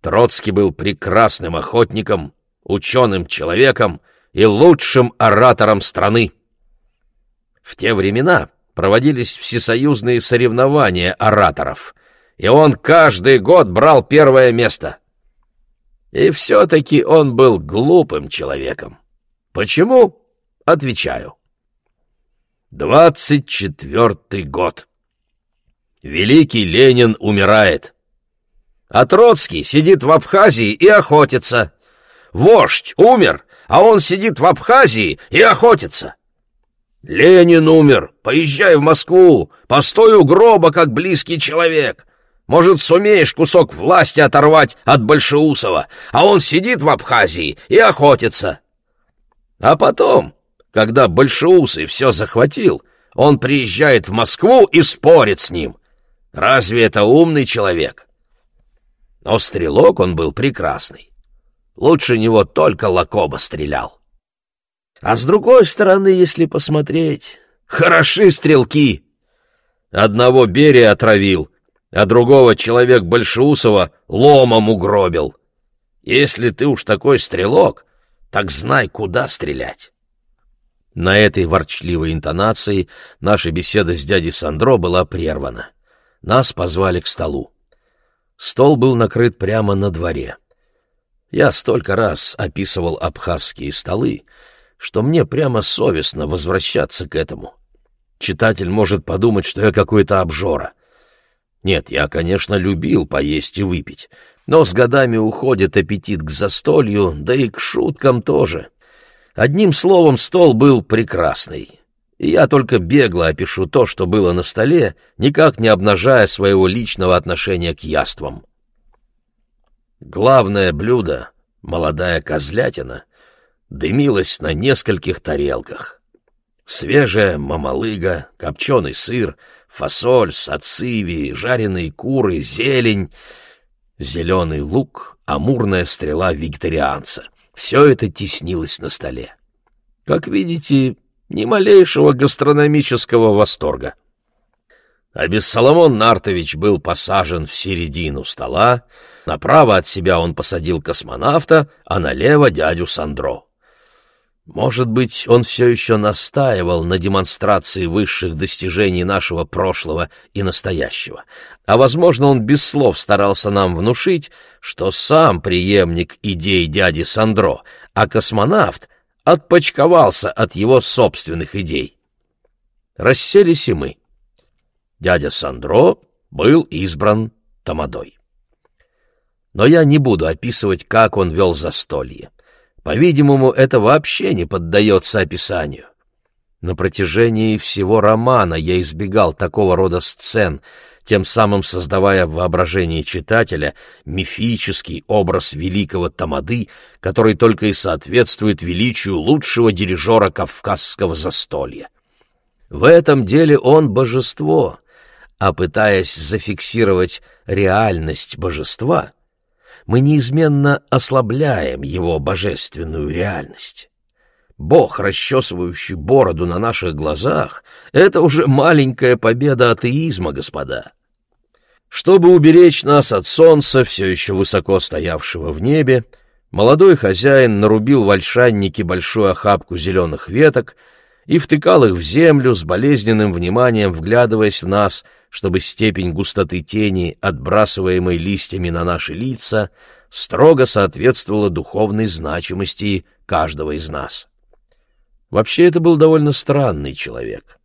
Троцкий был прекрасным охотником, ученым человеком — и лучшим оратором страны. В те времена проводились всесоюзные соревнования ораторов, и он каждый год брал первое место. И все-таки он был глупым человеком. Почему? Отвечаю. Двадцать четвертый год. Великий Ленин умирает. А Троцкий сидит в Абхазии и охотится. Вождь умер, а он сидит в Абхазии и охотится. Ленин умер, поезжай в Москву, постой у гроба, как близкий человек. Может, сумеешь кусок власти оторвать от Большеусова, а он сидит в Абхазии и охотится. А потом когда Большеусый все захватил, он приезжает в Москву и спорит с ним. Разве это умный человек? Но стрелок он был прекрасный. Лучше него только Лакоба стрелял. А с другой стороны, если посмотреть, хороши стрелки. Одного Берия отравил, а другого человек Большеусова ломом угробил. Если ты уж такой стрелок, так знай, куда стрелять. На этой ворчливой интонации наша беседа с дядей Сандро была прервана. Нас позвали к столу. Стол был накрыт прямо на дворе. Я столько раз описывал абхазские столы, что мне прямо совестно возвращаться к этому. Читатель может подумать, что я какой-то обжора. Нет, я, конечно, любил поесть и выпить, но с годами уходит аппетит к застолью, да и к шуткам тоже. Одним словом, стол был прекрасный. И я только бегло опишу то, что было на столе, никак не обнажая своего личного отношения к яствам. Главное блюдо, молодая козлятина, дымилась на нескольких тарелках. Свежая мамалыга, копченый сыр, фасоль, сациви, жареные куры, зелень, зеленый лук, амурная стрела вегетарианца. Все это теснилось на столе. Как видите, ни малейшего гастрономического восторга. А Бессоломон Нартович был посажен в середину стола, направо от себя он посадил космонавта, а налево дядю Сандро. Может быть, он все еще настаивал на демонстрации высших достижений нашего прошлого и настоящего, а, возможно, он без слов старался нам внушить, что сам преемник идей дяди Сандро, а космонавт отпочковался от его собственных идей. Расселись и мы. Дядя Сандро был избран Тамадой. Но я не буду описывать, как он вел застолье. По-видимому, это вообще не поддается описанию. На протяжении всего романа я избегал такого рода сцен, тем самым создавая в воображении читателя мифический образ великого Тамады, который только и соответствует величию лучшего дирижера кавказского застолья. В этом деле он божество, а пытаясь зафиксировать реальность божества — мы неизменно ослабляем его божественную реальность. Бог, расчесывающий бороду на наших глазах, — это уже маленькая победа атеизма, господа. Чтобы уберечь нас от солнца, все еще высоко стоявшего в небе, молодой хозяин нарубил в большую охапку зеленых веток и втыкал их в землю с болезненным вниманием, вглядываясь в нас — чтобы степень густоты тени, отбрасываемой листьями на наши лица, строго соответствовала духовной значимости каждого из нас. Вообще это был довольно странный человек.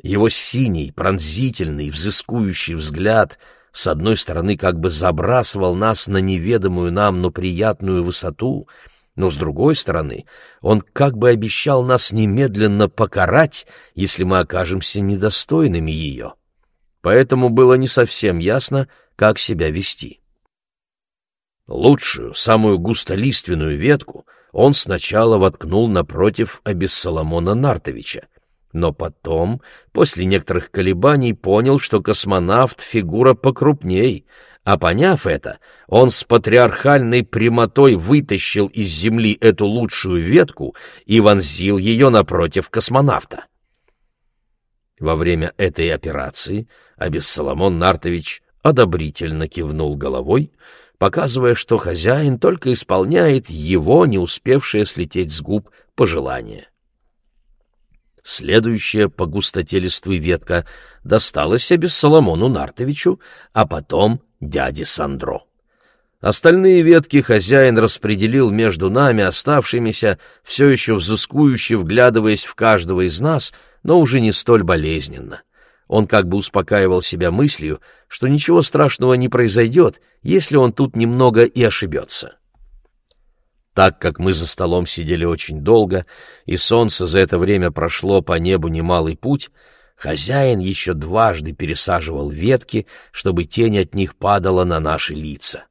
Его синий, пронзительный, взыскующий взгляд с одной стороны как бы забрасывал нас на неведомую нам, но приятную высоту, но с другой стороны он как бы обещал нас немедленно покарать, если мы окажемся недостойными ее поэтому было не совсем ясно, как себя вести. Лучшую, самую густолиственную ветку он сначала воткнул напротив Абиссоломона Нартовича, но потом, после некоторых колебаний, понял, что космонавт — фигура покрупней, а поняв это, он с патриархальной прямотой вытащил из земли эту лучшую ветку и вонзил ее напротив космонавта. Во время этой операции а Бессоломон Нартович одобрительно кивнул головой, показывая, что хозяин только исполняет его, не успевшее слететь с губ, пожелание. Следующая по густоте листвы ветка досталась Бессоломону Нартовичу, а потом дяде Сандро. Остальные ветки хозяин распределил между нами, оставшимися, все еще взыскующе вглядываясь в каждого из нас, но уже не столь болезненно. Он как бы успокаивал себя мыслью, что ничего страшного не произойдет, если он тут немного и ошибется. Так как мы за столом сидели очень долго, и солнце за это время прошло по небу немалый путь, хозяин еще дважды пересаживал ветки, чтобы тень от них падала на наши лица.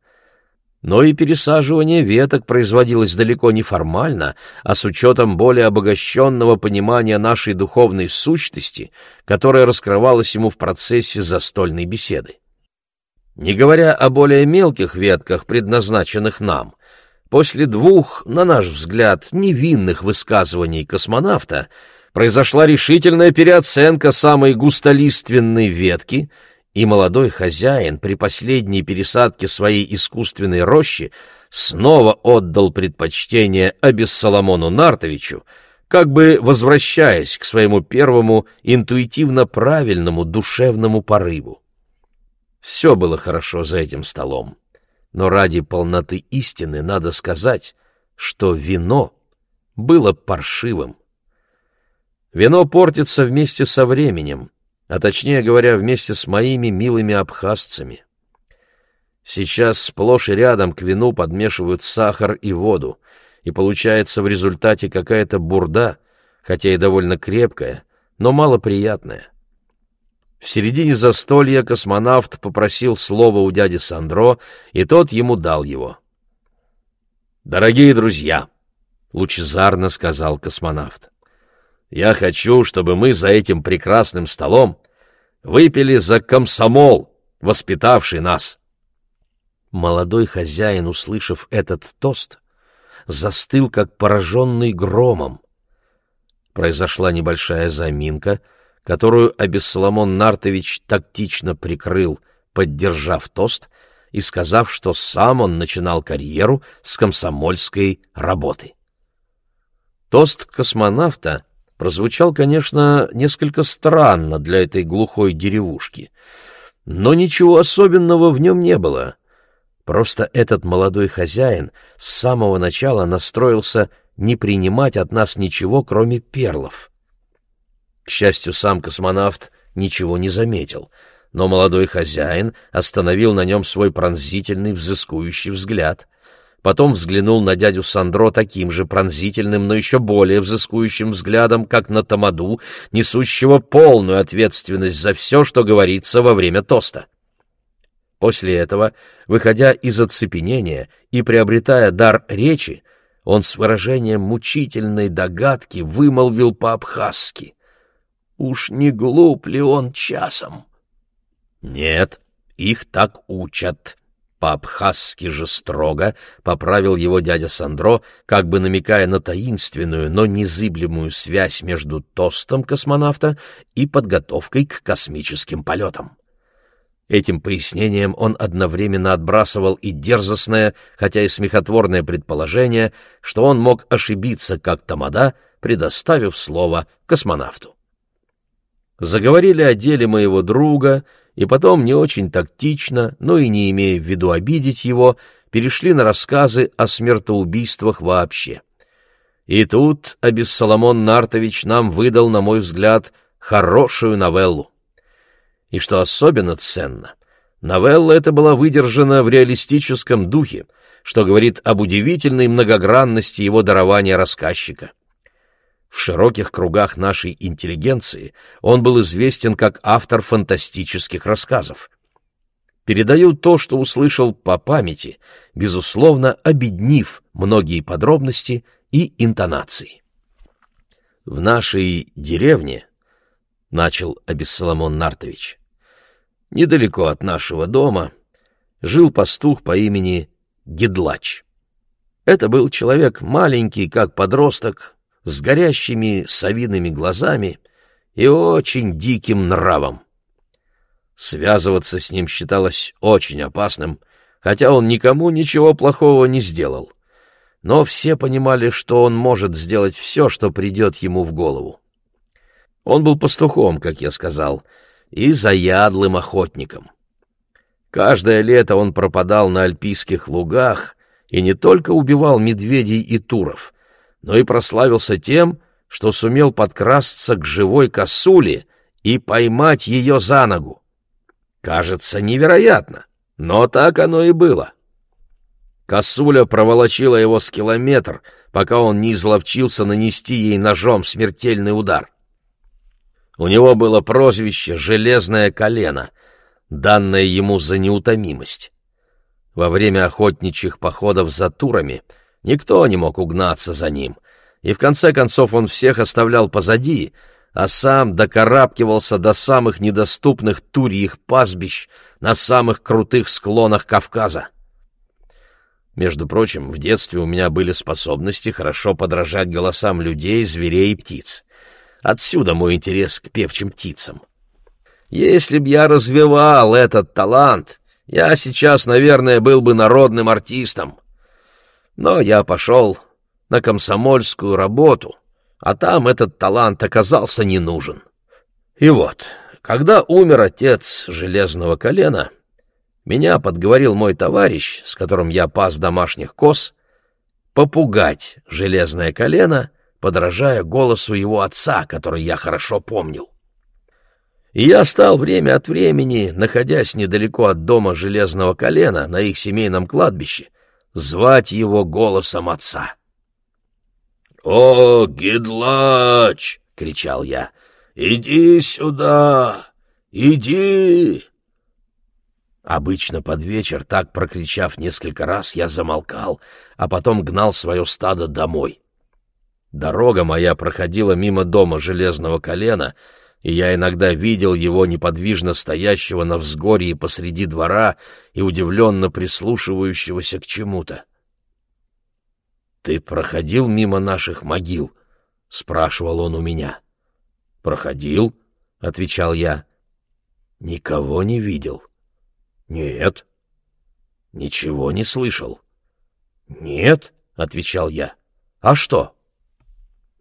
но и пересаживание веток производилось далеко не формально, а с учетом более обогащенного понимания нашей духовной сущности, которая раскрывалась ему в процессе застольной беседы. Не говоря о более мелких ветках, предназначенных нам, после двух, на наш взгляд, невинных высказываний космонавта произошла решительная переоценка самой густолиственной ветки — и молодой хозяин при последней пересадке своей искусственной рощи снова отдал предпочтение Абиссоломону Нартовичу, как бы возвращаясь к своему первому интуитивно правильному душевному порыву. Все было хорошо за этим столом, но ради полноты истины надо сказать, что вино было паршивым. Вино портится вместе со временем, а точнее говоря, вместе с моими милыми абхазцами. Сейчас сплошь и рядом к вину подмешивают сахар и воду, и получается в результате какая-то бурда, хотя и довольно крепкая, но малоприятная. В середине застолья космонавт попросил слова у дяди Сандро, и тот ему дал его. «Дорогие друзья!» — лучезарно сказал космонавт. Я хочу, чтобы мы за этим прекрасным столом выпили за комсомол, воспитавший нас. Молодой хозяин, услышав этот тост, застыл, как пораженный громом. Произошла небольшая заминка, которую Абессоломон Нартович тактично прикрыл, поддержав тост и сказав, что сам он начинал карьеру с комсомольской работы. Тост космонавта — прозвучал, конечно, несколько странно для этой глухой деревушки, но ничего особенного в нем не было. Просто этот молодой хозяин с самого начала настроился не принимать от нас ничего, кроме перлов. К счастью, сам космонавт ничего не заметил, но молодой хозяин остановил на нем свой пронзительный, взыскующий взгляд — потом взглянул на дядю Сандро таким же пронзительным, но еще более взыскующим взглядом, как на Тамаду, несущего полную ответственность за все, что говорится во время тоста. После этого, выходя из оцепенения и приобретая дар речи, он с выражением мучительной догадки вымолвил по-абхазски. «Уж не глуп ли он часом?» «Нет, их так учат», по-абхазски же строго поправил его дядя Сандро, как бы намекая на таинственную, но незыблемую связь между тостом космонавта и подготовкой к космическим полетам. Этим пояснением он одновременно отбрасывал и дерзостное, хотя и смехотворное предположение, что он мог ошибиться как тамада, предоставив слово космонавту. Заговорили о деле моего друга — и потом не очень тактично, но и не имея в виду обидеть его, перешли на рассказы о смертоубийствах вообще. И тут Абиссоломон Нартович нам выдал, на мой взгляд, хорошую новеллу. И что особенно ценно, новелла эта была выдержана в реалистическом духе, что говорит об удивительной многогранности его дарования рассказчика. В широких кругах нашей интеллигенции он был известен как автор фантастических рассказов. Передаю то, что услышал по памяти, безусловно, обеднив многие подробности и интонации. В нашей деревне, — начал Абиссоломон Нартович, — недалеко от нашего дома жил пастух по имени Гедлач. Это был человек маленький, как подросток, с горящими совиными глазами и очень диким нравом. Связываться с ним считалось очень опасным, хотя он никому ничего плохого не сделал. Но все понимали, что он может сделать все, что придет ему в голову. Он был пастухом, как я сказал, и заядлым охотником. Каждое лето он пропадал на альпийских лугах и не только убивал медведей и туров, но и прославился тем, что сумел подкрасться к живой косуле и поймать ее за ногу. Кажется невероятно, но так оно и было. Косуля проволочила его с километр, пока он не изловчился нанести ей ножом смертельный удар. У него было прозвище «железное колено», данное ему за неутомимость. Во время охотничьих походов за турами никто не мог угнаться за ним, и в конце концов он всех оставлял позади, а сам докарабкивался до самых недоступных турьих пастбищ на самых крутых склонах Кавказа. Между прочим, в детстве у меня были способности хорошо подражать голосам людей, зверей и птиц. Отсюда мой интерес к певчим птицам. Если б я развивал этот талант, я сейчас, наверное, был бы народным артистом. Но я пошел на комсомольскую работу, а там этот талант оказался не нужен. И вот, когда умер отец железного колена, меня подговорил мой товарищ, с которым я пас домашних коз, попугать железное колено, подражая голосу его отца, который я хорошо помнил. И я стал время от времени, находясь недалеко от дома Железного колена на их семейном кладбище, звать его голосом отца. «О, Гидлач!» — кричал я. «Иди сюда! Иди!» Обычно под вечер, так прокричав несколько раз, я замолкал, а потом гнал свое стадо домой. Дорога моя проходила мимо дома Железного колена — и я иногда видел его неподвижно стоящего на взгорье посреди двора и удивленно прислушивающегося к чему-то. «Ты проходил мимо наших могил?» — спрашивал он у меня. «Проходил?» — отвечал я. «Никого не видел?» «Нет». «Ничего не слышал?» «Нет», — отвечал я. «А что?»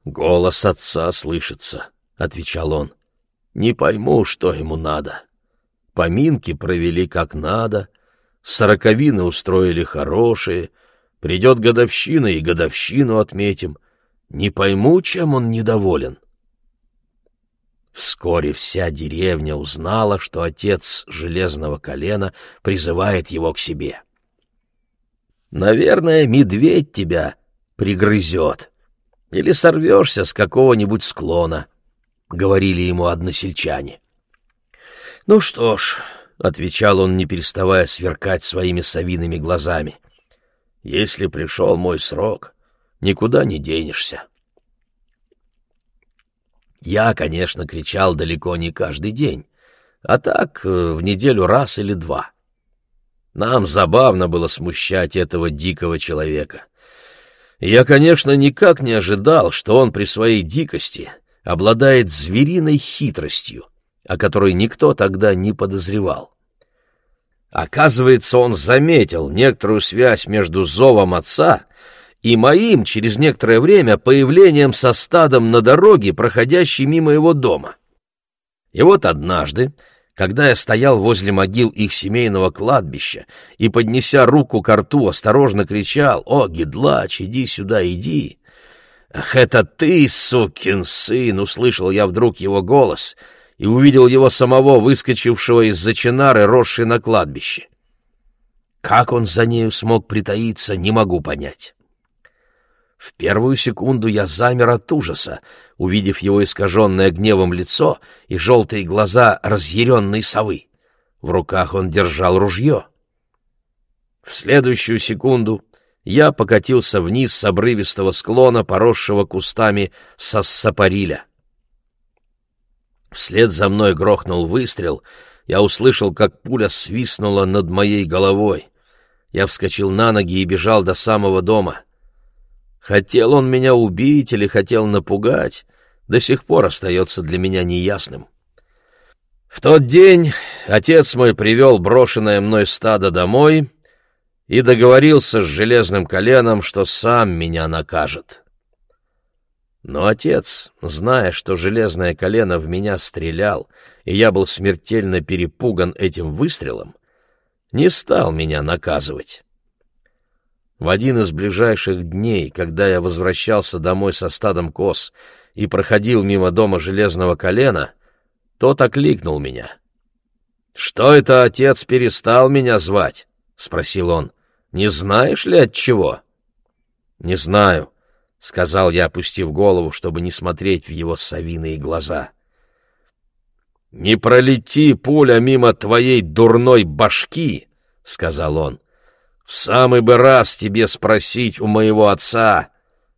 «Голос отца слышится», — отвечал он. Не пойму, что ему надо. Поминки провели как надо, сороковины устроили хорошие, придет годовщина и годовщину отметим. Не пойму, чем он недоволен. Вскоре вся деревня узнала, что отец железного колена призывает его к себе. «Наверное, медведь тебя пригрызет или сорвешься с какого-нибудь склона», — говорили ему односельчане. «Ну что ж», — отвечал он, не переставая сверкать своими совиными глазами, — «если пришел мой срок, никуда не денешься». Я, конечно, кричал далеко не каждый день, а так э, в неделю раз или два. Нам забавно было смущать этого дикого человека. Я, конечно, никак не ожидал, что он при своей дикости обладает звериной хитростью, о которой никто тогда не подозревал. Оказывается, он заметил некоторую связь между зовом отца и моим через некоторое время появлением со стадом на дороге, проходящей мимо его дома. И вот однажды, когда я стоял возле могил их семейного кладбища и, поднеся руку к рту, осторожно кричал «О, Гидлач, иди сюда, иди!» «Ах, это ты, сукин сын!» — услышал я вдруг его голос и увидел его самого, выскочившего из-за чинары, росшей на кладбище. Как он за нею смог притаиться, не могу понять. В первую секунду я замер от ужаса, увидев его искаженное гневом лицо и желтые глаза разъяренной совы. В руках он держал ружье. В следующую секунду я покатился вниз с обрывистого склона, поросшего кустами сассапариля. Вслед за мной грохнул выстрел. Я услышал, как пуля свистнула над моей головой. Я вскочил на ноги и бежал до самого дома. Хотел он меня убить или хотел напугать, до сих пор остается для меня неясным. В тот день отец мой привел брошенное мной стадо домой — и договорился с железным коленом, что сам меня накажет. Но отец, зная, что железное колено в меня стрелял, и я был смертельно перепуган этим выстрелом, не стал меня наказывать. В один из ближайших дней, когда я возвращался домой со стадом коз и проходил мимо дома железного колена, тот окликнул меня. «Что это отец перестал меня звать?» — спросил он. Не знаешь ли от чего? Не знаю, сказал я, опустив голову, чтобы не смотреть в его совиные глаза. Не пролети пуля мимо твоей дурной башки, сказал он. В самый бы раз тебе спросить у моего отца,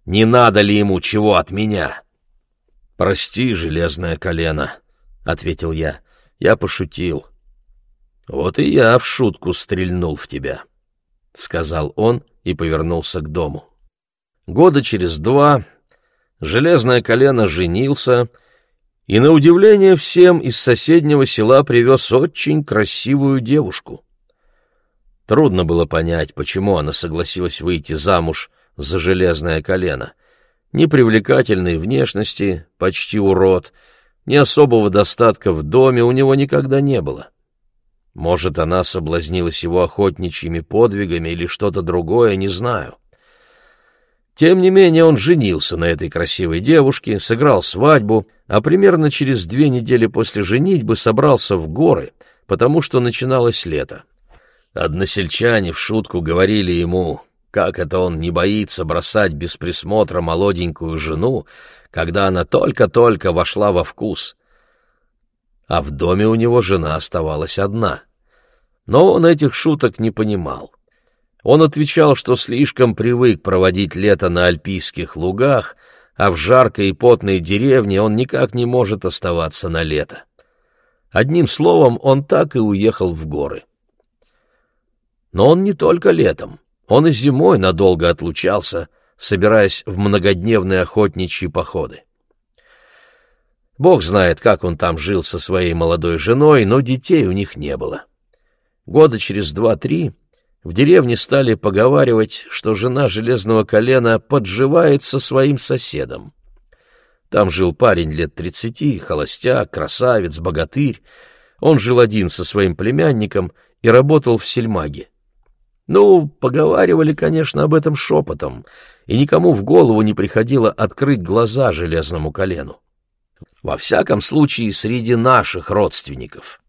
не надо ли ему чего от меня. Прости, железное колено, ответил я. Я пошутил. Вот и я в шутку стрельнул в тебя, сказал он и повернулся к дому. Года через два железное колено женился и, на удивление всем, из соседнего села привез очень красивую девушку. Трудно было понять, почему она согласилась выйти замуж за железное колено. Ни привлекательной внешности, почти урод, ни особого достатка в доме у него никогда не было. Может, она соблазнилась его охотничьими подвигами или что-то другое, не знаю. Тем не менее он женился на этой красивой девушке, сыграл свадьбу, а примерно через две недели после женитьбы собрался в горы, потому что начиналось лето. Односельчане в шутку говорили ему, как это он не боится бросать без присмотра молоденькую жену, когда она только-только вошла во вкус. А в доме у него жена оставалась одна. Но он этих шуток не понимал. Он отвечал, что слишком привык проводить лето на альпийских лугах, а в жаркой и потной деревне он никак не может оставаться на лето. Одним словом, он так и уехал в горы. Но он не только летом, он и зимой надолго отлучался, собираясь в многодневные охотничьи походы. Бог знает, как он там жил со своей молодой женой, но детей у них не было. Года через два-три в деревне стали поговаривать, что жена железного колена подживает со своим соседом. Там жил парень лет тридцати, холостяк, красавец, богатырь. Он жил один со своим племянником и работал в сельмаге. Ну, поговаривали, конечно, об этом шепотом, и никому в голову не приходило открыть глаза железному колену. Во всяком случае, среди наших родственников.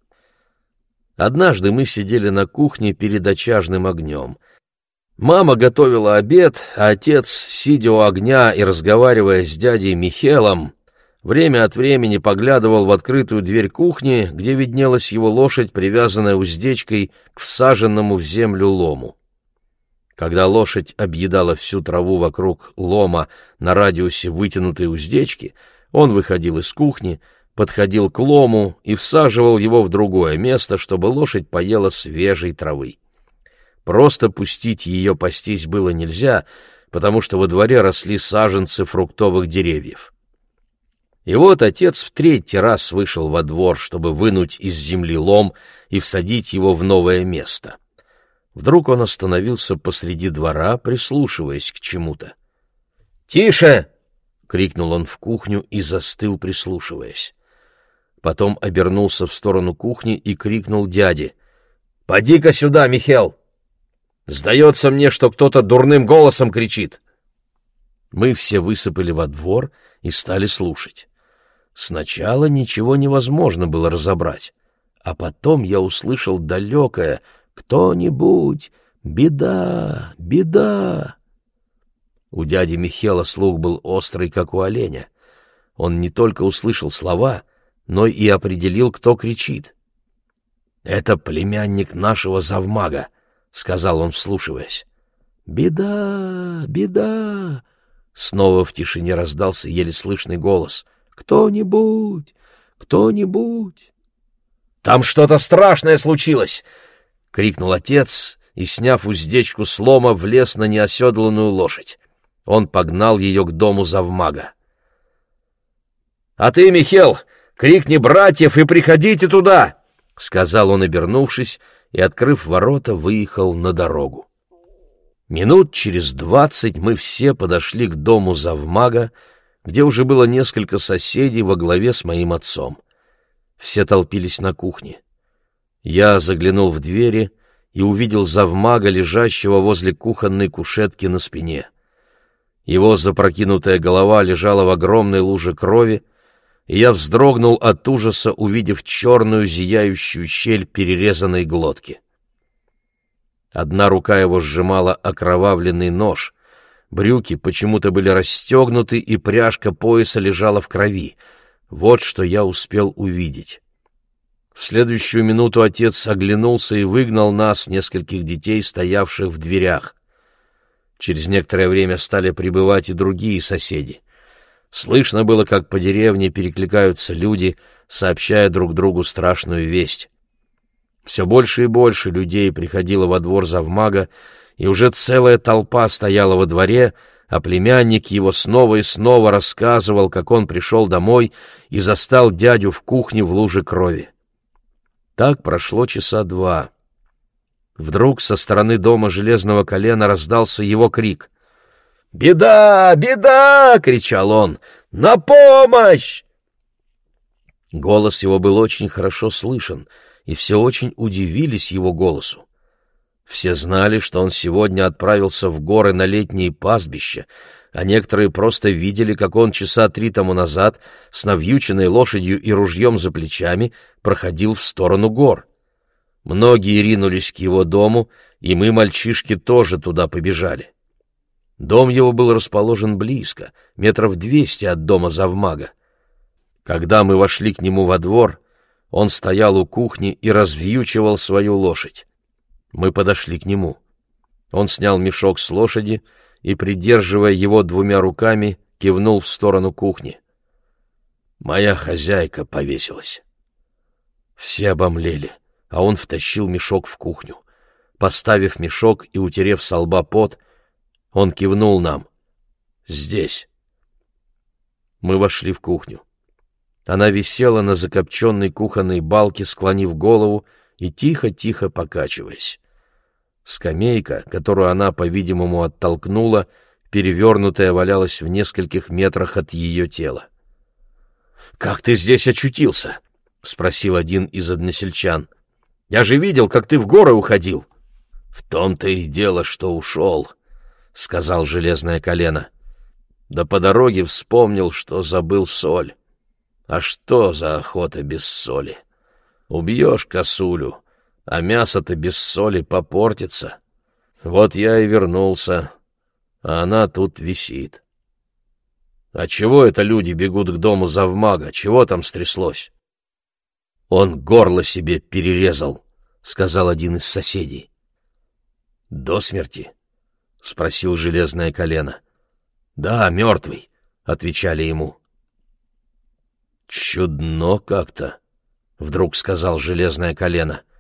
Однажды мы сидели на кухне перед очажным огнем. Мама готовила обед, а отец, сидя у огня и разговаривая с дядей Михелом, время от времени поглядывал в открытую дверь кухни, где виднелась его лошадь, привязанная уздечкой к всаженному в землю лому. Когда лошадь объедала всю траву вокруг лома на радиусе вытянутой уздечки, он выходил из кухни, подходил к лому и всаживал его в другое место, чтобы лошадь поела свежей травы. Просто пустить ее пастись было нельзя, потому что во дворе росли саженцы фруктовых деревьев. И вот отец в третий раз вышел во двор, чтобы вынуть из земли лом и всадить его в новое место. Вдруг он остановился посреди двора, прислушиваясь к чему-то. «Тише!» — крикнул он в кухню и застыл, прислушиваясь. Потом обернулся в сторону кухни и крикнул дяде. «Поди-ка сюда, Михел! Сдается мне, что кто-то дурным голосом кричит!» Мы все высыпали во двор и стали слушать. Сначала ничего невозможно было разобрать, а потом я услышал далекое «Кто-нибудь! Беда! Беда!» У дяди Михела слух был острый, как у оленя. Он не только услышал слова, но и определил, кто кричит. «Это племянник нашего завмага», — сказал он, вслушиваясь. «Беда! Беда!» Снова в тишине раздался еле слышный голос. Кто-нибудь! Кто-нибудь!» «Там что-то страшное случилось!» — крикнул отец и, сняв уздечку слома, влез на неоседланную лошадь. Он погнал ее к дому завмага. «А ты, Михел, крикни братьев и приходите туда!» — сказал он, обернувшись, и, открыв ворота, выехал на дорогу. Минут через двадцать мы все подошли к дому завмага, где уже было несколько соседей во главе с моим отцом. Все толпились на кухне. Я заглянул в двери и увидел завмага, лежащего возле кухонной кушетки на спине. Его запрокинутая голова лежала в огромной луже крови, и я вздрогнул от ужаса, увидев черную зияющую щель перерезанной глотки. Одна рука его сжимала окровавленный нож, Брюки почему-то были расстегнуты, и пряжка пояса лежала в крови. Вот что я успел увидеть. В следующую минуту отец оглянулся и выгнал нас, нескольких детей, стоявших в дверях. Через некоторое время стали прибывать и другие соседи. Слышно было, как по деревне перекликаются люди, сообщая друг другу страшную весть. Все больше и больше людей приходило во двор завмага, и уже целая толпа стояла во дворе, а племянник его снова и снова рассказывал, как он пришел домой и застал дядю в кухне в луже крови. Так прошло часа два. Вдруг со стороны дома железного колена раздался его крик. «Беда! Беда!» — кричал он. «На помощь!» Голос его был очень хорошо слышен, и все очень удивились его голосу. Все знали, что он сегодня отправился в горы на летние пастбища, а некоторые просто видели, как он часа три тому назад с навьюченной лошадью и ружьем за плечами проходил в сторону гор. Многие ринулись к его дому, и мы, мальчишки, тоже туда побежали. Дом его был расположен близко, метров двести от дома завмага. Когда мы вошли к нему во двор, он стоял у кухни и развьючивал свою лошадь. Мы подошли к нему. Он снял мешок с лошади и, придерживая его двумя руками, кивнул в сторону кухни. Моя хозяйка повесилась. Все обомлели, а он втащил мешок в кухню. Поставив мешок и утерев со лба пот, он кивнул нам. «Здесь». Мы вошли в кухню. Она висела на закопченной кухонной балке, склонив голову и тихо-тихо покачиваясь. Скамейка, которую она, по-видимому, оттолкнула, перевернутая, валялась в нескольких метрах от ее тела. «Как ты здесь очутился?» — спросил один из односельчан. «Я же видел, как ты в горы уходил». «В том-то и дело, что ушел», — сказал железное колено. «Да по дороге вспомнил, что забыл соль. А что за охота без соли? Убьешь косулю, а мясо-то без соли попортится. Вот я и вернулся, а она тут висит. А чего это люди бегут к дому завмага? Чего там стряслось? Он горло себе перерезал, сказал один из соседей. До смерти? спросил железное колено. Да, мертвый, отвечали ему. Чудно как-то, вдруг сказал железное колено. —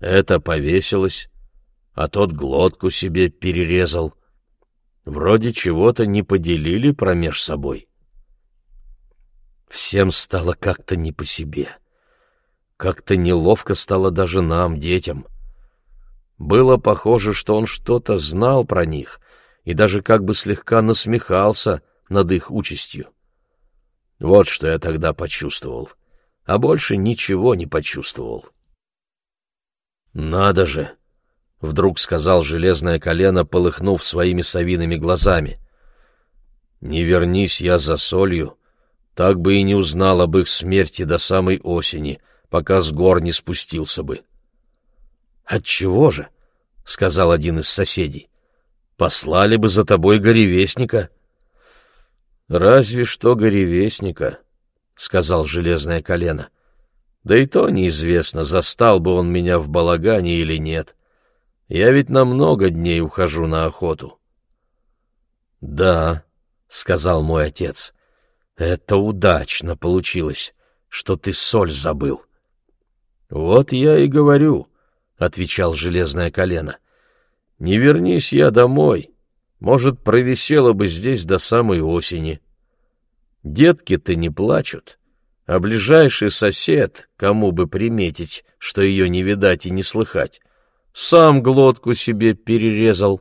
это повесилось, а тот глотку себе перерезал. Вроде чего-то не поделили промеж собой. Всем стало как-то не по себе. Как-то неловко стало даже нам, детям. Было похоже, что он что-то знал про них и даже как бы слегка насмехался над их участью. Вот что я тогда почувствовал, а больше ничего не почувствовал. «Надо же!» — вдруг сказал железное колено, полыхнув своими совиными глазами. «Не вернись я за солью, так бы и не узнал об их смерти до самой осени, пока с гор не спустился бы». «Отчего же?» — сказал один из соседей. «Послали бы за тобой горевестника». «Разве что горевестника», — сказал железное колено. Да и то неизвестно, застал бы он меня в балагане или нет. Я ведь на много дней ухожу на охоту. — Да, — сказал мой отец, — это удачно получилось, что ты соль забыл. — Вот я и говорю, — отвечал железное колено. — Не вернись я домой, может, провисело бы здесь до самой осени. Детки-то не плачут. — а ближайший сосед, кому бы приметить, что ее не видать и не слыхать, сам глотку себе перерезал.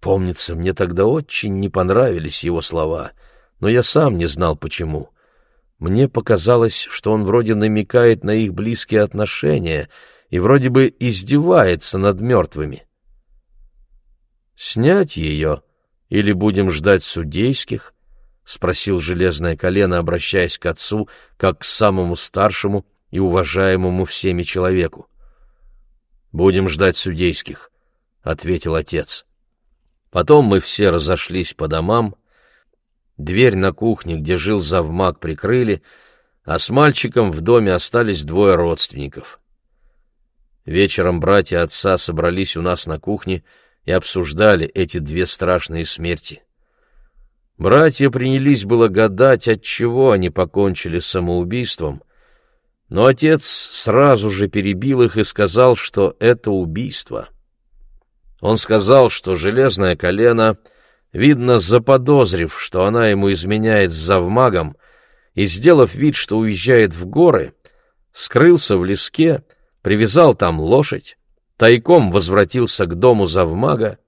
Помнится, мне тогда очень не понравились его слова, но я сам не знал почему. Мне показалось, что он вроде намекает на их близкие отношения и вроде бы издевается над мертвыми. Снять ее или будем ждать судейских? — спросил железное колено, обращаясь к отцу, как к самому старшему и уважаемому всеми человеку. «Будем ждать судейских», — ответил отец. Потом мы все разошлись по домам, дверь на кухне, где жил завмак, прикрыли, а с мальчиком в доме остались двое родственников. Вечером братья отца собрались у нас на кухне и обсуждали эти две страшные смерти. Братья принялись было гадать, от чего они покончили самоубийством, но отец сразу же перебил их и сказал, что это убийство. Он сказал, что железное колено, видно, заподозрив, что она ему изменяет с завмагом, и, сделав вид, что уезжает в горы, скрылся в леске, привязал там лошадь, тайком возвратился к дому завмага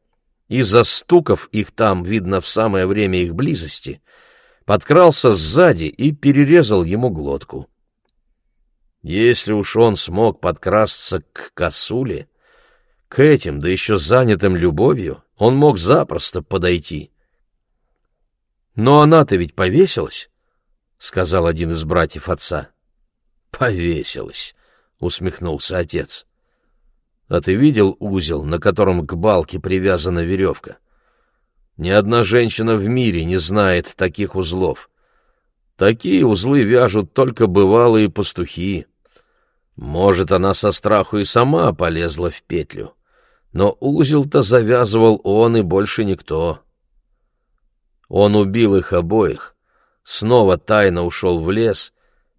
и, застукав их там, видно, в самое время их близости, подкрался сзади и перерезал ему глотку. Если уж он смог подкрасться к косуле, к этим, да еще занятым любовью, он мог запросто подойти. «Но она-то ведь повесилась», — сказал один из братьев отца. «Повесилась», — усмехнулся отец. А ты видел узел, на котором к балке привязана веревка? Ни одна женщина в мире не знает таких узлов. Такие узлы вяжут только бывалые пастухи. Может, она со страху и сама полезла в петлю. Но узел-то завязывал он и больше никто. Он убил их обоих, снова тайно ушел в лес,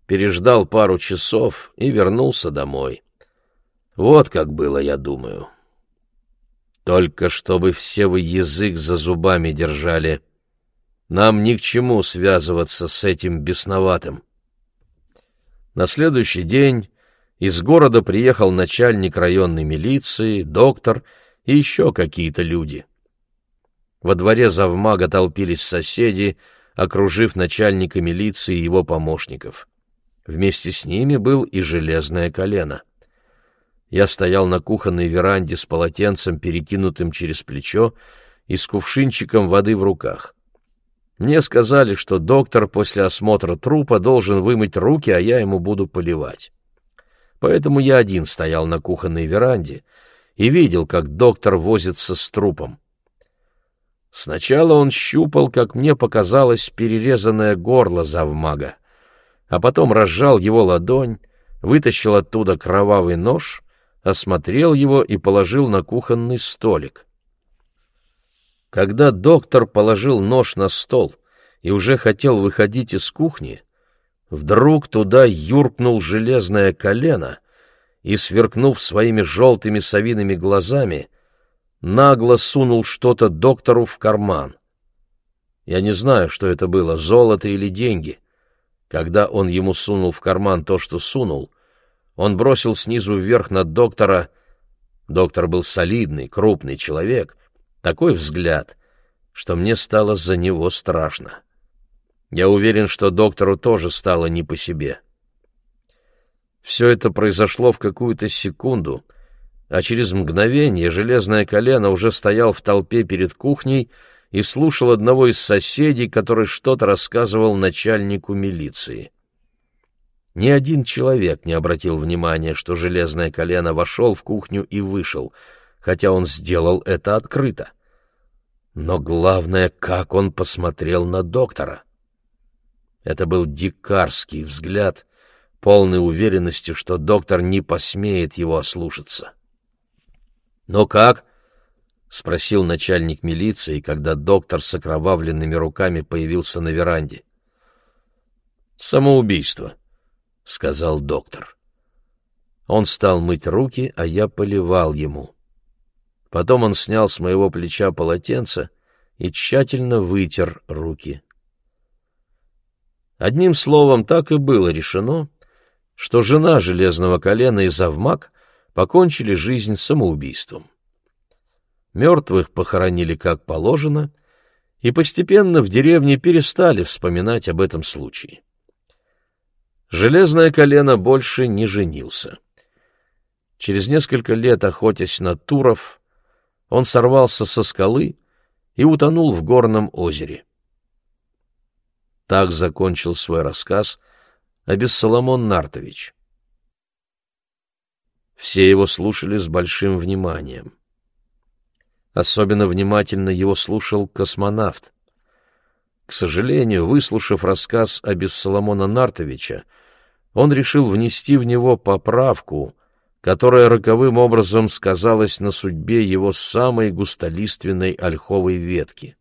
переждал пару часов и вернулся домой. Вот как было, я думаю. Только чтобы все вы язык за зубами держали. Нам ни к чему связываться с этим бесноватым. На следующий день из города приехал начальник районной милиции, доктор и еще какие-то люди. Во дворе завмага толпились соседи, окружив начальника милиции и его помощников. Вместе с ними был и железное колено. Я стоял на кухонной веранде с полотенцем, перекинутым через плечо, и с кувшинчиком воды в руках. Мне сказали, что доктор после осмотра трупа должен вымыть руки, а я ему буду поливать. Поэтому я один стоял на кухонной веранде и видел, как доктор возится с трупом. Сначала он щупал, как мне показалось, перерезанное горло завмага, а потом разжал его ладонь, вытащил оттуда кровавый нож осмотрел его и положил на кухонный столик. Когда доктор положил нож на стол и уже хотел выходить из кухни, вдруг туда юркнул железное колено и, сверкнув своими желтыми совиными глазами, нагло сунул что-то доктору в карман. Я не знаю, что это было, золото или деньги. Когда он ему сунул в карман то, что сунул, он бросил снизу вверх на доктора. Доктор был солидный, крупный человек. Такой взгляд, что мне стало за него страшно. Я уверен, что доктору тоже стало не по себе. Все это произошло в какую-то секунду, а через мгновение железное колено уже стоял в толпе перед кухней и слушал одного из соседей, который что-то рассказывал начальнику милиции. Ни один человек не обратил внимания, что железное колено вошел в кухню и вышел, хотя он сделал это открыто. Но главное, как он посмотрел на доктора. Это был дикарский взгляд, полный уверенности, что доктор не посмеет его ослушаться. «Но как?» — спросил начальник милиции, когда доктор с окровавленными руками появился на веранде. «Самоубийство», — сказал доктор. Он стал мыть руки, а я поливал ему. Потом он снял с моего плеча полотенце и тщательно вытер руки. Одним словом, так и было решено, что жена Железного колена и Завмак покончили жизнь самоубийством. Мертвых похоронили как положено, и постепенно в деревне перестали вспоминать об этом случае. Железное колено больше не женился. Через несколько лет, охотясь на туров, он сорвался со скалы и утонул в горном озере. Так закончил свой рассказ Абессоломон Нартович. Все его слушали с большим вниманием. Особенно внимательно его слушал космонавт. К сожалению, выслушав рассказ Абессоломона Нартовича, он решил внести в него поправку, которая роковым образом сказалась на судьбе его самой густолиственной ольховой ветки.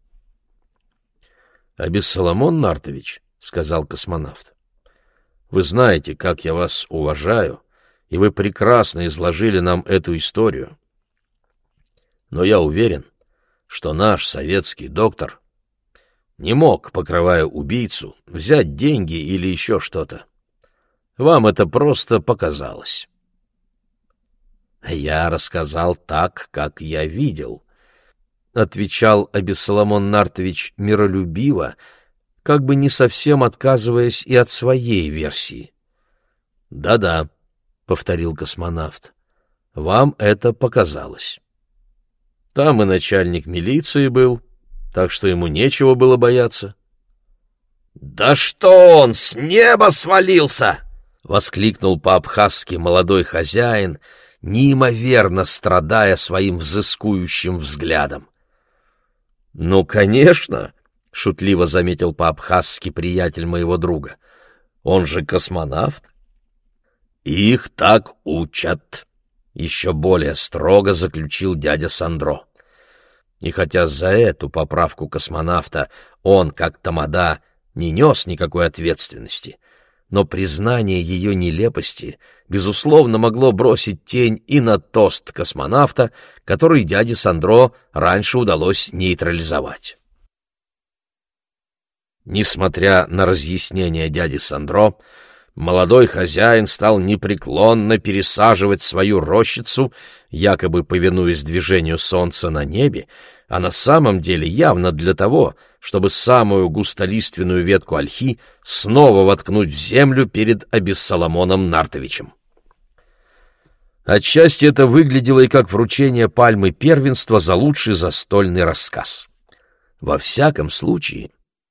«Абиссоломон Нартович», — сказал космонавт, — «вы знаете, как я вас уважаю, и вы прекрасно изложили нам эту историю. Но я уверен, что наш советский доктор не мог, покрывая убийцу, взять деньги или еще что-то. Вам это просто показалось». «Я рассказал так, как я видел», отвечал Абиссаламон Нартович миролюбиво, как бы не совсем отказываясь и от своей версии. «Да-да», — повторил космонавт, — «вам это показалось». Там и начальник милиции был, так что ему нечего было бояться. «Да что он, с неба свалился!» — воскликнул по-абхазски молодой хозяин, неимоверно страдая своим взыскующим взглядом. «Ну, конечно!» — шутливо заметил по-абхазски приятель моего друга. «Он же космонавт!» «Их так учат!» — еще более строго заключил дядя Сандро. И хотя за эту поправку космонавта он, как тамада, не нес никакой ответственности, но признание ее нелепости, безусловно, могло бросить тень и на тост космонавта, который дяде Сандро раньше удалось нейтрализовать. Несмотря на разъяснения дяди Сандро, молодой хозяин стал непреклонно пересаживать свою рощицу, якобы повинуясь движению солнца на небе, а на самом деле явно для того, чтобы самую густолиственную ветку ольхи снова воткнуть в землю перед Абиссоломоном Нартовичем. Отчасти это выглядело и как вручение пальмы первенства за лучший застольный рассказ. Во всяком случае,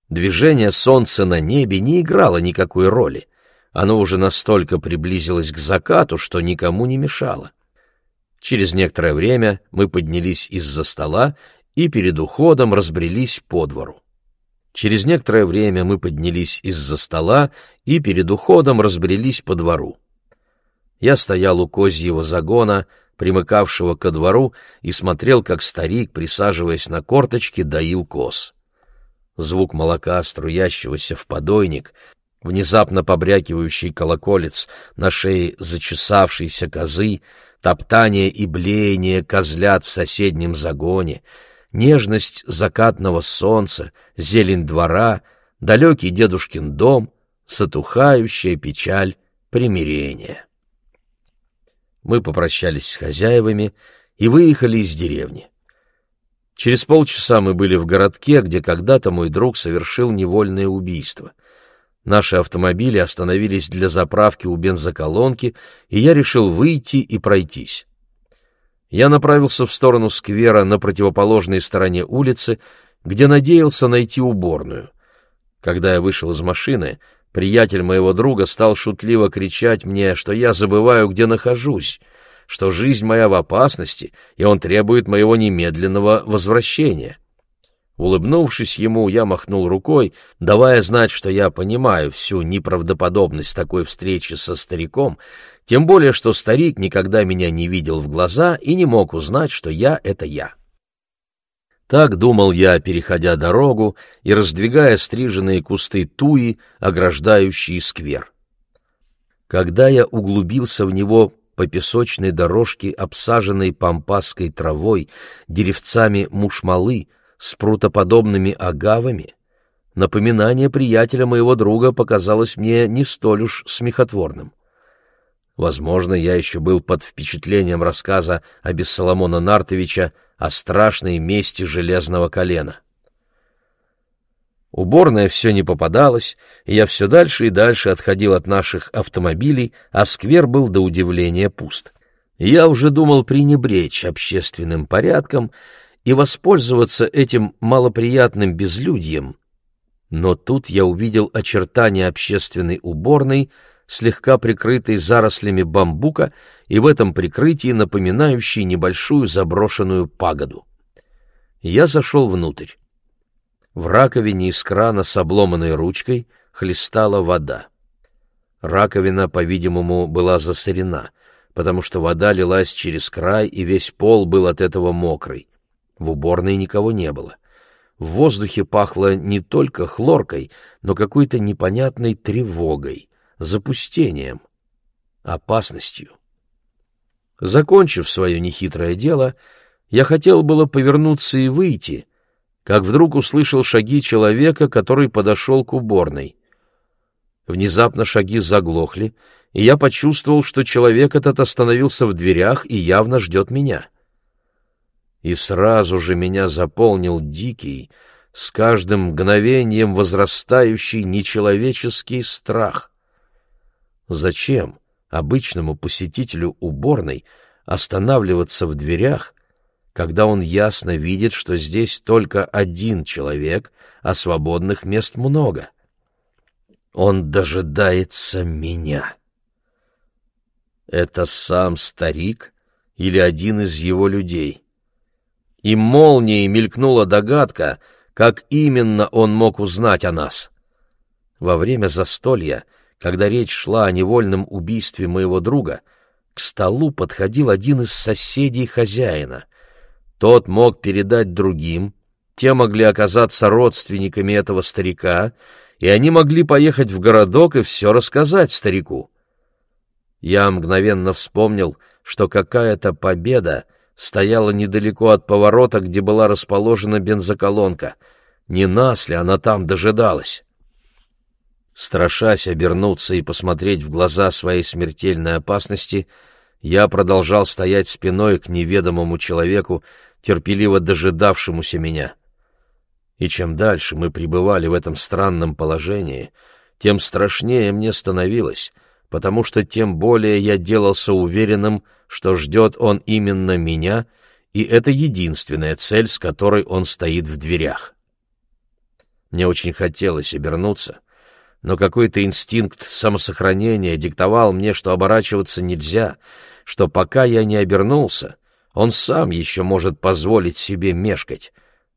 движение солнца на небе не играло никакой роли. Оно уже настолько приблизилось к закату, что никому не мешало. Через некоторое время мы поднялись из-за стола и перед уходом разбрелись по двору. Через некоторое время мы поднялись из-за стола и перед уходом разбрелись по двору. Я стоял у козьего загона, примыкавшего ко двору, и смотрел, как старик, присаживаясь на корточки, доил коз. Звук молока, струящегося в подойник, внезапно побрякивающий колоколец на шее зачесавшейся козы, топтание и блеяние козлят в соседнем загоне, нежность закатного солнца, зелень двора, далекий дедушкин дом, затухающая печаль примирения мы попрощались с хозяевами и выехали из деревни. Через полчаса мы были в городке, где когда-то мой друг совершил невольное убийство. Наши автомобили остановились для заправки у бензоколонки, и я решил выйти и пройтись. Я направился в сторону сквера на противоположной стороне улицы, где надеялся найти уборную. Когда я вышел из машины, Приятель моего друга стал шутливо кричать мне, что я забываю, где нахожусь, что жизнь моя в опасности, и он требует моего немедленного возвращения. Улыбнувшись ему, я махнул рукой, давая знать, что я понимаю всю неправдоподобность такой встречи со стариком, тем более, что старик никогда меня не видел в глаза и не мог узнать, что я — это я. Так думал я, переходя дорогу и раздвигая стриженные кусты туи, ограждающие сквер. Когда я углубился в него по песочной дорожке, обсаженной пампасской травой, деревцами мушмалы, прутоподобными агавами, напоминание приятеля моего друга показалось мне не столь уж смехотворным. Возможно, я еще был под впечатлением рассказа о Бессоломона Нартовича о страшной мести железного колена. Уборная все не попадалась, и я все дальше и дальше отходил от наших автомобилей, а сквер был до удивления пуст. Я уже думал пренебречь общественным порядком и воспользоваться этим малоприятным безлюдьем, но тут я увидел очертания общественной уборной — слегка прикрытый зарослями бамбука и в этом прикрытии напоминающий небольшую заброшенную пагоду. Я зашел внутрь. В раковине из крана с обломанной ручкой хлестала вода. Раковина, по-видимому, была засорена, потому что вода лилась через край, и весь пол был от этого мокрый. В уборной никого не было. В воздухе пахло не только хлоркой, но какой-то непонятной тревогой, запустением, опасностью. Закончив свое нехитрое дело, я хотел было повернуться и выйти, как вдруг услышал шаги человека, который подошел к уборной. Внезапно шаги заглохли, и я почувствовал, что человек этот остановился в дверях и явно ждет меня. И сразу же меня заполнил дикий, с каждым мгновением возрастающий нечеловеческий страх. Зачем обычному посетителю уборной останавливаться в дверях, когда он ясно видит, что здесь только один человек, а свободных мест много? Он дожидается меня. Это сам старик или один из его людей? И молнией мелькнула догадка, как именно он мог узнать о нас. Во время застолья, когда речь шла о невольном убийстве моего друга, к столу подходил один из соседей хозяина. Тот мог передать другим, те могли оказаться родственниками этого старика, и они могли поехать в городок и все рассказать старику. Я мгновенно вспомнил, что какая-то победа стояла недалеко от поворота, где была расположена бензоколонка. Не нас ли она там дожидалась? Страшась обернуться и посмотреть в глаза своей смертельной опасности, я продолжал стоять спиной к неведомому человеку, терпеливо дожидавшемуся меня. — и чем дальше мы пребывали в этом странном положении, тем страшнее мне становилось, потому что тем более я делался уверенным, что ждет он именно меня, и это единственная цель, с которой он стоит в дверях. Мне очень хотелось обернуться, но какой-то инстинкт самосохранения диктовал мне, что оборачиваться нельзя, что пока я не обернулся, он сам еще может позволить себе мешкать,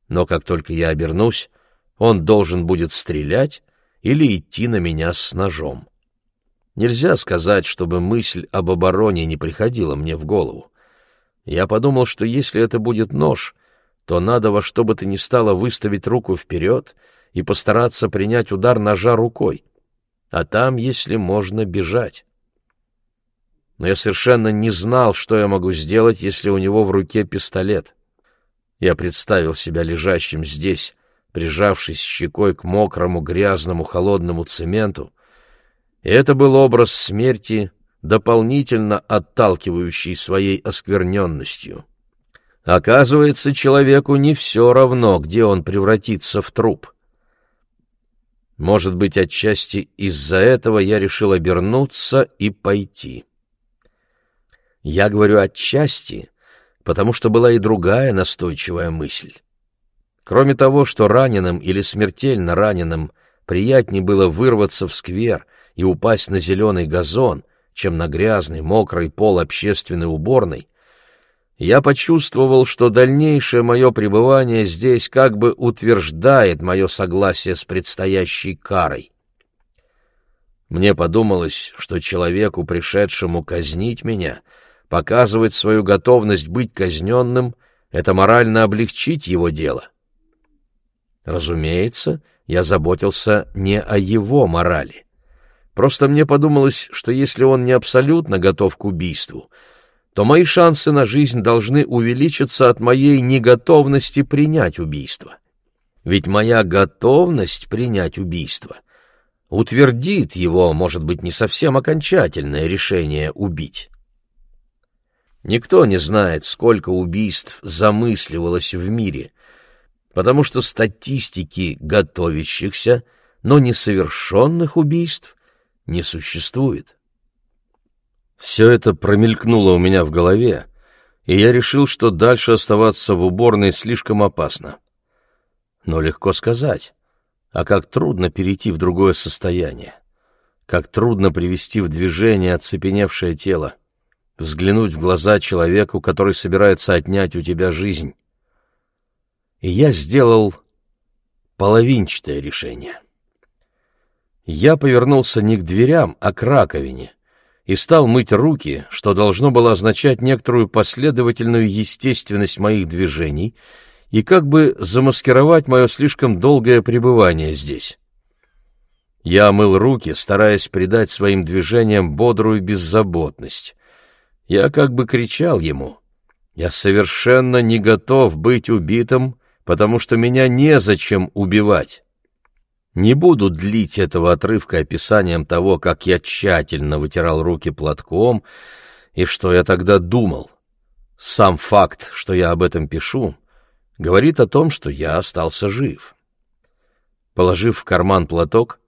но как только я обернусь, он должен будет стрелять или идти на меня с ножом. Нельзя сказать, чтобы мысль об обороне не приходила мне в голову. Я подумал, что если это будет нож, то надо во что бы то ни стало выставить руку вперед и постараться принять удар ножа рукой, а там, если можно, бежать. Но я совершенно не знал, что я могу сделать, если у него в руке пистолет. Я представил себя лежащим здесь, прижавшись щекой к мокрому, грязному, холодному цементу, и это был образ смерти, дополнительно отталкивающий своей оскверненностью. Оказывается, человеку не все равно, где он превратится в труп. Может быть, отчасти из-за этого я решил обернуться и пойти. Я говорю «отчасти», потому что была и другая настойчивая мысль. Кроме того, что раненым или смертельно раненым приятнее было вырваться в сквер и упасть на зеленый газон, чем на грязный, мокрый пол общественной уборной, я почувствовал, что дальнейшее мое пребывание здесь как бы утверждает мое согласие с предстоящей карой. Мне подумалось, что человеку, пришедшему казнить меня, — Показывать свою готовность быть казненным — это морально облегчить его дело. Разумеется, я заботился не о его морали. Просто мне подумалось, что если он не абсолютно готов к убийству, то мои шансы на жизнь должны увеличиться от моей неготовности принять убийство. Ведь моя готовность принять убийство утвердит его, может быть, не совсем окончательное решение убить. Никто не знает, сколько убийств замысливалось в мире, потому что статистики готовящихся, но несовершенных убийств не существует. Все это промелькнуло у меня в голове, и я решил, что дальше оставаться в уборной слишком опасно. Но легко сказать, а как трудно перейти в другое состояние, как трудно привести в движение оцепеневшее тело взглянуть в глаза человеку, который собирается отнять у тебя жизнь. И я сделал половинчатое решение. Я повернулся не к дверям, а к раковине и стал мыть руки, что должно было означать некоторую последовательную естественность моих движений и как бы замаскировать мое слишком долгое пребывание здесь. Я мыл руки, стараясь придать своим движениям бодрую беззаботность. Я как бы кричал ему. Я совершенно не готов быть убитым, потому что меня незачем убивать. Не буду длить этого отрывка описанием того, как я тщательно вытирал руки платком и что я тогда думал. Сам факт, что я об этом пишу, говорит о том, что я остался жив. Положив в карман платок,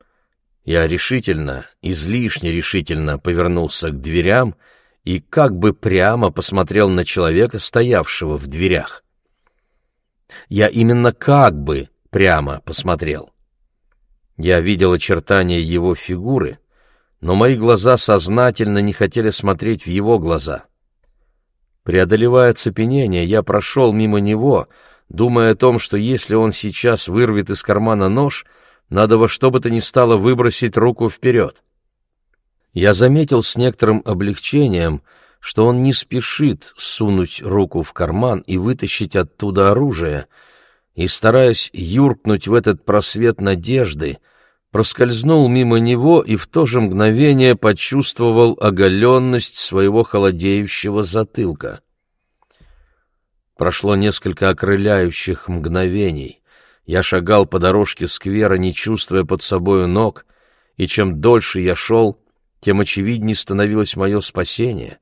я решительно, излишне решительно повернулся к дверям и как бы прямо посмотрел на человека, стоявшего в дверях. Я именно как бы прямо посмотрел. Я видел очертания его фигуры, но мои глаза сознательно не хотели смотреть в его глаза. Преодолевая цепенение, я прошел мимо него, думая о том, что если он сейчас вырвет из кармана нож, надо во что бы то ни стало выбросить руку вперед. Я заметил с некоторым облегчением, что он не спешит сунуть руку в карман и вытащить оттуда оружие, и, стараясь юркнуть в этот просвет надежды, проскользнул мимо него и в то же мгновение почувствовал оголенность своего холодеющего затылка. Прошло несколько окрыляющих мгновений. Я шагал по дорожке сквера, не чувствуя под собою ног, и чем дольше я шел, тем очевиднее становилось мое спасение,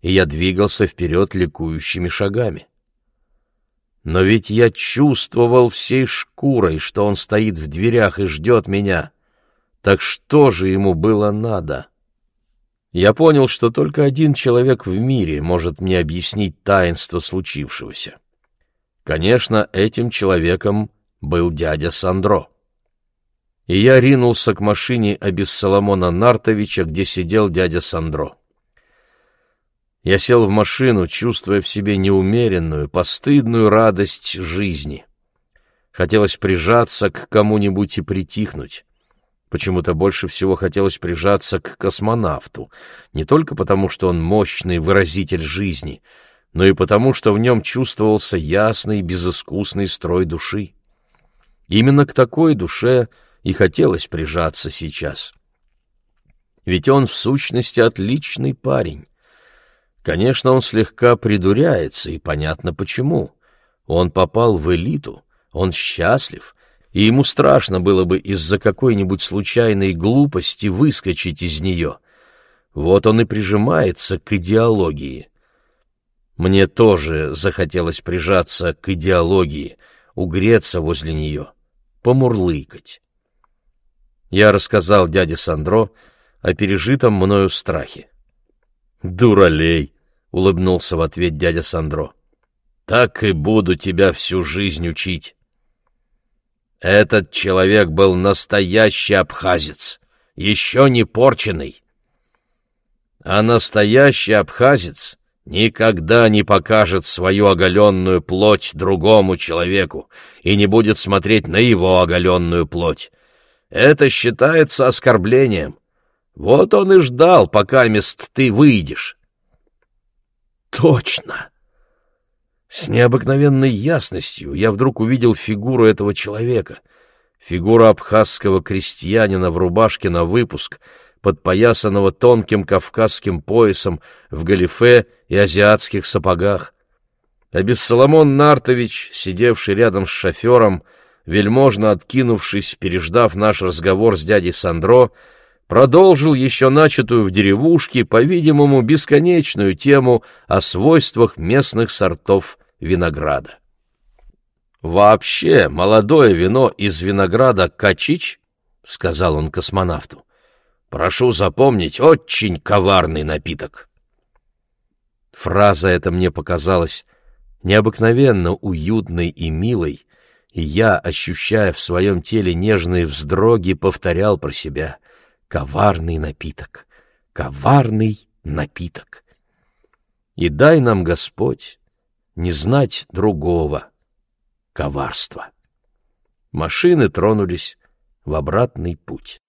и я двигался вперед ликующими шагами. Но ведь я чувствовал всей шкурой, что он стоит в дверях и ждет меня. Так что же ему было надо? Я понял, что только один человек в мире может мне объяснить таинство случившегося. Конечно, этим человеком был дядя Сандро. И я ринулся к машине Абиссоломона Нартовича, где сидел дядя Сандро. Я сел в машину, чувствуя в себе неумеренную, постыдную радость жизни. Хотелось прижаться к кому-нибудь и притихнуть. Почему-то больше всего хотелось прижаться к космонавту, не только потому, что он мощный выразитель жизни, но и потому, что в нем чувствовался ясный, безыскусный строй души. Именно к такой душе и хотелось прижаться сейчас. Ведь он, в сущности, отличный парень. Конечно, он слегка придуряется, и понятно почему. Он попал в элиту, он счастлив, и ему страшно было бы из-за какой-нибудь случайной глупости выскочить из нее. Вот он и прижимается к идеологии. Мне тоже захотелось прижаться к идеологии, угреться возле нее, помурлыкать. Я рассказал дяде Сандро о пережитом мною страхе. «Дуралей!» — улыбнулся в ответ дядя Сандро. «Так и буду тебя всю жизнь учить». Этот человек был настоящий абхазец, еще не порченный. А настоящий абхазец никогда не покажет свою оголенную плоть другому человеку и не будет смотреть на его оголенную плоть. Это считается оскорблением. Вот он и ждал, пока мест ты выйдешь. Точно! С необыкновенной ясностью я вдруг увидел фигуру этого человека, фигуру абхазского крестьянина в рубашке на выпуск, подпоясанного тонким кавказским поясом в галифе и азиатских сапогах. А Бессоломон Нартович, сидевший рядом с шофером, вельможно откинувшись, переждав наш разговор с дядей Сандро, продолжил еще начатую в деревушке, по-видимому, бесконечную тему о свойствах местных сортов винограда. «Вообще, молодое вино из винограда качич, — сказал он космонавту, — прошу запомнить, очень коварный напиток». Фраза эта мне показалась необыкновенно уютной и милой, и я, ощущая в своем теле нежные вздроги, повторял про себя — коварный напиток, коварный напиток. И дай нам, Господь, не знать другого коварства. Машины тронулись в обратный путь.